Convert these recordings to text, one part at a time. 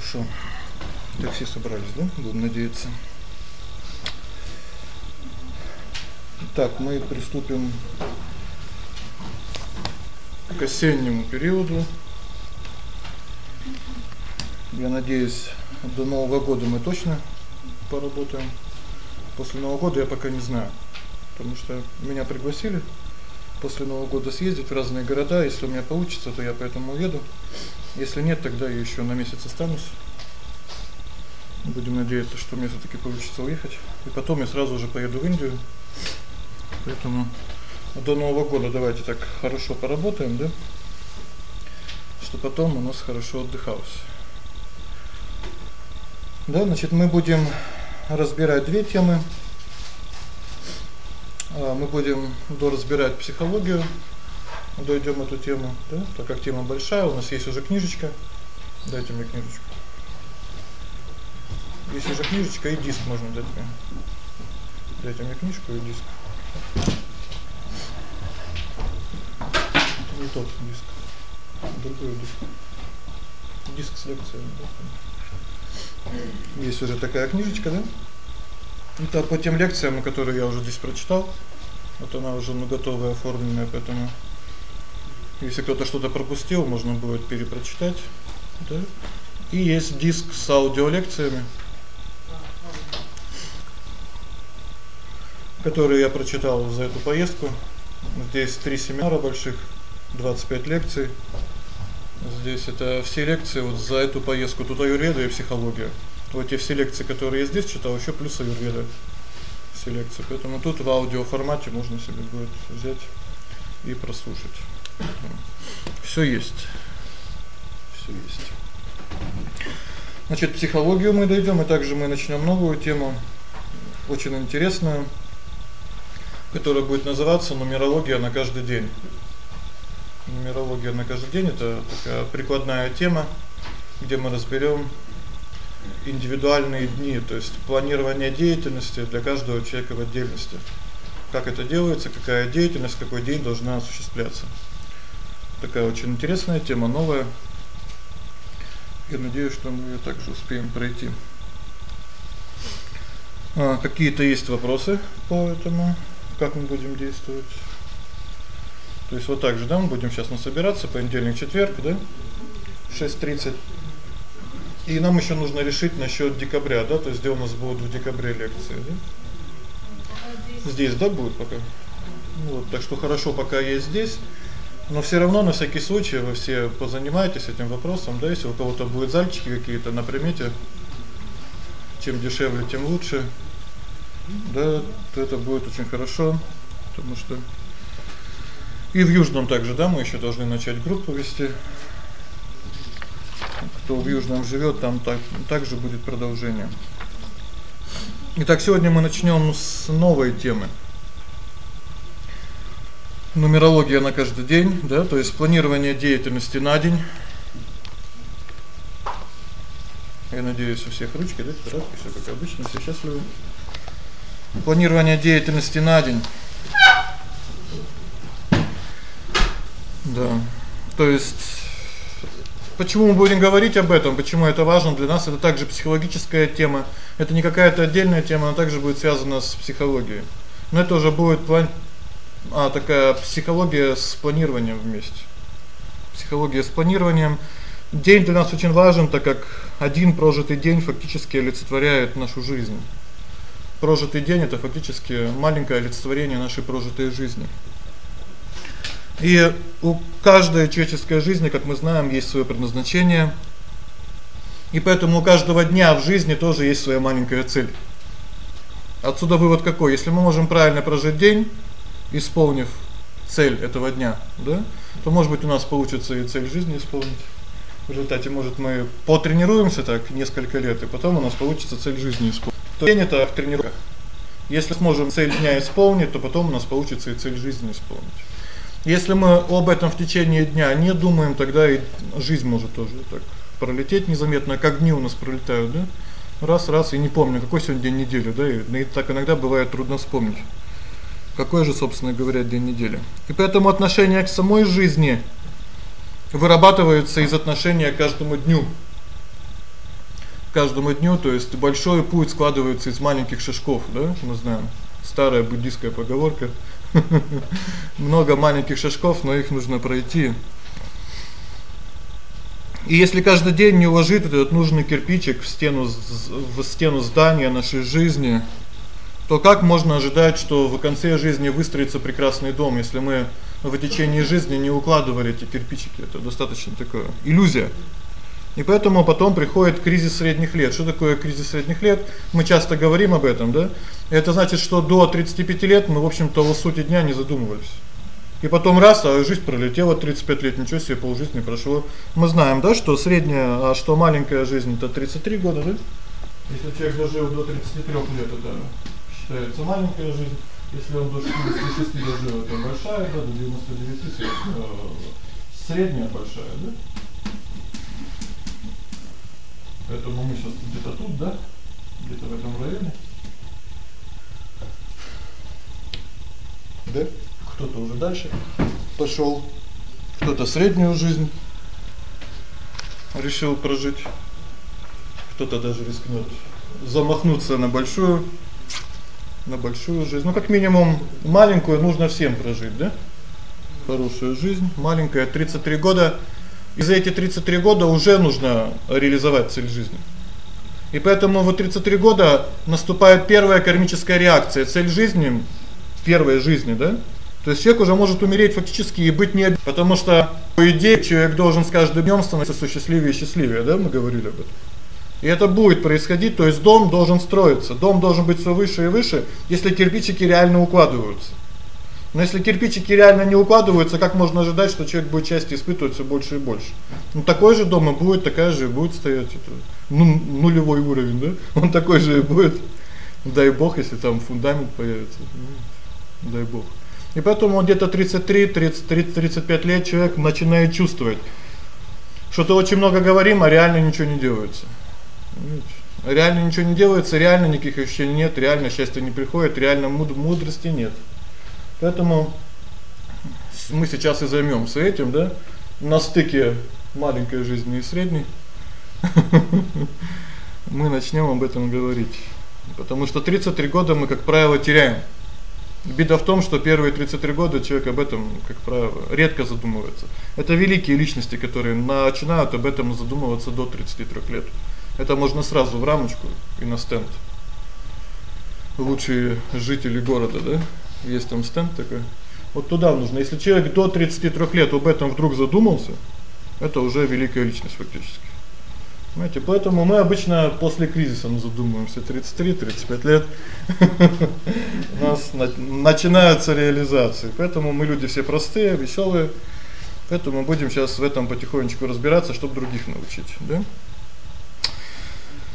Хорошо. Так все собрались, да? Будем надеяться. Так, мы приступим к осеннему периоду. Я надеюсь, до Нового года мы точно поработаем. После Нового года я пока не знаю, потому что меня пригласили после Нового года съездить в разные города. Если у меня получится, то я поэтому уеду. Если нет, тогда я ещё на месяц останусь. Будем надеяться, что мне всё-таки получится уехать. И потом я сразу же поеду в Индию. Поэтому до Нового года давайте так хорошо поработаем, да? Что потом у нас хорошо отдыхалось. Да, значит, мы будем разбирать две темы. А мы будем доразбирать психологию. Дойдём эту тему, да? Так как тема большая, у нас есть уже книжечка. Дайте мне книжечку. Есть уже книжечка и диск можно дать мне. Дайте мне книжку и диск. Не тот диск. Другой диск. Диск с лекциями, да? Есть уже такая книжечка, да? Это по тем лекциям, которые я уже здесь прочитал. Вот она уже ну готовая, оформленная, поэтому если кто-то что-то пропустил, можно будет перепрочитать, да? И есть диск с аудиолекциями. которые я прочитал за эту поездку. Здесь три семинара больших, 25 лекций. Здесь это все лекции вот за эту поездку тут аюрведа и психология. Вот те все лекции, которые я здесь читал, ещё плюс аюрведа. Все лекции. Поэтому тут в аудио формате можно себе будет взять и прослушать. Всё есть. Всё есть. Значит, психологию мы дойдём, и также мы начнём новую тему, очень интересную которая будет называться нумерология на каждый день. Нумерология на каждый день это такая прикладная тема, где мы разберём индивидуальные дни, то есть планирование деятельности для каждого человека в отдельности. Как это делается, какая деятельность, какой день должна осуществляться. Такая очень интересная тема, новая. Я надеюсь, что мы её также успеем пройти. А какие-то есть вопросы по этому? как мы будем действовать. То есть вот так же, да, мы будем сейчас нас собираться понедельник, четверг, да? 6:30. И нам ещё нужно решить насчёт декабря, да, то есть где у нас будут в декабре лекции, да? Здесь, да, будет пока. Ну вот, так что хорошо, пока я здесь. Но всё равно на всякий случай вы все позанимаетесь этим вопросом, да, если у кого-то будут зальчики какие-то на примете, чем дешевле, тем лучше да, то это будет очень хорошо, потому что и в Южном также, да, мы ещё должны начать группу вести. Кто в Южном живёт, там так также будет продолжение. Итак, сегодня мы начнём с новой темы. Нумерология на каждый день, да, то есть планирование деятельности на день. Я надеюсь, у всех ручки, да, тетрадки, всё как обычно, все счастливы планирование деятельности на день. Да. То есть почему мы будем говорить об этом, почему это важно для нас это также психологическая тема. Это не какая-то отдельная тема, она также будет связана с психологией. Но это уже будет план а такая психология с планированием вместе. Психология с планированием. День для нас очень важен, так как один прожитый день фактически олицетворяет нашу жизнь прожитый день это фактически маленькое олицетворение нашей прожитой жизни. И у каждой человеческой жизни, как мы знаем, есть своё предназначение. И поэтому у каждого дня в жизни тоже есть своя маленькая цель. Отсюда вывод какой? Если мы можем правильно прожить день, исполнив цель этого дня, да? То, может быть, у нас получится и цель жизни исполнить. В результате, может, мы потренируемся так несколько лет, и потом у нас получится цель жизни исполнить то день это в тренировках. Если сможем цель дня исполнить, то потом у нас получится и цель жизни исполнить. Если мы об этом в течение дня не думаем, тогда и жизнь может тоже так пролететь незаметно, как дни у нас пролетают, да? Раз раз и не помню, какой сегодня день недели, да? И так иногда бывает трудно вспомнить. Какой же, собственно говоря, день недели. И поэтому отношение к самой жизни вырабатывается из отношения к каждому дню. каждому дню, то есть большой путь складывается из маленьких шажков, да? Мы знаем. Старая буддийская поговорка. Много маленьких шажков, но их нужно пройти. И если каждый день не уложить этот нужный кирпичик в стену в стену здания нашей жизни, то как можно ожидать, что в конце жизни выстроится прекрасный дом, если мы в течение жизни не укладывали эти кирпичики? Это достаточно такая иллюзия. И поэтому потом приходит кризис средних лет. Что такое кризис средних лет? Мы часто говорим об этом, да? Это значит, что до 35 лет мы, в общем-то, о сути дня не задумывались. И потом раз, а жизнь пролетела 35 лет, ничего себе, полжизни прошло. Мы знаем, да, что средняя, а что маленькая жизнь это 33 года, да? Если человек дожил до 33 лет, это считается маленькая жизнь. Если он до 66 дожил, это большая, да, до 99 э, средняя большая, да? Поэтому мы сейчас где-то тут, да? Где-то в этом районе. Да? Кто-то уже дальше пошёл, кто-то среднюю жизнь решил прожить. Кто-то даже рискнёт замахнуться на большую на большую жизнь. Ну, как минимум, маленькую нужно всем прожить, да? Хорошую жизнь, маленькая 33 года. И за эти 33 года уже нужно реализовать цель жизни. И поэтому вот 33 года наступает первая кармическая реакция. Цель жизни первой жизни, да? То есть человек уже может умереть фактически и быть не потому что по идее человек должен с каждым днём становиться счастливее и счастливее, да, мы говорили об этом. И это будет происходить, то есть дом должен строиться, дом должен быть всё выше и выше, если кирпичики реально укладываются. Но если кирпичики реально не укладываются, как можно ожидать, что человек будет счастье испытывать всё больше и больше? Ну такой же дом и будет, такая же и будет стоять это. Ну нулевой уровень, да? Он такой же и будет. Дай бог, если там фундамент появится. Ну, дай бог. И поэтому где-то 33, 30, 30, 35 лет человек начинает чувствовать, что-то очень много говорим, а реально ничего не делается. Реально ничего не делается, реально никаких ощущений нет, реально счастья не приходит, реально муд мудрости нет. Поэтому мы сейчас и займёмся этим, да? На стыке маленькой жизни и средней. Мы начнём об этом говорить. Потому что 33 года мы, как правило, теряем. Беда в том, что первые 33 года человек об этом, как правило, редко задумывается. Это великие личности, которые начинают об этом задумываться до 33 лет. Это можно сразу в рамочку и на стенд. Лучшие жители города, да? Есть там стенд такой. Вот туда нужно. Если человек до 33 лет об этом вдруг задумался, это уже великая личность фактически. Знаете, поэтому мы обычно после кризиса мы задумываемся 33-35 лет. У нас начинаются реализации. Поэтому мы люди все простые, весёлые. Поэтому будем сейчас в этом потихонечку разбираться, чтобы других научить, да?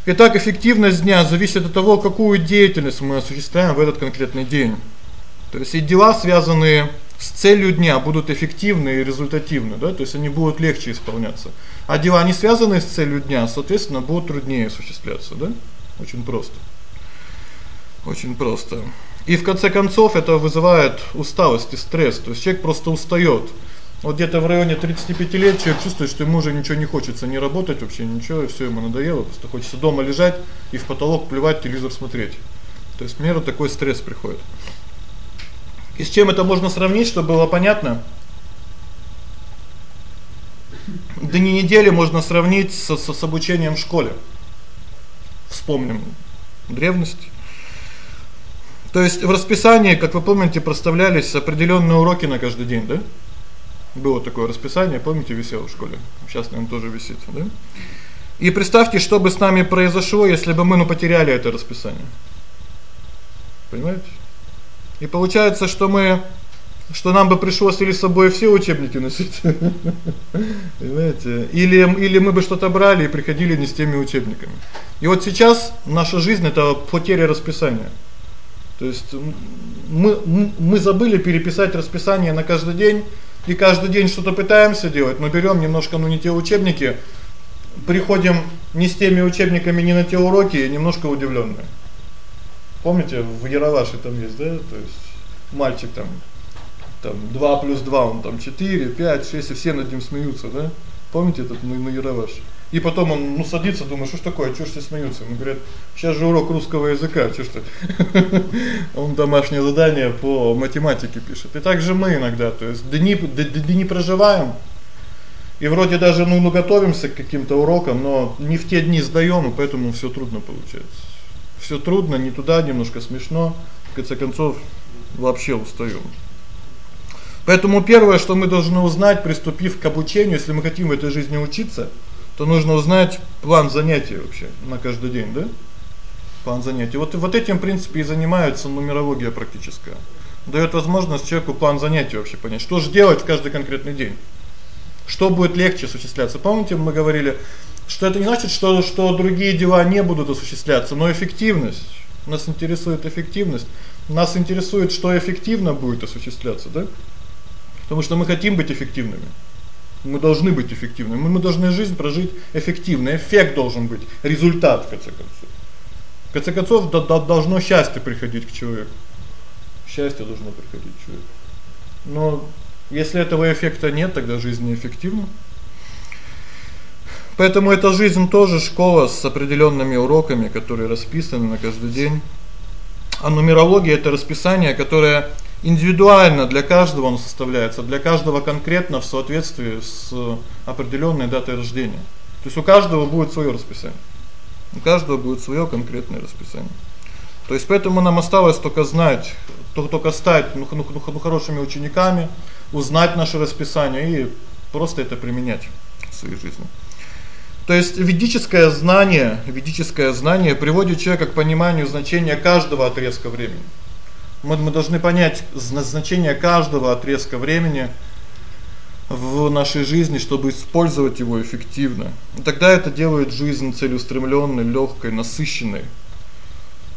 Итак, эффективность дня зависит от того, какую деятельность мы осуществляем в этот конкретный день. То есть и дела, связанные с целью дня, будут эффективны и результативны, да? То есть они будут легче исполняться. А дела, не связанные с целью дня, соответственно, будут труднее осуществляться, да? Очень просто. Очень просто. И в конце концов это вызывает усталость и стресс. То есть человек просто устаёт. Вот где-то в районе 35 лет человек чувствует, что ему уже ничего не хочется, не работать вообще, ничего, и всё ему надоело, просто хочется дома лежать и в потолок плевать, телевизор смотреть. То есть меру такой стресс приходит. И с чем это можно сравнить, чтобы было понятно? Дни недели можно сравнить с, с, с обучением в школе. Вспомним древность. То есть в расписании, как вы помните, проставлялись определённые уроки на каждый день, да? Было такое расписание, помните, висело в школе. Сейчас, наверное, тоже висит, да? И представьте, что бы с нами произошло, если бы мы ну потеряли это расписание. Понимаете? И получается, что мы что нам бы пришлось или с собой все учебники носить. Понимаете? Или или мы бы что-то брали и приходили не с теми учебниками. И вот сейчас наша жизнь это потеря расписания. То есть мы мы забыли переписать расписание на каждый день, и каждый день что-то пытаемся делать, но берём немножко ну не те учебники, приходим не с теми учебниками, не на те уроки, немножко удивлённые. Помните, в Яроваше там есть, да, то есть мальчик там там 2 плюс 2, он там 4, 5, 6, и все над ним смеются, да? Помните этот Наироваш? И потом он, ну, садится, думает, что ж такое, что ж все смеются? Ему говорят: "Сейчас же урок русского языка, что ж ты?" Он домашнее задание по математике пишет. И так же мы иногда, то есть дни дни проживаем. И вроде даже ну, ну готовимся к каким-то урокам, но не в те дни сдаём, и поэтому всё трудно получается. Всё трудно, не туда, немножко смешно. В конце концов, вообще устаём. Поэтому первое, что мы должны узнать, приступив к обучению, если мы хотим в этой жизни учиться, то нужно узнать план занятий вообще на каждый день, да? План занятий. Вот вот этим, в принципе, и занимается нумерология практическая. Даёт возможность человеку план занятий вообще понять, что же делать в каждый конкретный день. Что будет легче осуществляться? Помните, мы говорили, что это не значит, что что другие дела не будут осуществляться, но эффективность. Нас интересует эффективность. Нас интересует, что эффективно будет осуществляться, да? Потому что мы хотим быть эффективными. Мы должны быть эффективными. Мы мы должны жизнь прожить эффективно. Эффект должен быть, результат в конце концов. В конце концов до, до, должно счастье приходить к человеку. Счастье должно приходить к человеку. Но если этого эффекта нет, тогда жизнь неэффективна. Поэтому эта жизнь тоже школа с определёнными уроками, которые расписаны на каждый день. А нумерология это расписание, которое индивидуально для каждого он составляется, для каждого конкретно в соответствии с определённой датой рождения. То есть у каждого будет своё расписание. У каждого будет своё конкретное расписание. То есть поэтому нам осталось только знать, только стать ну, ну, ну, хорошими учениками, узнать наше расписание и просто это применять в своей жизни. То есть ведическое знание, ведическое знание приводит человека к пониманию значения каждого отрезка времени. Мы мы должны понять значение каждого отрезка времени в нашей жизни, чтобы использовать его эффективно. И тогда это делает жизнь целеустремлённой, лёгкой, насыщенной.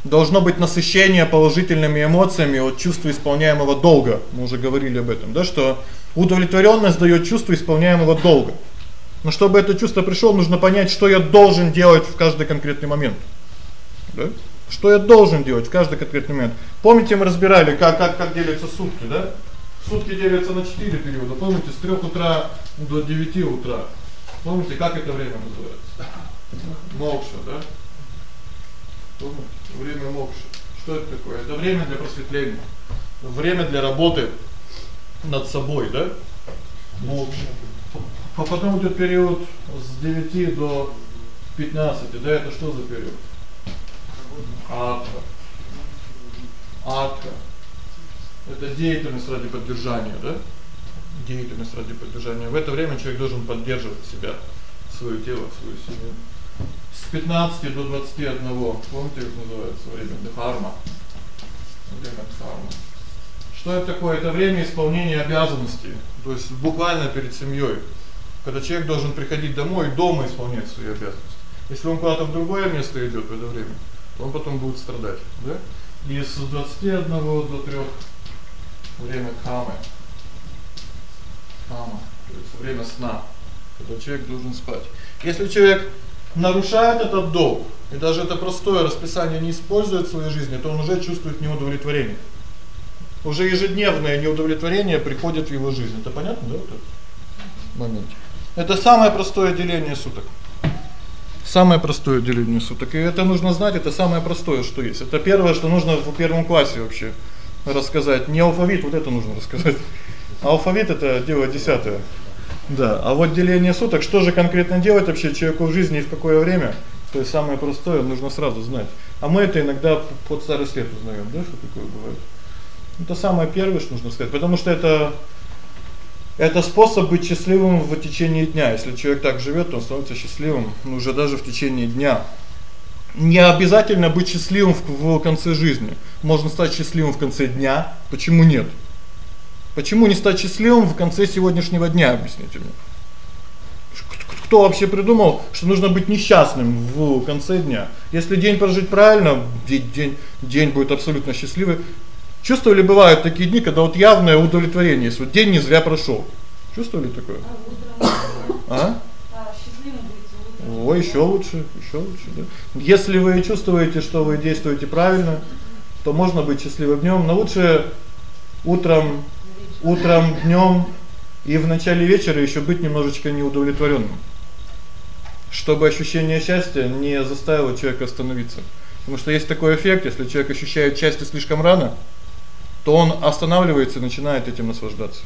Должно быть насыщение положительными эмоциями от чувства исполняемого долга. Мы уже говорили об этом, да, что удовлетворённость даёт чувство исполняемого долга. Но чтобы это чувство пришло, нужно понять, что я должен делать в каждый конкретный момент. Да? Что я должен делать в каждый конкретный момент? Помните, мы разбирали, как как как делятся сутки, да? Сутки делятся на 4 периода. Помните, с 3 утра до 9 утра. Помните, как это время называется? Мокша, да? Помните? Время мокши. Что это такое? Это время для просветления. Время для работы над собой, да? Мокша. А потом идёт период с 9 до 15, да, это что за период? Атха. Атха. Это деятельность ради поддержания, да? Деятельность ради поддержания. В это время человек должен поддерживать себя, своё тело, свою семью. С 15 до 21, помните, как называется время дхарма? Время дхарма. Что это такое? Это время исполнения обязанностей, то есть буквально перед семьёй. Когда человек должен приходить домой и дома исполнять свои обязанности. Если он куда-то в другое место идёт в это время, он потом будет страдать, да? И с 21 до 3 время камы. Кама, то есть время сна, когда человек должен спать. Если человек нарушает этот долг, и даже это простое расписание не использует в своей жизни, то он уже чувствует неудовлетворение. Уже ежедневное неудовлетворение приходит в его жизнь. Это понятно, да, вот этот момент? Это самое простое деление суток. Самое простое деление суток. И это нужно знать, это самое простое, что есть. Это первое, что нужно в первом классе вообще рассказать. Не алфавит, вот это нужно рассказать. Алфавит это дело десятое. Да, а вот деление суток, что же конкретно делать вообще человеку в жизни и в какое время? То есть самое простое нужно сразу знать. А мы это иногда под старость лет узнаём, да, что такое бывает. Это самое первое, что нужно сказать, потому что это это способ быть счастливым в течение дня. Если человек так живёт, он становится счастливым ну, уже даже в течение дня. Не обязательно быть счастливым в, в конце жизни. Можно стать счастливым в конце дня. Почему нет? Почему не стать счастливым в конце сегодняшнего дня, объясните мне? Кто вообще придумал, что нужно быть несчастным в конце дня? Если день прожить правильно, день, день будет абсолютно счастливый. Чувствовали бывают такие дни, когда вот явное удовлетворение, есть вот день не зря прошёл. Чувствовали такое? А? Ой, ещё лучше, ещё лучше, да. Если вы чувствуете, что вы действуете правильно, то можно быть счастливым днём, но лучше утром, утром, днём и в начале вечера ещё быть немножечко неудовлетворённым. Чтобы ощущение счастья не заставило человека остановиться. Потому что есть такой эффект, если человек ощущает счастье слишком рано, то он останавливается и начинает этим наслаждаться.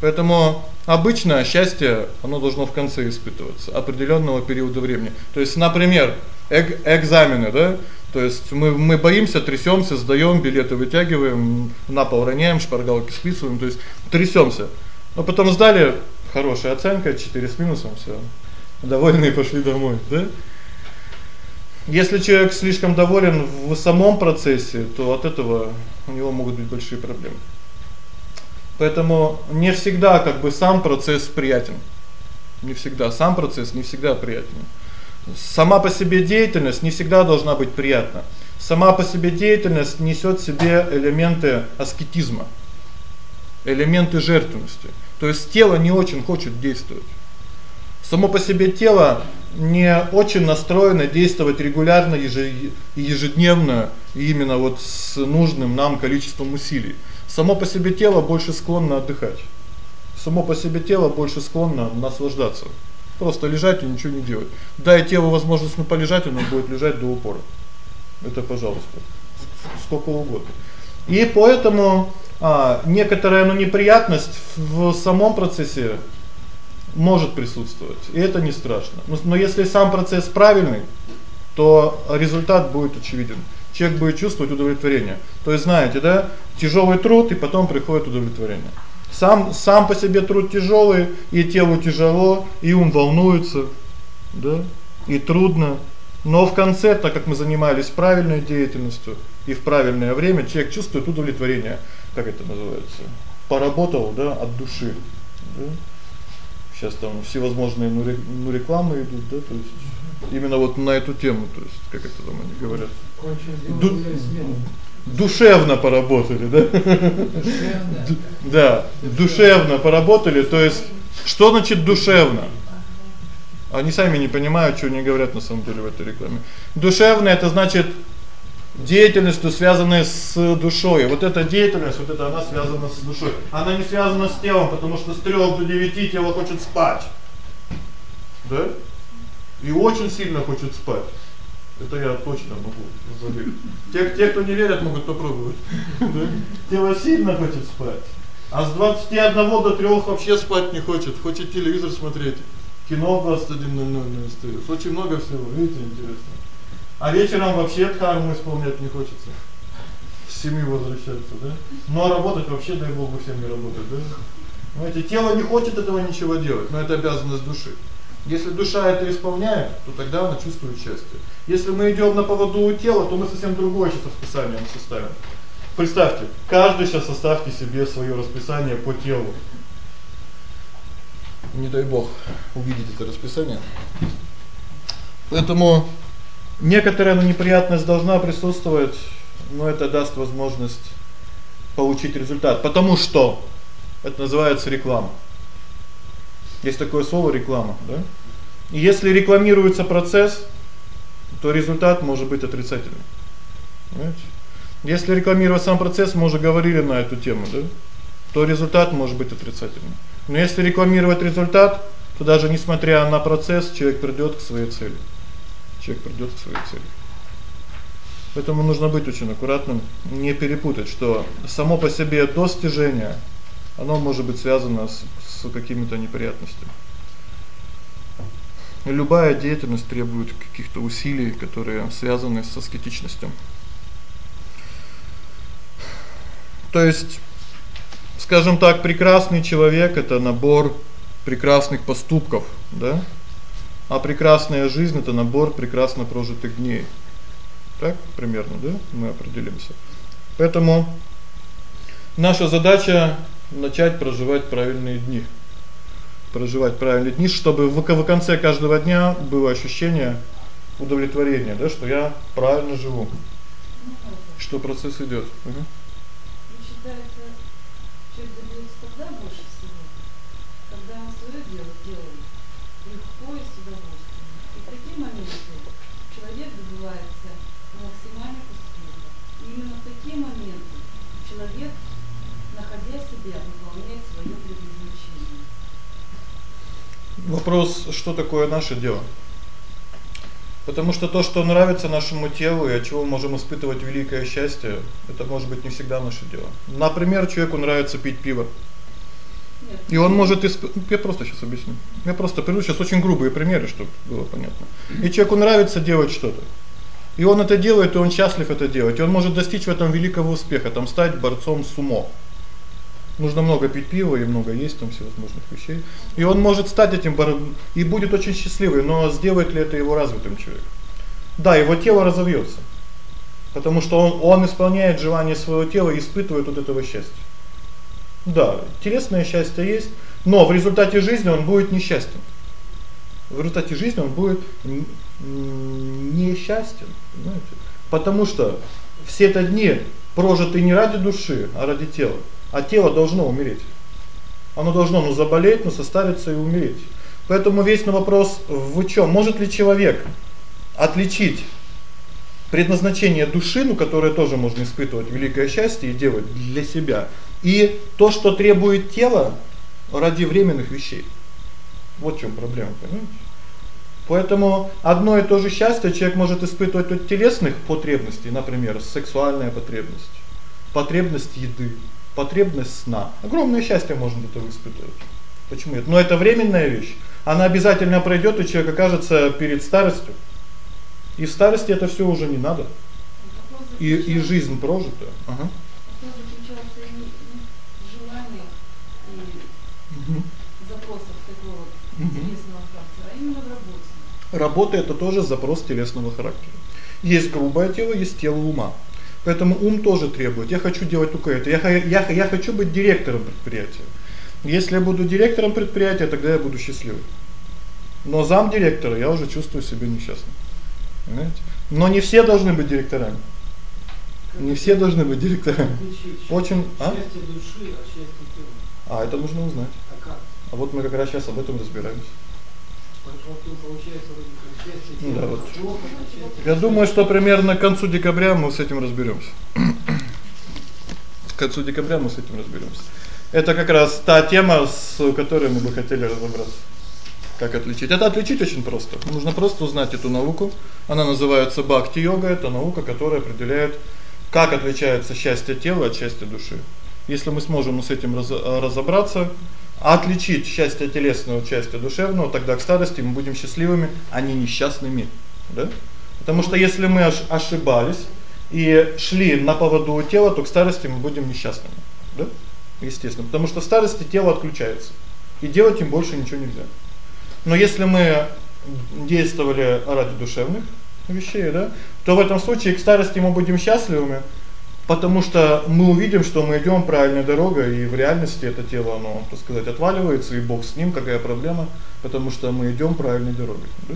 Поэтому обычно счастье, оно должно в конце испытываться определённого периода времени. То есть, например, эк экзамены, да? То есть мы мы боимся, трясёмся, сдаём, билеты вытягиваем, на пол роняем, шпаргалки списываем, то есть трясёмся. Но потом сдали, хорошая оценка, 4 с минусом, всё. Довольные пошли домой, да? Если человек слишком доволен в самом процессе, то от этого у него могут быть большие проблемы. Поэтому не всегда как бы сам процесс приятен. Не всегда сам процесс не всегда приятен. Сама по себе деятельность не всегда должна быть приятна. Сама по себе деятельность несёт в себе элементы аскетизма, элементы жертвенности. То есть тело не очень хочет действовать. Само по себе тело не очень настроено действовать регулярно, ежедневно, именно вот с нужным нам количеством усилий. Само по себе тело больше склонно отдыхать. Само по себе тело больше склонно наслаждаться. Просто лежать и ничего не делать. Дай телу возможность ну полежать, оно будет лежать до упора. Это, пожалуйста, сколько угодно. И поэтому а некоторая ну неприятность в самом процессе может присутствовать. И это не страшно. Но но если сам процесс правильный, то результат будет очевиден человек будет чувствовать удовлетворение. То есть знаете, да, тяжелый труд и потом приходит удовлетворение. Сам сам по себе труд тяжелый, и телу тяжело, и ум волнуется, да? И трудно. Но в конце, так как мы занимались правильной деятельностью и в правильное время, человек чувствует удовлетворение. Как это называется? Поработал, да, от души, да? Сейчас там всевозможные ну, ну рекламы идут, да, то есть именно вот на эту тему, то есть как это там они говорят. Ду душевно поработали, да? Душевно. Да, душевно поработали, то есть что значит душевно? Они сами не понимают, что они говорят на самом деле в этой рекламе. Душевно это значит деятельностью, связанной с душой. Вот эта деятельность, вот это она связана с душой. Она не связана с телом, потому что с 3 до 9 тело хочет спать. Да? И очень сильно хочет спать. Это я точно могу заверить. Те, те, кто не верят, могут попробовать. Да? Тело сильно хочет спать. А с 21 до 3 вообще спать не хочет, хочет телевизор смотреть. Кино в 21:00 остаётся. Очень много всего, видите, интересно. А вечером вообще карму исполнять не хочется. В семью возвращаться, да? Ну а работать вообще, дай Бог, всем не работать, да? Знаете, тело не хочет этого ничего делать, но это обязанность души. Если душа это исполняет, то тогда она чувствует счастье. Если мы идём на поводу у тела, то мы совсем другое сейчас расписание составим. Представьте, каждый сейчас составьте себе своё расписание по телу. Не дай бог увидеть это расписание. Поэтому некоторая ну, неприятность должна присутствовать, но это даст возможность получить результат, потому что это называется реклама. Есть такое слово реклама, да? И если рекламируется процесс, то результат может быть отрицательным. Понимаете? Если рекламировать сам процесс, мы уже говорили на эту тему, да? То результат может быть отрицательным. Но если рекламировать результат, то даже несмотря на процесс, человек придёт к своей цели. Человек придёт к своей цели. Поэтому нужно быть очень аккуратным, не перепутать, что само по себе достижение оно может быть связано с с какими-то неприятностями. Любая деятельность требует каких-то усилий, которые связаны с аскетичностью. То есть, скажем так, прекрасный человек это набор прекрасных поступков, да? А прекрасная жизнь это набор прекрасно прожитых дней. Так примерно, да? Мы определимся. Поэтому наша задача начать проживать правильные дни. Проживать правильные дни, чтобы в, конце каждого дня было ощущение удовлетворения, да, что я правильно живу. Что процесс идёт. Угу. Человек добьётся тогда больше всего, когда он своё дело делает легко и с удовольствием. И в такие моменты человек добивается максимальных успехов. И именно в такие моменты человек находя себя, выполняет своё предназначение. Вопрос, что такое наше дело? Потому что то, что нравится нашему телу и от чего мы можем испытывать великое счастье, это может быть не всегда наше дело. Например, человеку нравится пить пиво. И он может исп... я просто сейчас объясню. Я просто приведу сейчас очень грубые примеры, чтобы было понятно. И человеку нравится делать что-то. И он это делает, и он счастлив это делать. И он может достичь в этом великого успеха, там стать борцом сумо. Нужно много пить пива и много есть там всевозможных вещей. И он может стать этим и будет очень счастливый, но сделает ли это его развитым человеком? Да, его тело разовьётся. Потому что он он исполняет желание своего тела и испытывает от этого счастье. Да, телесное счастье есть, но в результате жизни он будет несчастен. В результате жизни он будет несчастен, понимаете? Потому что все это дни прожиты не ради души, а ради тела. А тело должно умереть. Оно должно ну заболеть, ну состариться и умереть. Поэтому весь на вопрос в чём может ли человек отличить предназначение души, ну которое тоже можно испытывать великое счастье и делать для себя, и то, что требует тело ради временных вещей. Вот в чём проблема, понимаете? Поэтому одно и то же счастье человек может испытывать от телесных потребностей, например, сексуальная потребность, потребность еды, потребность сна. Огромное счастье можно от этого испытывать. Почему нет? Но это временная вещь. Она обязательно пройдёт, и человек окажется перед старостью. И в старости это всё уже не надо. И и жизнь прожита. Ага. Работа это тоже запрос телесного характера. Есть грубое тело, есть тело ума. Поэтому ум тоже требует. Я хочу делать только это. Я я я хочу быть директором предприятия. Если я буду директором предприятия, тогда я буду счастливым. Но зам директора я уже чувствую себя несчастным. Понимаете? Но не все должны быть директорами. Не все должны быть директорами. Очень, а? Тела. А это нужно узнать. А как? А вот мы как раз сейчас об этом разбираемся. Ну да, вот. Я думаю, что примерно к концу декабря мы с этим разберёмся. К концу декабря мы с этим разберёмся. Это как раз та тема, с которой мы бы хотели разобраться. Как отличить? Это отличить очень просто. Нужно просто узнать эту науку. Она называется бхакти-йога. Это наука, которая определяет, как отличается счастье тела от счастья души. Если мы сможем с этим разобраться, отличить счастье телесного от счастья душевного, тогда к старости мы будем счастливыми, а не несчастными, да? Потому что если мы ошибались и шли на поводу у тела, то к старости мы будем несчастными, да? Естественно, потому что в старости тело отключается. И делать им больше ничего нельзя. Но если мы действовали ради душевных вещей, да, то в этом случае к старости мы будем счастливыми, Потому что мы увидим, что мы идём правильной дорогой, и в реальности это тело, оно, так сказать, отваливается, и Бог с ним, какая проблема, потому что мы идём правильной дорогой, да?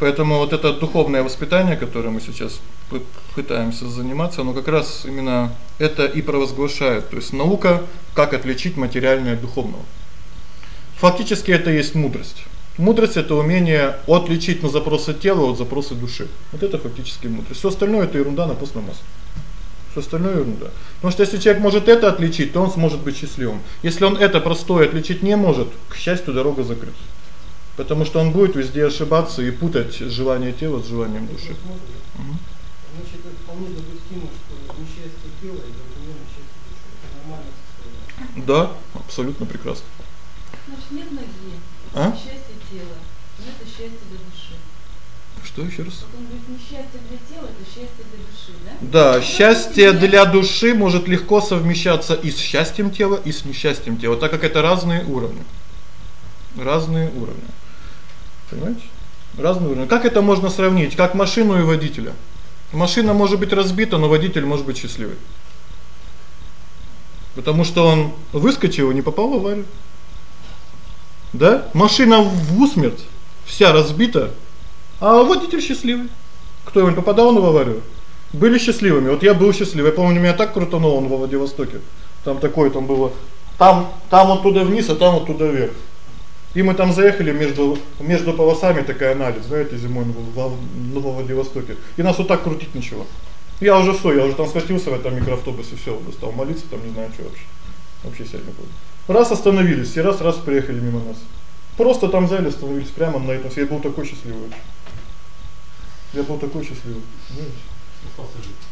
Поэтому вот это духовное воспитание, которым мы сейчас пытаемся заниматься, оно как раз именно это и провозглашает, то есть наука, как отличить материальное от духовного. Фактически это есть мудрость. Мудрость это умение отличить на запросы тела от запроса души. Вот это фактически мудрость. Всё остальное это ерунда на постном масле. Всё остальное ерунда. Потому что если человек может это отличить, то он сможет быть счастливым. Если он это простое отличить не может, к счастью, дорога закрыта. Потому что он будет везде ошибаться и путать желание тела с желанием души. Угу. Значит, это вполне допустимо, что несчастье тела это одновременно счастье души. Это нормальное состояние. Да, абсолютно прекрасно. Значит, нет ноги. А? Счастье тела. Нет счастья для души. Что ещё раз? Он говорит, несчастье для тела это счастье для души, да? Счастье для души может легко совмещаться и с счастьем тела, и с несчастьем тела, так как это разные уровни. Разные уровни. Понимаете? Разные уровни. Как это можно сравнить? Как машину и водителя. Машина может быть разбита, но водитель может быть счастливый. Потому что он выскочил не попал в аварию. Да? Машина в усмерть, вся разбита, а водитель счастливый. Кто он попадал в аварию? Были счастливыми. Вот я был счастливый. Я помню, меня так крутануло он во Владивостоке. Там такое там было. Там там вот туда вниз, а там вот туда вверх. И мы там заехали между между полосами такая анализ, знаете, зимой в Новом Владивостоке. И нас вот так крутить начало. Я уже всё, я уже там схватился в этом микроавтобусе, всё, стал молиться, там не знаю, что вообще. Вообще себя не. Раз остановились, и раз раз приехали мимо нас. Просто там взяли, остановились прямо на этом. Я был такой счастливый. Я был такой счастливый.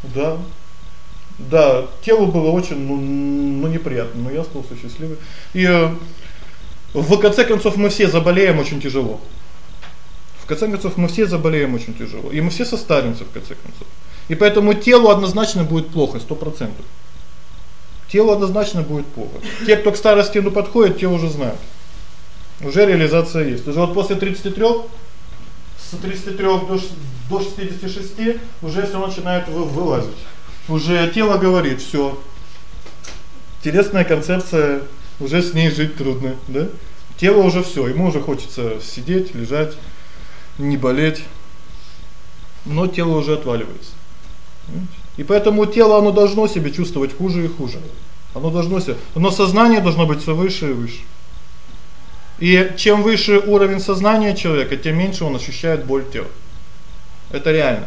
Да. Да, телу было очень ну, ну неприятно, но я остался счастливый. И э, в конце концов мы все заболеем очень тяжело. В конце концов мы все заболеем очень тяжело, и мы все состаримся в конце концов. И поэтому телу однозначно будет плохо 100%. Телу однозначно будет плохо. Те, кто к старости ну подходит, те уже знают. Уже реализация есть. Уже вот после 33 с 33 до до 66 уже всё начинает вылазить. Уже тело говорит: "Всё. Интересная концепция, уже с ней жить трудно", да? Тело уже всё, ему уже хочется сидеть, лежать, не болеть. Но тело уже отваливается. И поэтому тело оно должно себя чувствовать хуже и хуже. Оно должно себя, но сознание должно быть всё выше и выше. И чем выше уровень сознания человека, тем меньше он ощущает боль тела. Это реально.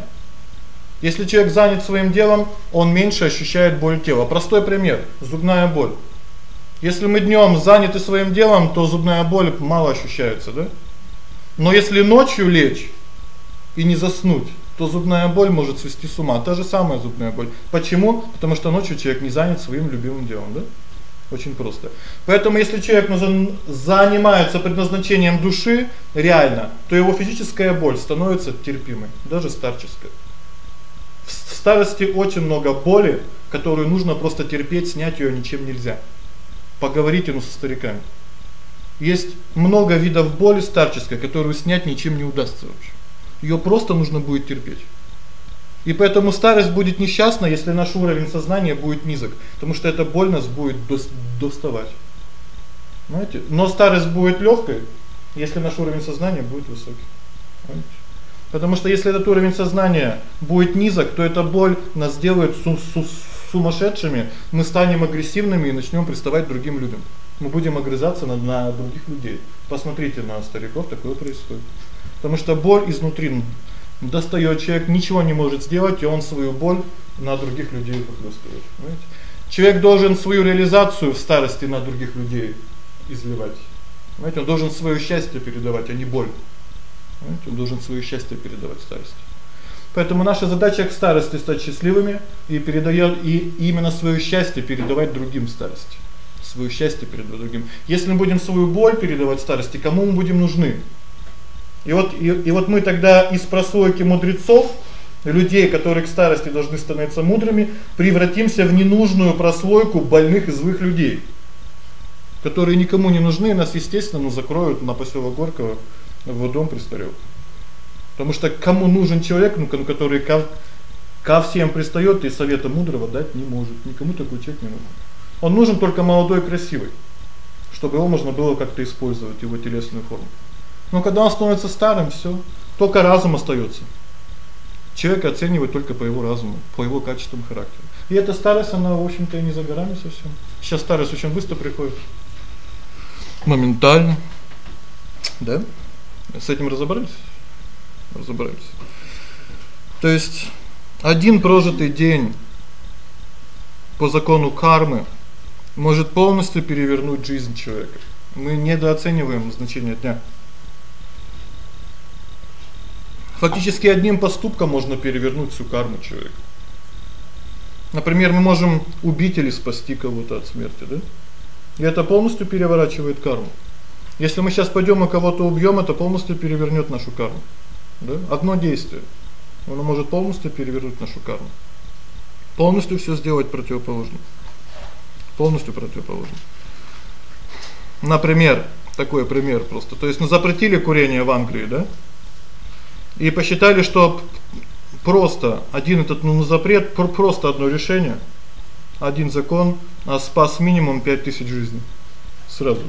Если человек занят своим делом, он меньше ощущает боль тела. Простой пример зубная боль. Если мы днём заняты своим делом, то зубная боль мало ощущается, да? Но если ночью лечь и не заснуть, то зубная боль может свести с ума. Та же самая зубная боль. Почему? Потому что ночью человек не занят своим любимым делом, да? Очень просто. Поэтому если человек занимается предназначением души реально, то его физическая боль становится терпимой, даже старческая. В старости очень много боли, которую нужно просто терпеть, снять её ничем нельзя. Поговорите ну со стариками. Есть много видов боли старческой, которую снять ничем не удастся вообще. Её просто нужно будет терпеть. И поэтому старость будет несчастна, если наш уровень сознания будет низок, потому что эта боль нас будет доставать. Знаете? Но старость будет лёгкой, если наш уровень сознания будет высокий. Понимаете? Потому что если этот уровень сознания будет низок, то эта боль нас сделает су су сумасшедшими, мы станем агрессивными и начнём приставать к другим людям. Мы будем огрызаться на на других людей. Посмотрите на стариков, такое происходит. Потому что боль изнутри достаёт человек, ничего не может сделать, и он свою боль на других людей выплескивает, понимаете? Человек должен свою реализацию в старости на других людей изливать. Понимаете, он должен своё счастье передавать, а не боль. Понимаете, он должен своё счастье передавать в старости. Поэтому наша задача к старости стать счастливыми и передаёт и именно своё счастье передавать другим в старости. Своё счастье передавать другим. Если мы будем свою боль передавать в старости, кому мы будем нужны? И вот и, и вот мы тогда из прослойки мудрецов, людей, которые к старости должны становиться мудрыми, превратимся в ненужную прослойку больных и злых людей, которые никому не нужны, нас, естественно, ну, закроют на посёлок Горького в дом престарелых. Потому что кому нужен человек, ну, который ко ко всем пристаёт и совета мудрого дать не может. Никому такой человек не нужен. Он нужен только молодой красивый, чтобы его можно было как-то использовать его телесную форму. Но когда он становится старым, всё, только разум остаётся. Человек оценивает только по его разуму, по его качествам характера. И эта старость, она, в общем-то, и не за горами совсем. Сейчас старость очень быстро приходит. Моментально. Да? С этим разобрались? Разобрались. То есть один прожитый день по закону кармы может полностью перевернуть жизнь человека. Мы недооцениваем значение дня. Фактически одним поступком можно перевернуть всю карму человека. Например, мы можем убить или спасти кого-то от смерти, да? И это полностью переворачивает карму. Если мы сейчас пойдём и кого-то убьём, это полностью перевернёт нашу карму. Да? Одно действие. Оно может полностью перевернуть нашу карму. Полностью всё сделать противоположно. Полностью противоположно. Например, такой пример просто. То есть ну запретили курение в Англии, да? И посчитали, что просто один этот ну запрет, просто одно решение, один закон, а спас минимум 5000 жизней. Сразу.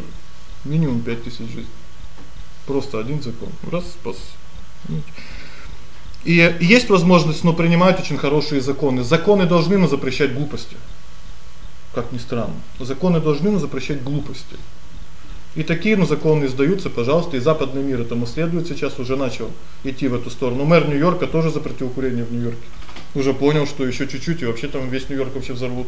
Минимум 5000 жизней. Просто один закон. Раз спас. И есть возможность, но ну, принимать очень хорошие законы. Законы должны нам запрещать глупости. Как ни странно. Законы должны нам запрещать глупости. И такие ну законы издаются, пожалуйста, и западный мир этому следует, сейчас уже начал идти в эту сторону. Мэр Нью-Йорка тоже запретил курение в Нью-Йорке. Уже понял, что ещё чуть-чуть и вообще там весь Нью-Йорк вообще взорвут.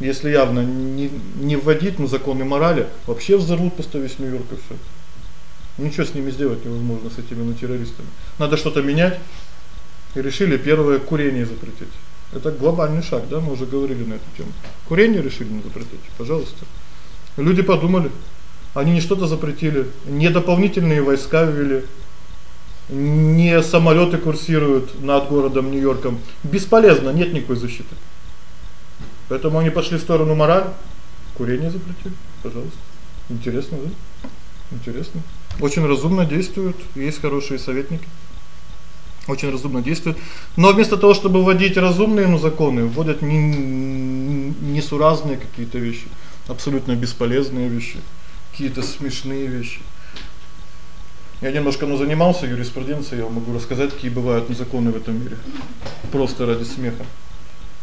Если явно не не вводить ну законы морали, вообще взорвут просто весь Нью-Йорк и всё. Ничего с ними сделать невозможно с этими ну террористами. Надо что-то менять. И решили первое курение запретить. Это глобальный шаг, да, мы уже говорили на эту тему. Курение решили запретить, пожалуйста. Люди подумали. Они не что-то запретили, не дополнительные войска ввели, не самолёты курсируют над городом Нью-Йорком. Бесполезно, нет никакой защиты. Поэтому они пошли в сторону морали. Курение запретили, пожалуйста. Интересно, да? Интересно. Очень разумно действуют, есть хорошие советники. Очень разумно действуют. Но вместо того, чтобы вводить разумные ну законы, вводят не несуразные какие-то вещи, абсолютно бесполезные вещи, какие-то смешные вещи. Я немножко ну занимался юриспруденцией, я могу рассказать, какие бывают законы в этом мире. Просто ради смеха.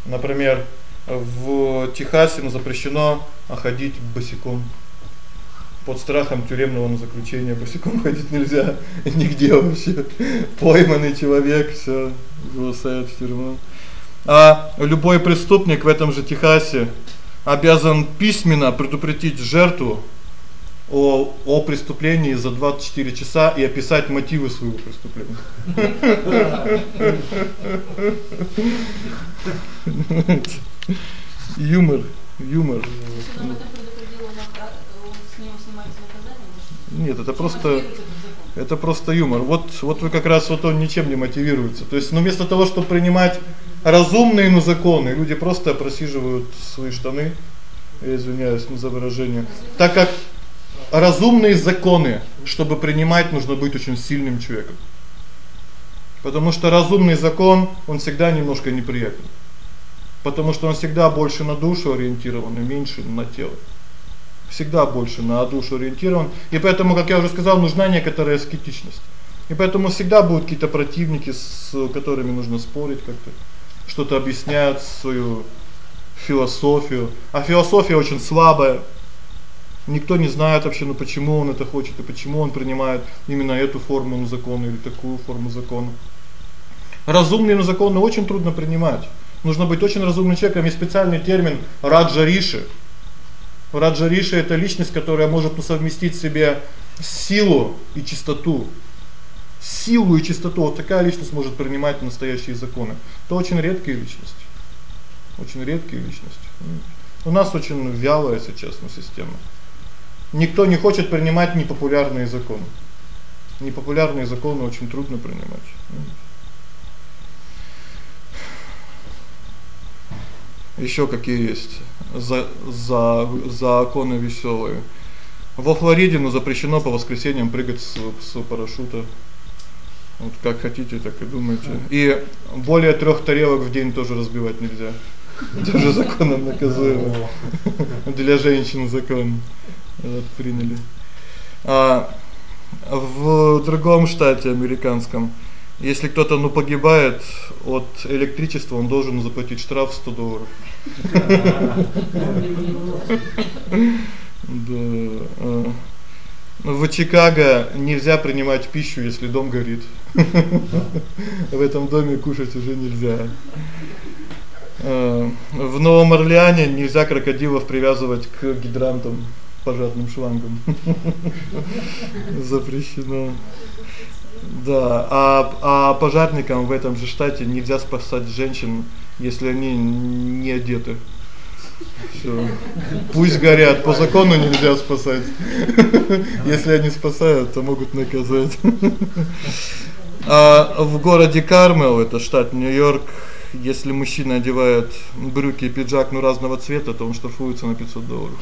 Например, в Техасе запрещено ходить босиком под страхом тюремного заключения босиком ходить нельзя нигде вообще. Пойманный человек всё бросают в тюрьму. А любой преступник в этом же Техасе обязан письменно предупредить жертву о о преступлении за 24 часа и описать мотивы своего преступления. Юмор, юмор. Нет, это просто это просто юмор. Вот вот вы как раз вот он ничем не мотивируется. То есть, ну вместо того, чтобы принимать разумные ну законы, люди просто просиживают свои штаны. Я извиняюсь за выражение. Так как разумные законы, чтобы принимать, нужно быть очень сильным человеком. Потому что разумный закон, он всегда немножко неприятен. Потому что он всегда больше на душу ориентирован и меньше на тело всегда больше на душу ориентирован. И поэтому, как я уже сказал, нужна некоторая аскетичность. И поэтому всегда будут какие-то противники, с которыми нужно спорить как-то, что-то объяснять свою философию. А философия очень слабая. Никто не знает вообще, ну почему он это хочет и почему он принимает именно эту форму закона или такую форму закона. Разумные законы очень трудно принимать. Нужно быть очень разумным человеком, есть специальный термин раджариши. Раджариша это личность, которая может совместить в себе силу и чистоту. Силу и чистоту вот такая личность может принимать настоящие законы. Это очень редкие личности. Очень редкие личности. У нас очень вялая сейчас система. Никто не хочет принимать непопулярные законы. Непопулярные законы очень трудно принимать. Ещё какие есть за за законы весёлые. Во Флориде ну запрещено по воскресеньям прыгать с с парашюта. Вот как хотите, так и думайте. И более трёх тарелок в день тоже разбивать нельзя. Тоже законом наказуемо. Для женщин закон вот приняли. А в другом штате американском если кто-то ну погибает от электричества, он должен заплатить штраф 100 долларов. Да. А. В Чикаго нельзя принимать пищу, если дом горит. В этом доме кушать уже нельзя. А. В Новом Орлеане нельзя крокодилов привязывать к гидрантам, пожарным шлангам. Запрещено. Да, а а пожарникам в этом же штате нельзя спасать женщин, если они не одеты. Всё. Пусть горят, по закону нельзя спасать. Если они спасают, то могут наказать. А в городе Кармел, это штат Нью-Йорк, если мужчина одевает брюки и пиджак ну разного цвета, то он штрафуется на 500 долларов.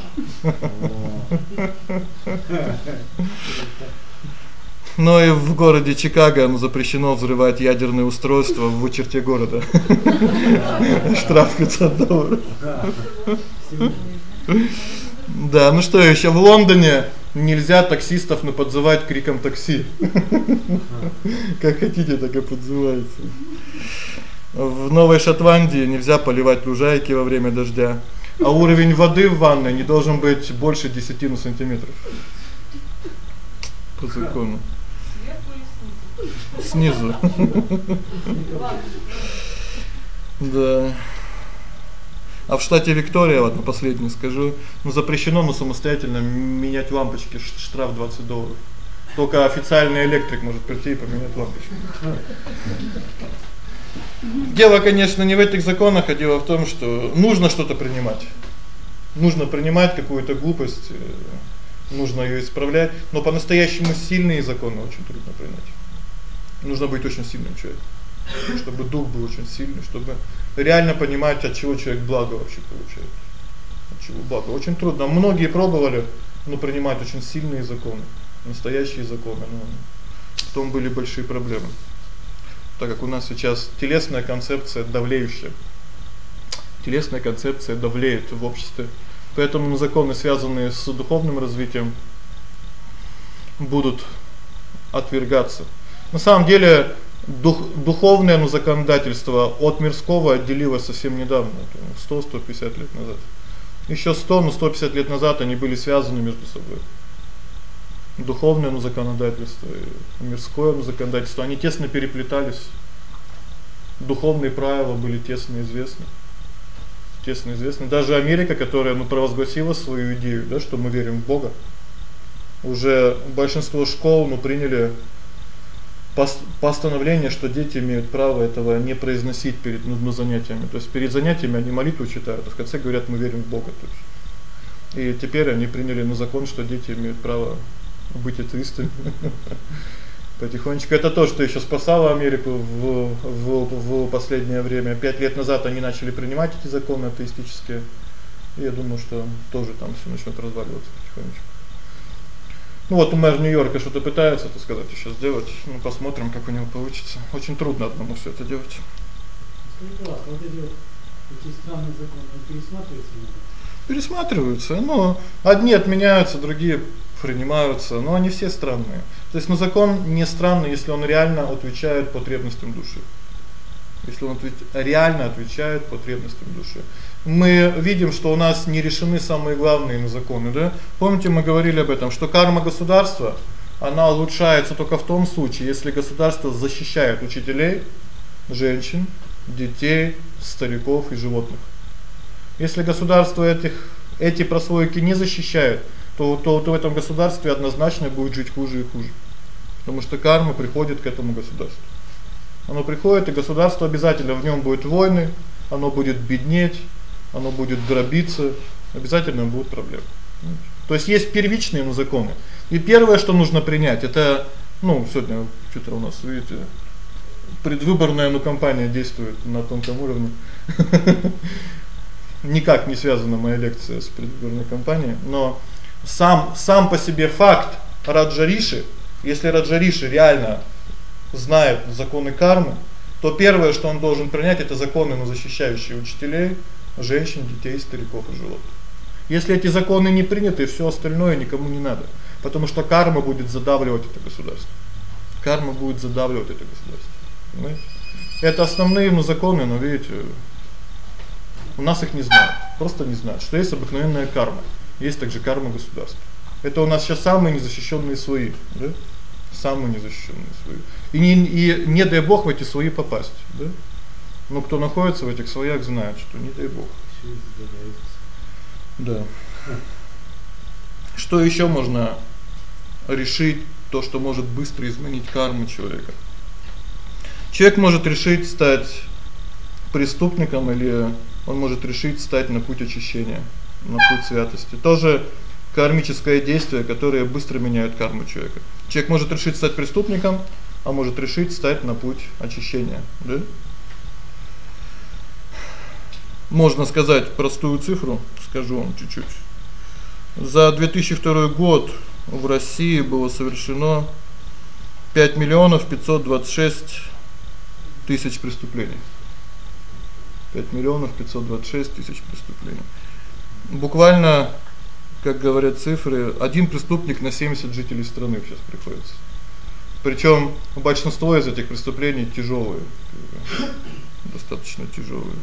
Но и в городе Чикаго запрещено взрывать ядерные устройства в черте города. Штраф 500 долларов. Да, ну что ещё в Лондоне нельзя таксистов на подзывать криком такси. Как хотите, так и подзывайте. В Новой Шотландии нельзя поливать лужайки во время дождя, а уровень воды в ванной не должен быть больше 10 сантиметров. По закону. Снизу. Да. А в штате Виктория, вот последнее скажу, ну запрещено ну самостоятельно менять лампочки, штраф 20 долларов. Только официальный электрик может прийти и поменять лампочку. Дело, конечно, не в этих законах, а дело в том, что нужно что-то принимать. Нужно принимать какую-то глупость, э, нужно её исправлять, но по-настоящему сильные законы очень трудно принять. Нужно быть очень сильным человеком, чтобы дух был очень сильный, чтобы реально понимать, от чего человек благо вообще получает. От чего благо. Очень трудно. Многие пробовали, но принимать очень сильные законы, настоящие законы, но потом были большие проблемы. Так как у нас сейчас телесная концепция давлеющая. Телесная концепция давлеет в обществе. Поэтому законы, связанные с духовным развитием, будут отвергаться. На самом деле дух духовное законодательство от мирского отделилось совсем недавно, 100-150 лет назад. Ещё 100, ну 150 лет назад они были связаны между собой. Духовное законодательство и мирское законодательство, они тесно переплетались. Духовные правила были тесно известны. Тесно известны. Даже Америка, которая ну провозгласила свою идею, да, что мы верим в Бога. Уже большинство школ ну приняли постановление, что дети имеют право этого не произносить перед ну, занятиями. То есть перед занятиями они молитву читают, а в конце говорят: "Мы верим в Бога". То есть. И теперь они приняли на закон, что дети имеют право быть атеистами. Потихонечку это то, что ещё спасало Америку в в в последнее время. 5 лет назад они начали принимать эти законы атеистические. И я думаю, что тоже там всё начнёт разваливаться потихонечку. Ну вот мэр Нью-Йорка что-то пытается, так сказать, ещё сделать. Ну посмотрим, как у него получится. Очень трудно одному всё это делать. Скажите, пожалуйста, вот эти эти странные законы пересматриваются? Пересматриваются, но одни отменяются, другие принимаются, но они все странные. То есть, ну закон не странный, если он реально отвечает потребностям души. Если он реально отвечает потребностям души мы видим, что у нас не решены самые главные законы, да? Помните, мы говорили об этом, что карма государства, она улучшается только в том случае, если государство защищает учителей, женщин, детей, стариков и животных. Если государство этих эти прослойки не защищает, то то, то в этом государстве однозначно будет жить хуже и хуже. Потому что карма приходит к этому государству. Оно приходит, и государство обязательно в нём будет войны, оно будет беднеть, оно будет дробиться, обязательно будут проблемы. То есть есть первичные законы. И первое, что нужно принять это, ну, сегодня что-то у нас, видите, предвыборная ну кампания действует на тонком уровне. Никак не связана моя лекция с предвыборной кампанией, но сам сам по себе факт Раджариши, если Раджариши реально знает законы кармы, то первое, что он должен принять это законы, ну, защищающие учителей, женщин, детей, стариков и животных. Если эти законы не приняты, всё остальное никому не надо, потому что карма будет задавливать это государство. Карма будет задавливать это государство. Понимаете? Это основные ну законы, но видите, у нас их не знают. Просто не знают, что есть обыкновенная карма. Есть также карма государства. Это у нас сейчас самые незащищённые слои, да? Самые незащищённые слои. И не и не дай бог в эти слои попасть, да? Но кто находится в этих слоях, знает, что не дай бог. Да. Что ещё можно решить то, что может быстро изменить карму человека? Человек может решить стать преступником или он может решить стать на путь очищения, на путь святости. Тоже кармическое действие, которое быстро меняет карму человека. Человек может решить стать преступником, а может решить стать на путь очищения, да? Можно сказать простую цифру, скажу вам чуть-чуть. За 2002 год в России было совершено 5 миллионов 526 тысяч преступлений. 5 миллионов 526 тысяч преступлений. Буквально, как говорят цифры, один преступник на 70 жителей страны сейчас приходится. Причём большинство из этих преступлений тяжёлые, достаточно тяжёлые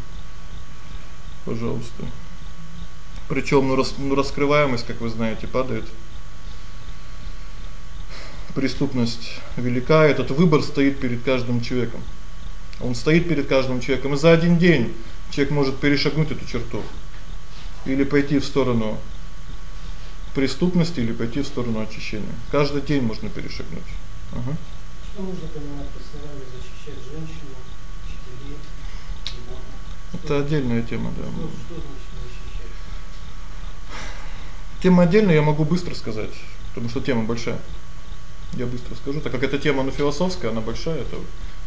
пожалуйста. Причём ну, ну раскрываемость, как вы знаете, падает. Преступность велика, этот выбор стоит перед каждым человеком. Он стоит перед каждым человеком, и за один день человек может перешагнуть эту черту или пойти в сторону преступности или пойти в сторону очищения. Каждый день можно перешагнуть. Ага. Что нужно понимать под словами защищать женщину, учителей, Это отдельная тема, да. Что, что значит защищать? Тема отдельная, я могу быстро сказать, потому что тема большая. Я быстро скажу, так как эта тема ну философская, она большая, это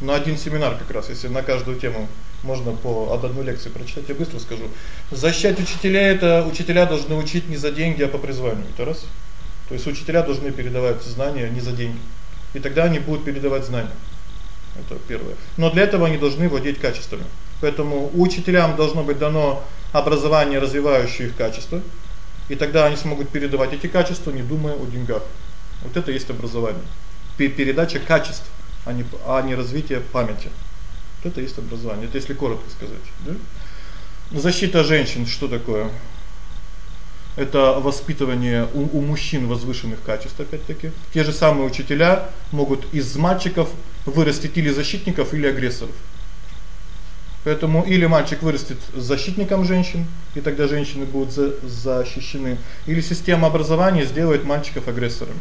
на один семинар как раз, если на каждую тему можно по от одной лекции прочитать, я быстро скажу. Защищать учителей это учителя должны учить не за деньги, а по призванию. Это раз. То есть учителя должны передавать знания не за деньги. И тогда они будут передавать знания. Это первое. Но для этого они должны владеть качествами. Поэтому учителям должно быть дано образование, развивающее их качества. И тогда они смогут передавать эти качества, не думая о деньгах. Вот это есть образование. Передача качеств, а не а не развитие памяти. Это есть образование. Это если коротко сказать, да? Защита женщин что такое? Это воспитывание у, у мужчин возвышенных качеств опять-таки. Те же самые учителя могут из мальчиков вырастить или защитников, или агрессоров. Поэтому или мальчик вырастет защитником женщин, и тогда женщины будут за, защищены, или система образования сделает мальчиков агрессорами.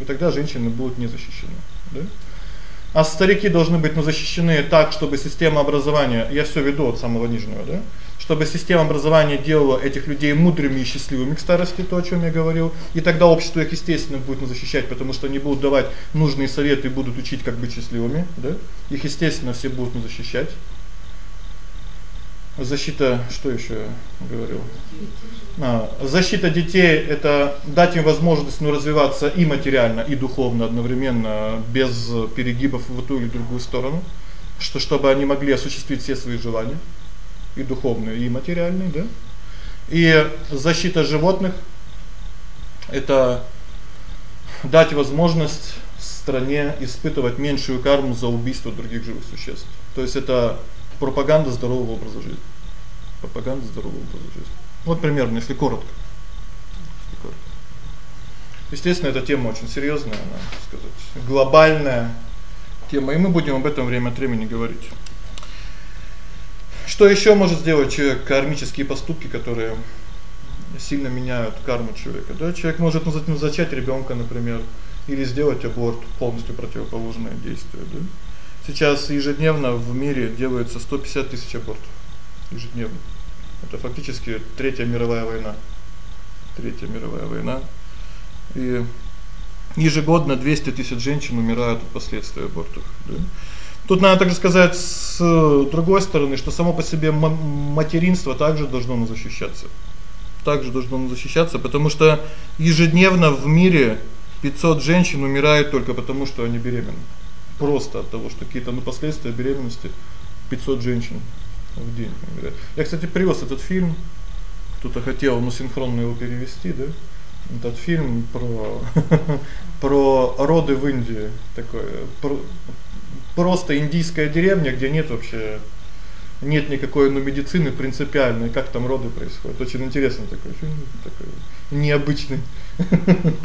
И тогда женщины будут не защищены, да? А старики должны быть ну защищены так, чтобы система образования, я всё веду от самого нижнего, да? Чтобы система образования делала этих людей мудрыми и счастливыми к старости, то, о чём я говорил. И тогда общество их естественно будет защищать, потому что они будут давать нужные советы и будут учить, как быть счастливыми, да? Их естественно все будут защищать. Защита, что ещё говорил? А, защита детей это дать им возможность ну развиваться и материально, и духовно одновременно, без перегибов в ту или другую сторону, что чтобы они могли осуществить все свои желания, и духовные, и материальные, да? И защита животных это дать возможность стране испытывать меньшую карму за убийство других живых существ. То есть это пропаганда здорового образа жизни. Пропаганда здорового образа жизни. Вот примерно, если коротко. Если коротко. Естественно, эта тема очень серьёзная, она, так сказать, глобальная тема, и мы будем об этом время от времени говорить. Что ещё может сделать человек кармические поступки, которые сильно меняют карму человека? Да, человек может ну, зачать ребёнка, например, или сделать аборт, полностью противоположное действие, да? Сейчас ежедневно в мире делается 150 тысяч абортов ежедневно. Это фактически третья мировая война. Третья мировая война. И ежегодно 200 тысяч женщин умирают от последствий абортов, да? Тут надо также сказать с другой стороны, что само по себе материнство также должно защищаться. Также должно защищаться, потому что ежедневно в мире 500 женщин умирают только потому, что они беременны просто от того, что какие-то ну последствия беременности 500 женщин день умирают. Я, кстати, привёз этот фильм. Кто-то хотел ну синхронно его перевести, да? Этот фильм про про роды в Индии, такой про, просто индийская деревня, где нет вообще нет никакой ну медицины принципиальной, как там роды происходят. Очень интересный такой фильм, такой необычный.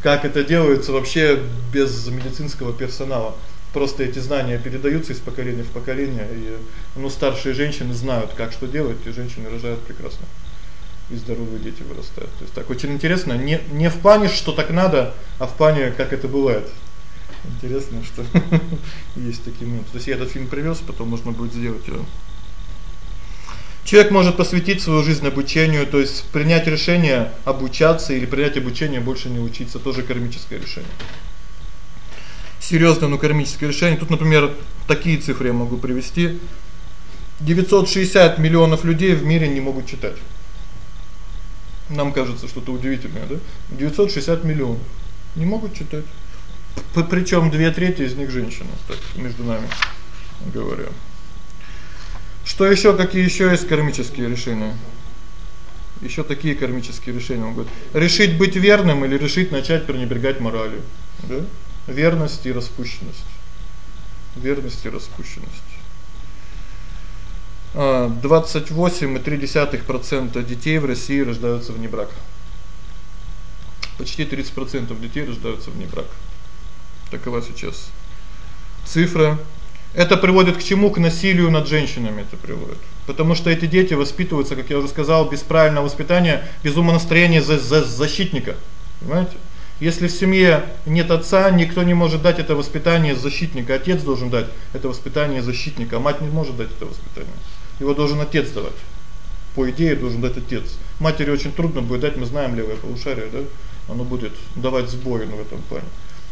Как это делается вообще без медицинского персонала просто эти знания передаются из поколения в поколение, и ну старшие женщины знают, как что делать, и женщины рожают прекрасно. И здоровые дети вырастают. То есть так очень интересно, не не в плане, что так надо, а в плане, как это бывает. Интересно, что есть такие моменты. То есть я этот фильм привёз, потом можно будет сделать его. Человек может посвятить свою жизнь обучению, то есть принять решение обучаться или принять обучение больше не учиться, тоже кармическое решение серьёзное, но кармическое решение. Тут, например, такие цифры я могу привести. 960 миллионов людей в мире не могут читать. Нам кажется что-то удивительное, да? 960 миллионов не могут читать. Причём две трети из них женщины, так между нами говоря. Что ещё, какие ещё есть кармические решения? Ещё такие кармические решения могут решить быть верным или решить начать пренебрегать моралью, да? Верность и распущенность. Верность и распущенность. А 28,3% детей в России рождаются вне брака. Почти 30% детей рождаются вне брака. Такова сейчас цифра. Это приводит к чему? К насилию над женщинами это приводит. Потому что эти дети воспитываются, как я уже сказал, без правильного воспитания, без умонастроения за, за защитника. Понимаете? Если в семье нет отца, никто не может дать это воспитание защитника. Отец должен дать это воспитание защитника, а мать не может дать это воспитание. Его должен отец давать. По идее должен дать отец. Матери очень трудно будет дать, мы знаем левое полушарие, да? Оно будет давать сбой в этом плане.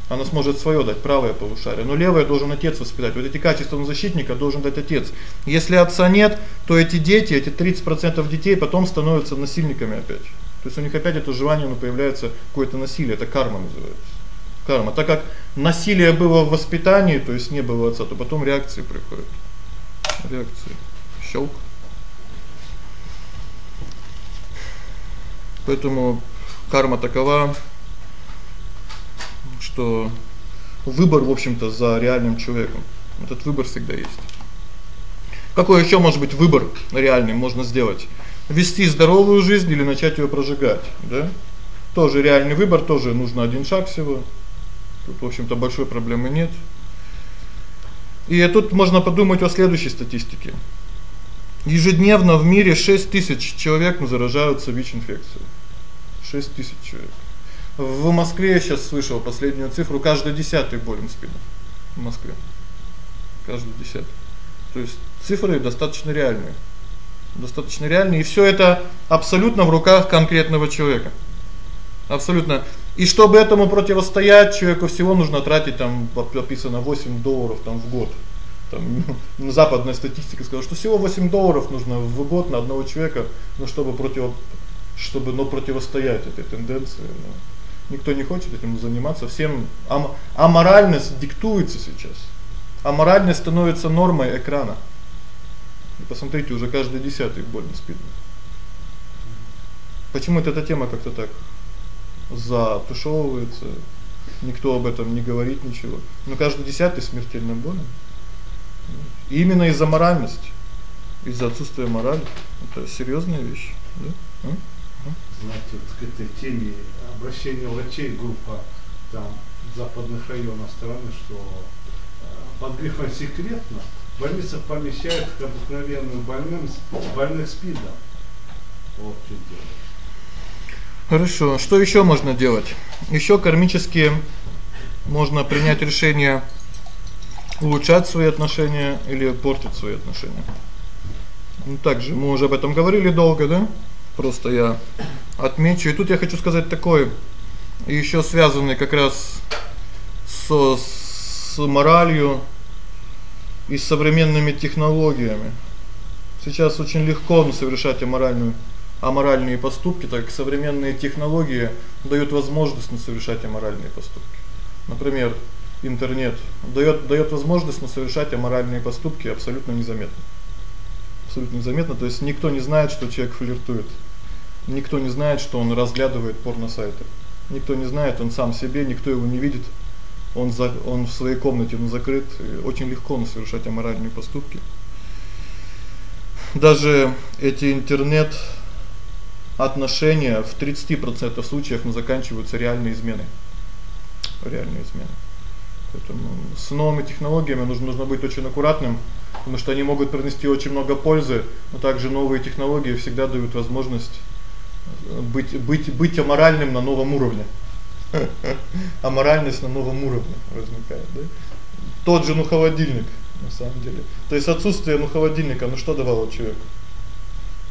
Она сможет своё дать правое полушарие, но левое должен отец воспитать. Вот эти качества защитника должен дать отец. Если отца нет, то эти дети, эти 30% детей потом становятся насильниками опять. То есть у них опять это желание, ну, появляется какое-то насилие, это карма называется. Карма. Так как насилие было в воспитании, то есть не было отца, то потом реакции приходят. Реакции. Щелк. Поэтому карма такова, что выбор, в общем-то, за реальным человеком. Этот выбор всегда есть. Какой ещё может быть выбор реальный можно сделать? Вести здоровую жизнь или начать её прожигать, да? Тоже реальный выбор, тоже нужно один шаг всего. Тут, в общем-то, большой проблемы нет. И тут можно подумать о следующей статистике. Ежедневно в мире 6 тысяч человек заражаются ВИЧ-инфекцией. 6 тысяч человек. В Москве я сейчас слышал последнюю цифру, каждый десятый болен СПИДом в Москве. Каждый десятый. То есть цифры достаточно реальные достаточно реальный, и всё это абсолютно в руках конкретного человека. Абсолютно. И чтобы этому противостоять, человеку всего нужно тратить там описано 8 долларов там в год. Там ну, западная статистика сказала, что всего 8 долларов нужно в год на одного человека, ну чтобы против чтобы но противостоять этой тенденции, ну. Никто не хочет этим заниматься, всем ам аморальность диктуется сейчас. Аморальность становится нормой экрана. Посмотрите, уже каждый десятый больно спидом. Почему эта тема как-то так затушевывается? Никто об этом не говорит ничего. Но каждый десятый смертельно болен. И именно из-за моральности, из-за отсутствия морали. Это серьёзная вещь, да? Знаете, вот к этой теме обращения врачей группа там западных районах страны, что э, под грифом секретно больницах помещают к обыкновенным больным, больных СПИДом. Вот что делать. Хорошо, что ещё можно делать? Ещё кармически можно принять решение улучшать свои отношения или портить свои отношения. Ну также мы уже об этом говорили долго, да? Просто я отмечу. И тут я хочу сказать такое, ещё связанный как раз со с моралью и с современными технологиями. Сейчас очень легко совершать аморальную аморальные поступки, так как современные технологии дают возможность на совершать аморальные поступки. Например, интернет даёт даёт возможность на совершать аморальные поступки абсолютно незаметно. Абсолютно незаметно, то есть никто не знает, что человек флиртует. Никто не знает, что он разглядывает порно-сайты. Никто не знает, он сам себе, никто его не видит он за он в своей комнате, он закрыт, очень легко на совершать аморальные поступки. Даже эти интернет отношения в 30% случаев ну заканчиваются реальной изменой. Реальной изменой. Поэтому с новыми технологиями нужно нужно быть очень аккуратным, потому что они могут принести очень много пользы, но также новые технологии всегда дают возможность быть быть быть аморальным на новом уровне. А моральность на новом уровне возникает, да? Тот же ну холодильник на самом деле. То есть отсутствие ну холодильника, ну что давало человеку?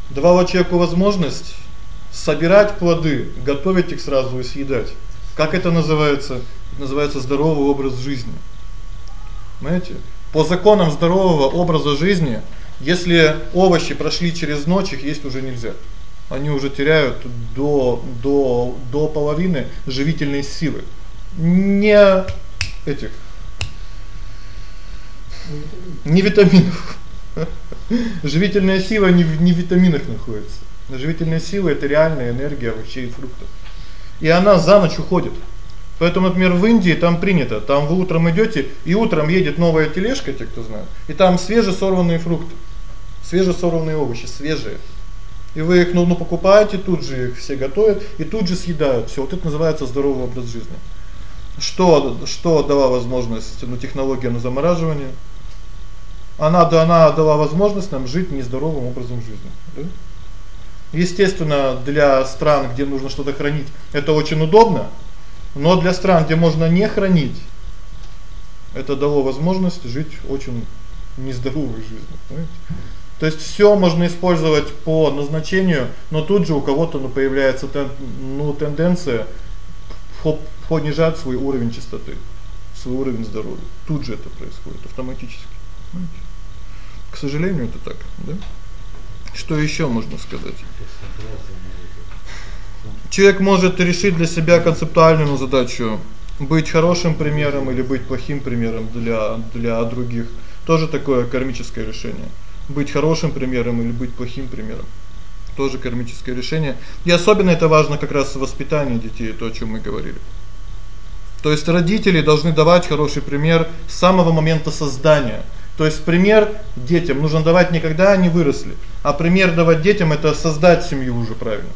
Давало человеку возможность собирать плоды, готовить их сразу и съедать. Как это называется? Это называется здоровый образ жизни. Понимаете? По законам здорового образа жизни, если овощи прошли через ночь, их есть уже нельзя они уже теряют до до до половины живительной силы. Не этих не витаминов. Живительная сила не в не витаминах находится. Живительная сила это реальная энергия овощей и фруктов. И она за ночь уходит. Поэтому, например, в Индии там принято, там вы утром идёте, и утром едет новая тележка, те, кто знает, и там свежесорванные фрукты, свежесорванные овощи, свежие. И вы их ну, ну покупаете, тут же их все готовят и тут же съедают. Всё, вот это называется здоровый образ жизни. Что что дала возможность ну технология на замораживание? Она да она дала возможность нам жить нездоровым образом жизни, да? Естественно, для стран, где нужно что-то хранить, это очень удобно, но для стран, где можно не хранить, это дало возможность жить очень нездоровой жизнью, понимаете? То есть всё можно использовать по назначению, но тут же у кого-то ну появляется тен, ну тенденция понижать свой уровень чистоты, свой уровень здоровья. Тут же это происходит автоматически. К сожалению, это так, да? Что ещё можно сказать? Человек может решить для себя концептуальную задачу быть хорошим примером или быть плохим примером для для других. Тоже такое кармическое решение. Быть хорошим примером или быть плохим примером. Тоже кармическое решение. И особенно это важно как раз в воспитании детей, то, о чём мы говорили. То есть родители должны давать хороший пример с самого момента создания. То есть пример детям нужно давать не когда они выросли, а пример давать детям это создать семью уже правильно.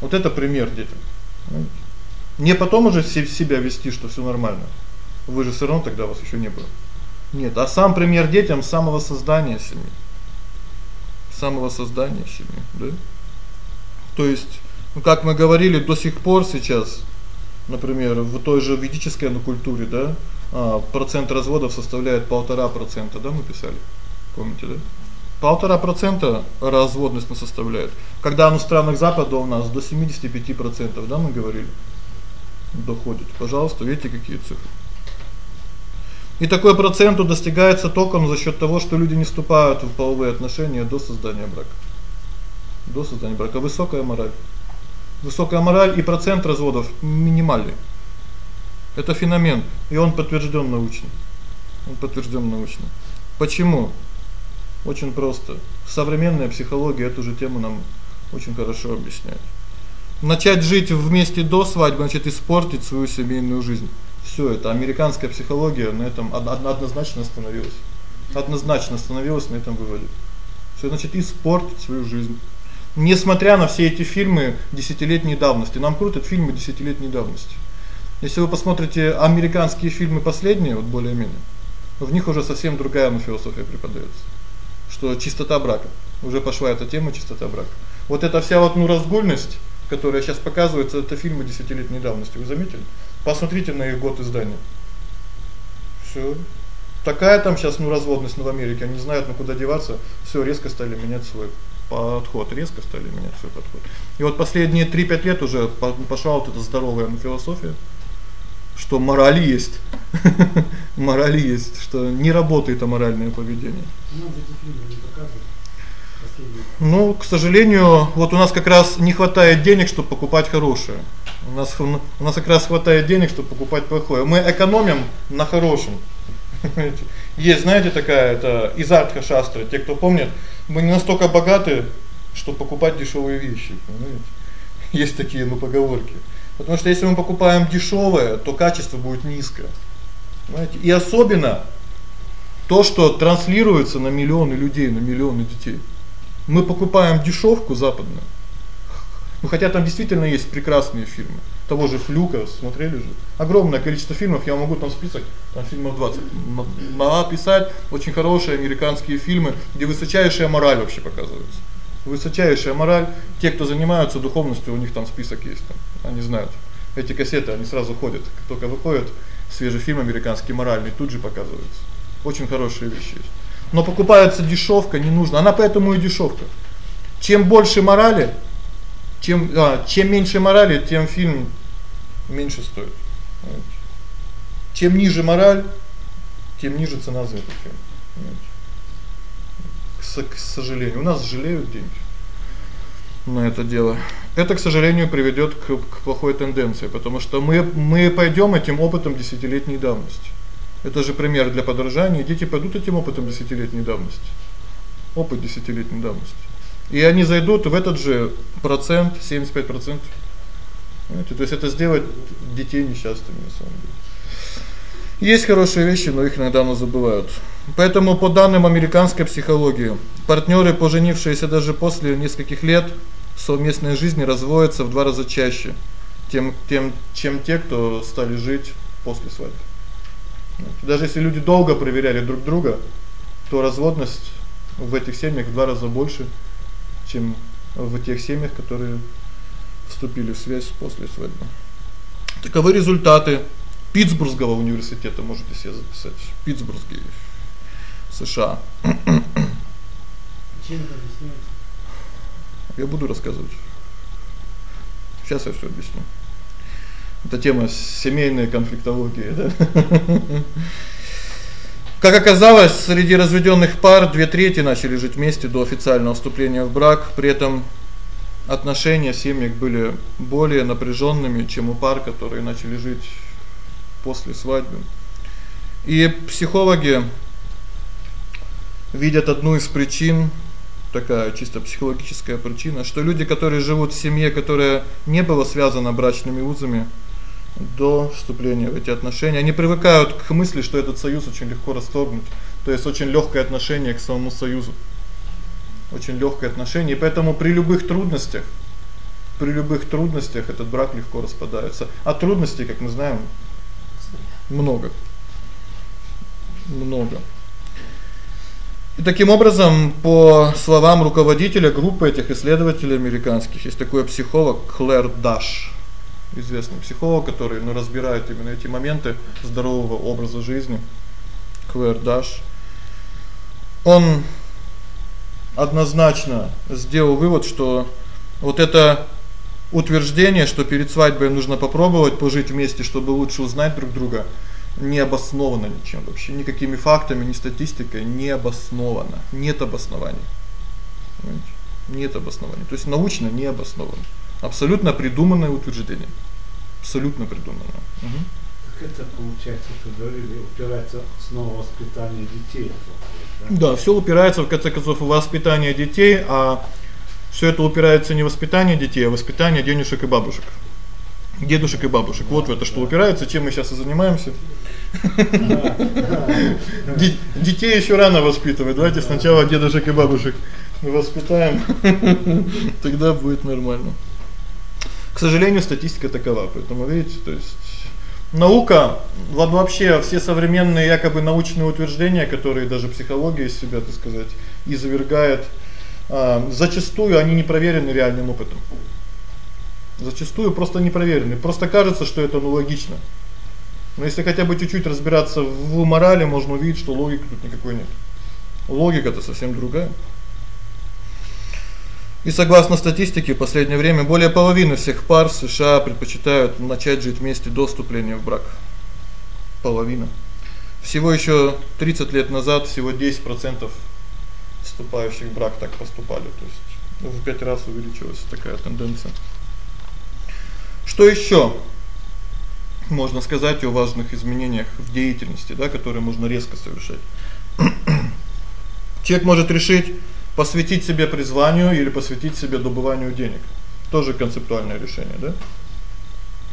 Вот это пример детям. Не потом уже себя вести, что всё нормально. Вы же всё равно тогда вас ещё не было. Нет, а сам пример детям с самого создания семьи. Самого создания семьи, да? То есть, ну как мы говорили, до сих пор сейчас, например, в той же ведической ну, культуре, да, а, процент разводов составляет 1,5%, да, мы писали. Помните, да? 1,5% разводность на составляет. Когда ну в странах Запада у нас до 75%, да, мы говорили, доходит. Пожалуйста, видите, какие цифры. И такой процент достигается только ну, за счёт того, что люди не вступают в половые отношения до создания брака. До создания брака высокая мораль. Высокая мораль и процент разводов минимальный. Это феномен, и он подтверждён научно. Он подтверждён научно. Почему? Очень просто. Современная психология эту же тему нам очень хорошо объясняет. Начать жить вместе до свадьбы, значит испортить свою семейную жизнь. Всё это американская психология на этом однозначно остановилась. Однозначно остановилась на этом выводе. Всё значит испортить свою жизнь. Несмотря на все эти фильмы десятилетней давности, нам крутят фильмы десятилетней давности. Если вы посмотрите американские фильмы последние, вот более-менее, в них уже совсем другая философия преподаётся. Что чистота брака. Уже пошла эта тема чистота брака. Вот эта вся вот ну разгульность, которая сейчас показывается, это фильмы десятилетней давности. Вы заметили? Посмотрите на их год издания. Всё. Такая там сейчас ну разводность ну, в Америке, они не знают, ну куда деваться, всё резко стали менять свой подход, резко стали менять свой подход. И вот последние 3-5 лет уже пошла вот эта здоровая философия, что мораль есть. мораль есть, что не работает аморальное поведение. Ну, эти фильмы не показывают. Ну, к сожалению, вот у нас как раз не хватает денег, чтобы покупать хорошее. У нас у нас как раз хватает денег, чтобы покупать плохое. Мы экономим на хорошем. Есть, знаете, такая это из Артха-шастры, те, кто помнит, мы не настолько богаты, чтобы покупать дешёвые вещи, понимаете? Есть такие, ну, поговорки. Потому что если мы покупаем дешёвое, то качество будет низкое. Понимаете? И особенно то, что транслируется на миллионы людей, на миллионы детей. Мы покупаем дешёвку западную. Ну хотя там действительно есть прекрасные фильмы. Того же Флюка смотрели же. Огромное количество фильмов, я могу там список, там фильмов 20. Могу писать очень хорошие американские фильмы, где высочайшая мораль вообще показывается. Высочайшая мораль. Те, кто занимаются духовностью, у них там список есть там. Они знают. Эти кассеты, они сразу ходят. Как только выходит свежий фильм американский моральный, тут же показывается. Очень хорошие вещи есть но покупается дешёвка, не нужно. Она поэтому и дешёвка. Чем больше морали, чем а, чем меньше морали, тем фильм меньше стоит. Чем ниже мораль, тем ниже цена за этот фильм. К, к сожалению, у нас жалеют деньги на это дело. Это, к сожалению, приведёт к, к плохой тенденции, потому что мы мы пойдём этим опытом десятилетней давности. Это же пример для подражания. Дети пойдут этим опытом десятилетней давности. Опыт десятилетней давности. И они зайдут в этот же процент, 75%. Понимаете? То есть это сделать детей несчастными на самом деле. Есть хорошие вещи, но их иногда мы забывают. Поэтому по данным американской психологии, партнёры, поженившиеся даже после нескольких лет совместной жизни, разводятся в два раза чаще, тем тем чем те, кто стали жить после свадьбы. Даже если люди долго проверяли друг друга, то разводность в этих семьях в два раза больше, чем в тех семьях, которые вступили в связь после свадьбы. Таковы результаты Питтсбургского университета, можете себе записать. Питтсбургский США. Чем это объясняется? Я буду рассказывать. Сейчас я всё объясню. Это тема семейной конфликтологии, да? Как оказалось, среди разведённых пар две трети начали жить вместе до официального вступления в брак, при этом отношения в семьях были более напряжёнными, чем у пар, которые начали жить после свадьбы. И психологи видят одну из причин, такая чисто психологическая причина, что люди, которые живут в семье, которая не была связана брачными узами до вступления в эти отношения, они привыкают к мысли, что этот союз очень легко расторгнуть. То есть очень лёгкое отношение к самому союзу. Очень лёгкое отношение, и поэтому при любых трудностях при любых трудностях этот брак легко распадается. А трудностей, как мы знаем, много. Много. И таким образом, по словам руководителя группы этих исследователей американских, есть такой психолог Клэр Даш, известный психолог, который, ну, разбирает именно эти моменты здорового образа жизни. Клэр Даш. Он однозначно сделал вывод, что вот это утверждение, что перед свадьбой нужно попробовать пожить вместе, чтобы лучше узнать друг друга, не обосновано ничем вообще, никакими фактами, ни статистикой не обосновано. Нет обоснований. Понимаете? Нет обоснований. То есть научно не обосновано. Абсолютно придуманное утверждение. Абсолютно придуманное. Угу. Так это получается, что говорили, упирается снова воспитание детей. Да, да всё упирается в конце концов в воспитание детей, а всё это упирается не в воспитание детей, а в воспитание денежек и бабушек дедушек и бабушек. Вот в это что упирается, чем мы сейчас и занимаемся. Детей ещё рано воспитывать. Давайте сначала дедушек и бабушек воспитаем. Тогда будет нормально. К сожалению, статистика такова. Поэтому видите, то есть наука, вообще все современные якобы научные утверждения, которые даже психология из себя, так сказать, извергает, а, зачастую они не проверены реальным опытом. Зачастую просто не проверены. Просто кажется, что это ну логично. Но если хотя бы чуть-чуть разбираться в морали, можно увидеть, что логики тут никакой нет. Логика-то совсем другая. И согласно статистике, в последнее время более половины всех пар в США предпочитают начать жить вместе до вступления в брак. Половина. Всего ещё 30 лет назад всего 10% вступающих в брак так поступали, то есть в 5 раз увеличилась такая тенденция. Что ещё можно сказать о важных изменениях в деятельности, да, которые можно резко совершать? Человек может решить посвятить себе призванию или посвятить себе добыванию денег. Тоже концептуальное решение, да?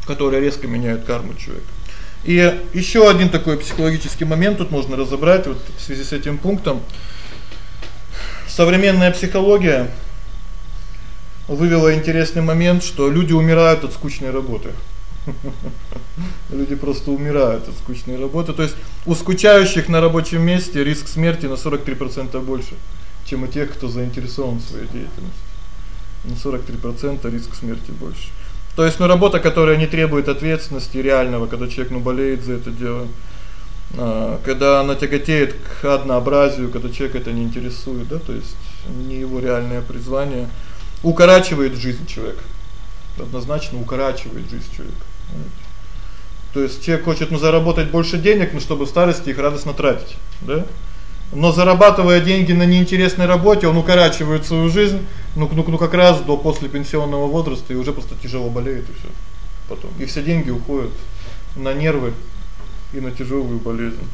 Которое резко меняет карму человека. И ещё один такой психологический момент тут можно разобрать вот в связи с этим пунктом. Современная психология вывела интересный момент, что люди умирают от скучной работы. Люди просто умирают от скучной работы. То есть у скучающих на рабочем месте риск смерти на 43% больше, чем у тех, кто заинтересован в своей деятельности. На 43% риск смерти больше. То есть, ну, работа, которая не требует ответственности реального, когда человек ну болеет за это дело, а, когда она тяготеет к однообразию, когда человек это не интересует, да, то есть не его реальное призвание укорачивает жизнь человека. Однозначно укорачивает жизнь человека. То есть человек хочет ну заработать больше денег, но чтобы в старости их радостно тратить, да? Но зарабатывая деньги на неинтересной работе, он укорачивает свою жизнь, ну ну, ну как раз до после пенсионного возраста и уже просто тяжело болеет и всё. Потом и все деньги уходят на нервы и на тяжелую болезнь.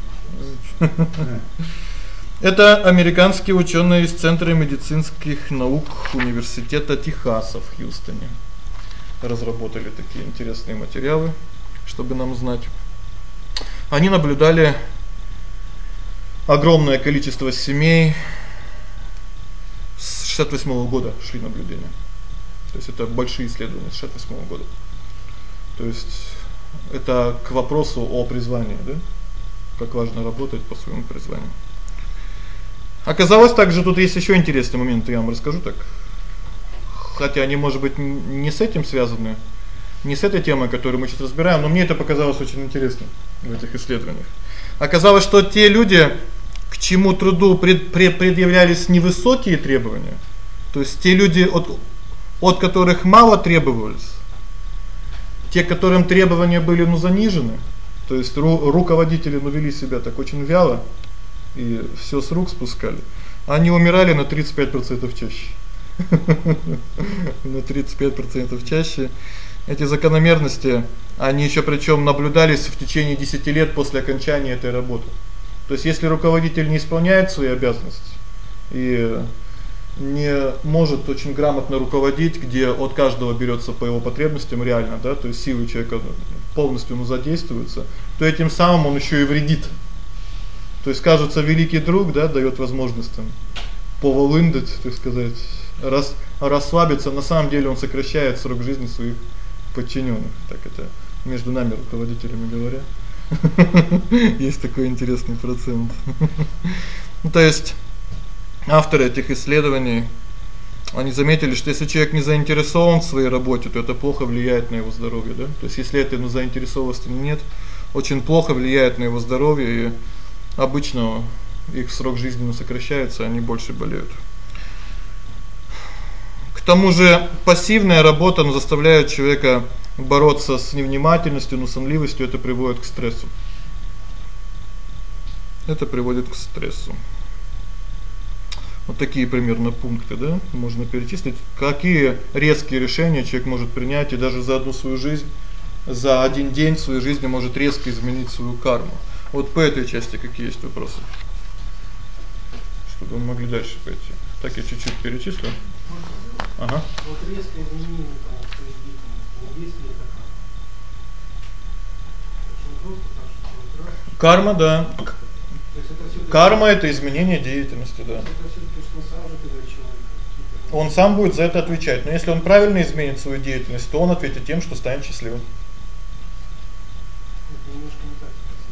Это американские ученые из Центра медицинских наук Университета Техаса в Хьюстоне разработали такие интересные материалы, чтобы нам знать. Они наблюдали огромное количество семей с 68 -го года шли наблюдения. То есть это большие исследования с 68 -го года. То есть это к вопросу о призвании, да? Как важно работать по своему призванию. Оказалось также тут есть ещё интересный момент, я вам расскажу так. Хотя они, может быть, не с этим связаны, не с этой темой, которую мы сейчас разбираем, но мне это показалось очень интересным в этих исследованиях. Оказалось, что те люди, к чему труду пред, пред, предъявлялись невысокие требования, то есть те люди, от от которых мало требовалось, те, которым требования были ну занижены, то есть ру, руководители ну вели себя так очень вяло и всё с рук спускали. Они умирали на 35% чаще. На 35% чаще. Эти закономерности, они ещё причём наблюдались в течение 10 лет после окончания этой работы. То есть если руководитель не исполняет свои обязанности и не может очень грамотно руководить, где от каждого берётся по его потребностям реально, да, то есть силы человека полностью ему задействуются, то этим самым он ещё и вредит. То есть, кажется, великий друг, да, даёт возможность там поволындать, так сказать, рас расслабиться, на самом деле он сокращает срок жизни своих подчинённых. Так это между нами руководителями говоря. Есть такой интересный процент. Ну то есть авторы этих исследований они заметили, что если человек не заинтересован в своей работе, то это плохо влияет на его здоровье, да? То есть если этой ну, заинтересованности нет, очень плохо влияет на его здоровье и обычно их срок жизни ну, сокращается, они больше болеют. К тому же пассивная работа ну, заставляет человека бороться с невнимательностью, ну, сонливостью, это приводит к стрессу. Это приводит к стрессу. Вот такие примерно пункты, да, можно перечислить. Какие резкие решения человек может принять и даже за одну свою жизнь, за один день своей жизни может резко изменить свою карму. Вот по этой части какие есть вопросы? Чтобы мы могли дальше пойти. Так я чуть-чуть перечислю. Ага. Вот резкое изменение там своей деятельности, есть ли это карма? Да. Карма это изменение деятельности, да. Это всё-таки что сам же тогда человек. Он сам будет за это отвечать. Но если он правильно изменит свою деятельность, то он ответит тем, что станет счастливым. Это немножко не так.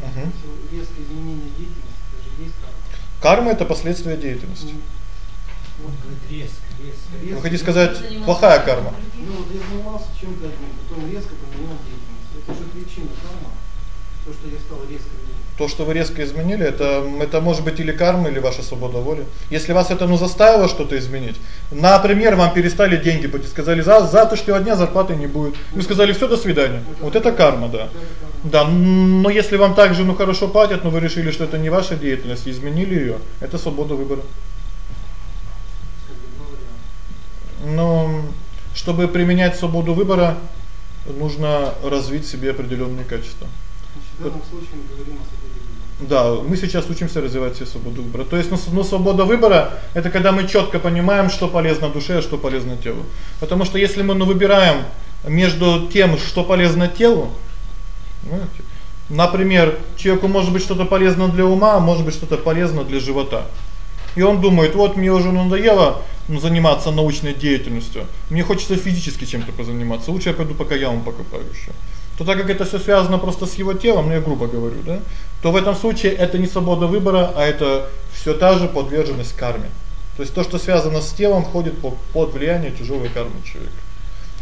Угу. Если резкое изменение деятельности, это же есть карма. Карма это последствия деятельности. Вот резко, резко. Вы хотите сказать плохая карма? Ну вот я занимался чем-то одним, потом резко поменял деятельность. Это же причина карма. То, что я стал резко менять. То, что вы резко изменили, это это может быть или карма, или ваша свобода воли. Если вас это ну заставило что-то изменить. Например, вам перестали деньги платить, сказали: "За завтрашнего дня зарплаты не будет". Вы сказали: "Всё, до свидания". Вот это карма, да. Да, но если вам также ну хорошо платят, но вы решили, что это не ваша деятельность, изменили её, это свобода выбора. Но чтобы применять свободу выбора, нужно развить в себе определённые качества. В данном случае мы говорим о свободе выбора. Да, мы сейчас учимся развивать себе свободу выбора. То есть, ну, ну свобода выбора это когда мы чётко понимаем, что полезно душе, а что полезно телу. Потому что если мы ну выбираем между тем, что полезно телу, знаете, например, человеку может быть что-то полезно для ума, а может быть что-то полезно для живота. И он думает: "Вот мне уже надоело ну, заниматься научной деятельностью. Мне хочется физически чем-то позаниматься. Лучше я пойду пока яму покопаю ещё". То так как это всё связано просто с его телом, ну я грубо говорю, да, то в этом случае это не свобода выбора, а это всё та же подверженность карме. То есть то, что связано с телом, входит под под влияние тяжёлой кармы человека.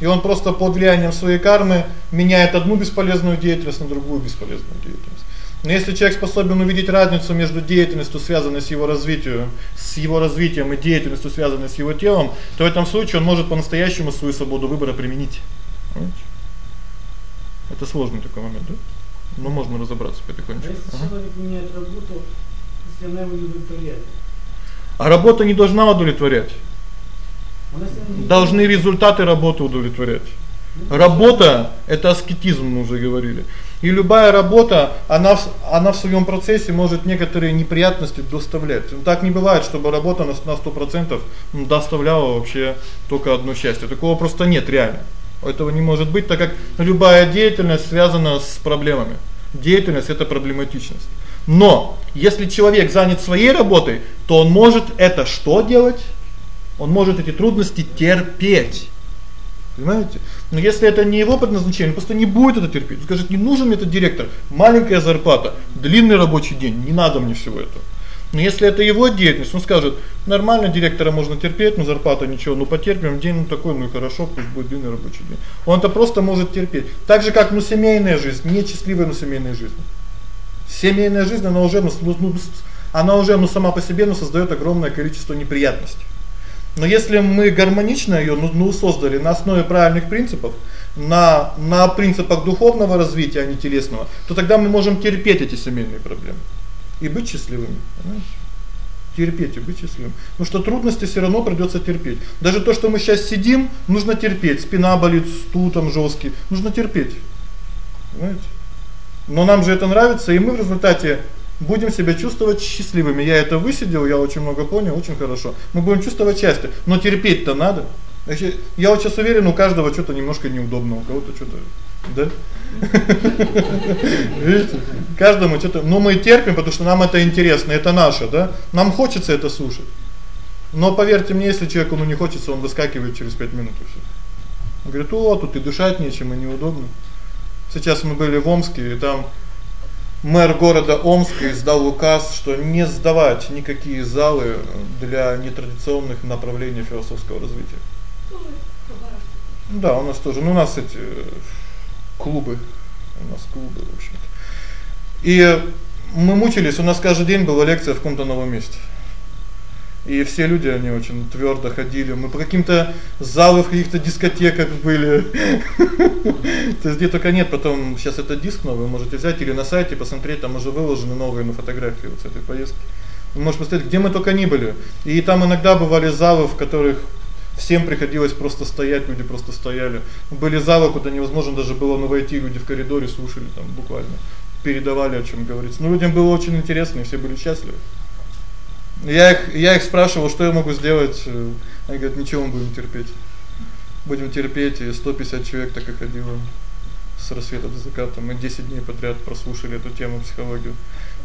И он просто под влиянием своей кармы меняет одну бесполезную деятельность на другую бесполезную деятельность. Но если человек способен увидеть разницу между деятельностью, связанной с его развитием, с его развитием и деятельностью, связанной с его телом, то в этом случае он может по-настоящему свою свободу выбора применить. Понимаете? Это сложный такой момент, да? Но можно разобраться потихонечку. А если Ага. человек меняет работу, если она его не удовлетворяет? А работа не должна удовлетворять. Должны результаты работы удовлетворять. Работа это аскетизм, мы уже говорили. И любая работа, она в, она в своём процессе может некоторые неприятности доставлять. Так не бывает, чтобы работа на на 100% доставляла вообще только одно счастье. Такого просто нет реально. Этого не может быть, так как любая деятельность связана с проблемами. Деятельность это проблематичность. Но если человек занят своей работой, то он может это что делать? Он может эти трудности терпеть. Понимаете? Но если это не его предназначение, он просто не будет это терпеть. Скажет: "Не нужен мне этот директор, маленькая зарплата, длинный рабочий день, не надо мне всего этого". Но если это его деятельность, он скажет: "Нормально, директора можно терпеть, но зарплата ничего, ну потерпим, день ну такой, ну и хорошо, пусть будет длинный рабочий день". Он это просто может терпеть. Так же как ну семейная жизнь, не счастливая, но семейная жизнь. Семейная жизнь она уже ну, ну она уже ну сама по себе ну создаёт огромное количество неприятностей. Но если мы гармонично её ну, ну создали на основе правильных принципов, на на принципах духовного развития, а не телесного, то тогда мы можем терпеть эти семейные проблемы и быть счастливыми, понимаешь? Терпеть и быть счастливым. Потому что трудности всё равно придётся терпеть. Даже то, что мы сейчас сидим, нужно терпеть. Спина болит, стул там жёсткий, нужно терпеть. Понимаете? Но нам же это нравится, и мы в результате будем себя чувствовать счастливыми. Я это высидел, я очень много понял, очень хорошо. Мы будем чувствовать счастье, но терпеть-то надо. Значит, я вот сейчас уверен, у каждого что-то немножко неудобно, у кого-то что-то, да? Видите? Каждому что-то, но мы терпим, потому что нам это интересно, это наше, да? Нам хочется это слушать. Но поверьте мне, если человеку ну не хочется, он выскакивает через 5 минут и всё. Он говорит: "О, тут и дышать нечем, и неудобно". Сейчас мы были в Омске, и там мэр города Омска издал указ, что не сдавать никакие залы для нетрадиционных направлений философского развития. Да, у нас тоже. Ну у нас эти клубы, у нас клубы, в общем-то. И мы мучились, у нас каждый день была лекция в каком-то новом месте. И все люди они очень твёрдо ходили. Мы по каким-то залам каких-то дискотеках были. То есть где только нет, потом сейчас это диск новый, можете взять или на сайте посмотреть, там уже выложены новые на фотографии вот с этой поездки. Вы можете посмотреть, где мы только не были. И там иногда бывали залы, в которых всем приходилось просто стоять, люди просто стояли. Были залы, куда невозможно даже было ну войти, люди в коридоре слушали там буквально, передавали, о чём говорится. Но людям было очень интересно, и все были счастливы. Я их я их спрашивал, что я могу сделать. Они говорят: "Ничего, мы будем терпеть". Будем терпеть, и 150 человек так и ходило с рассвета до заката. Мы 10 дней подряд прослушали эту тему психологию.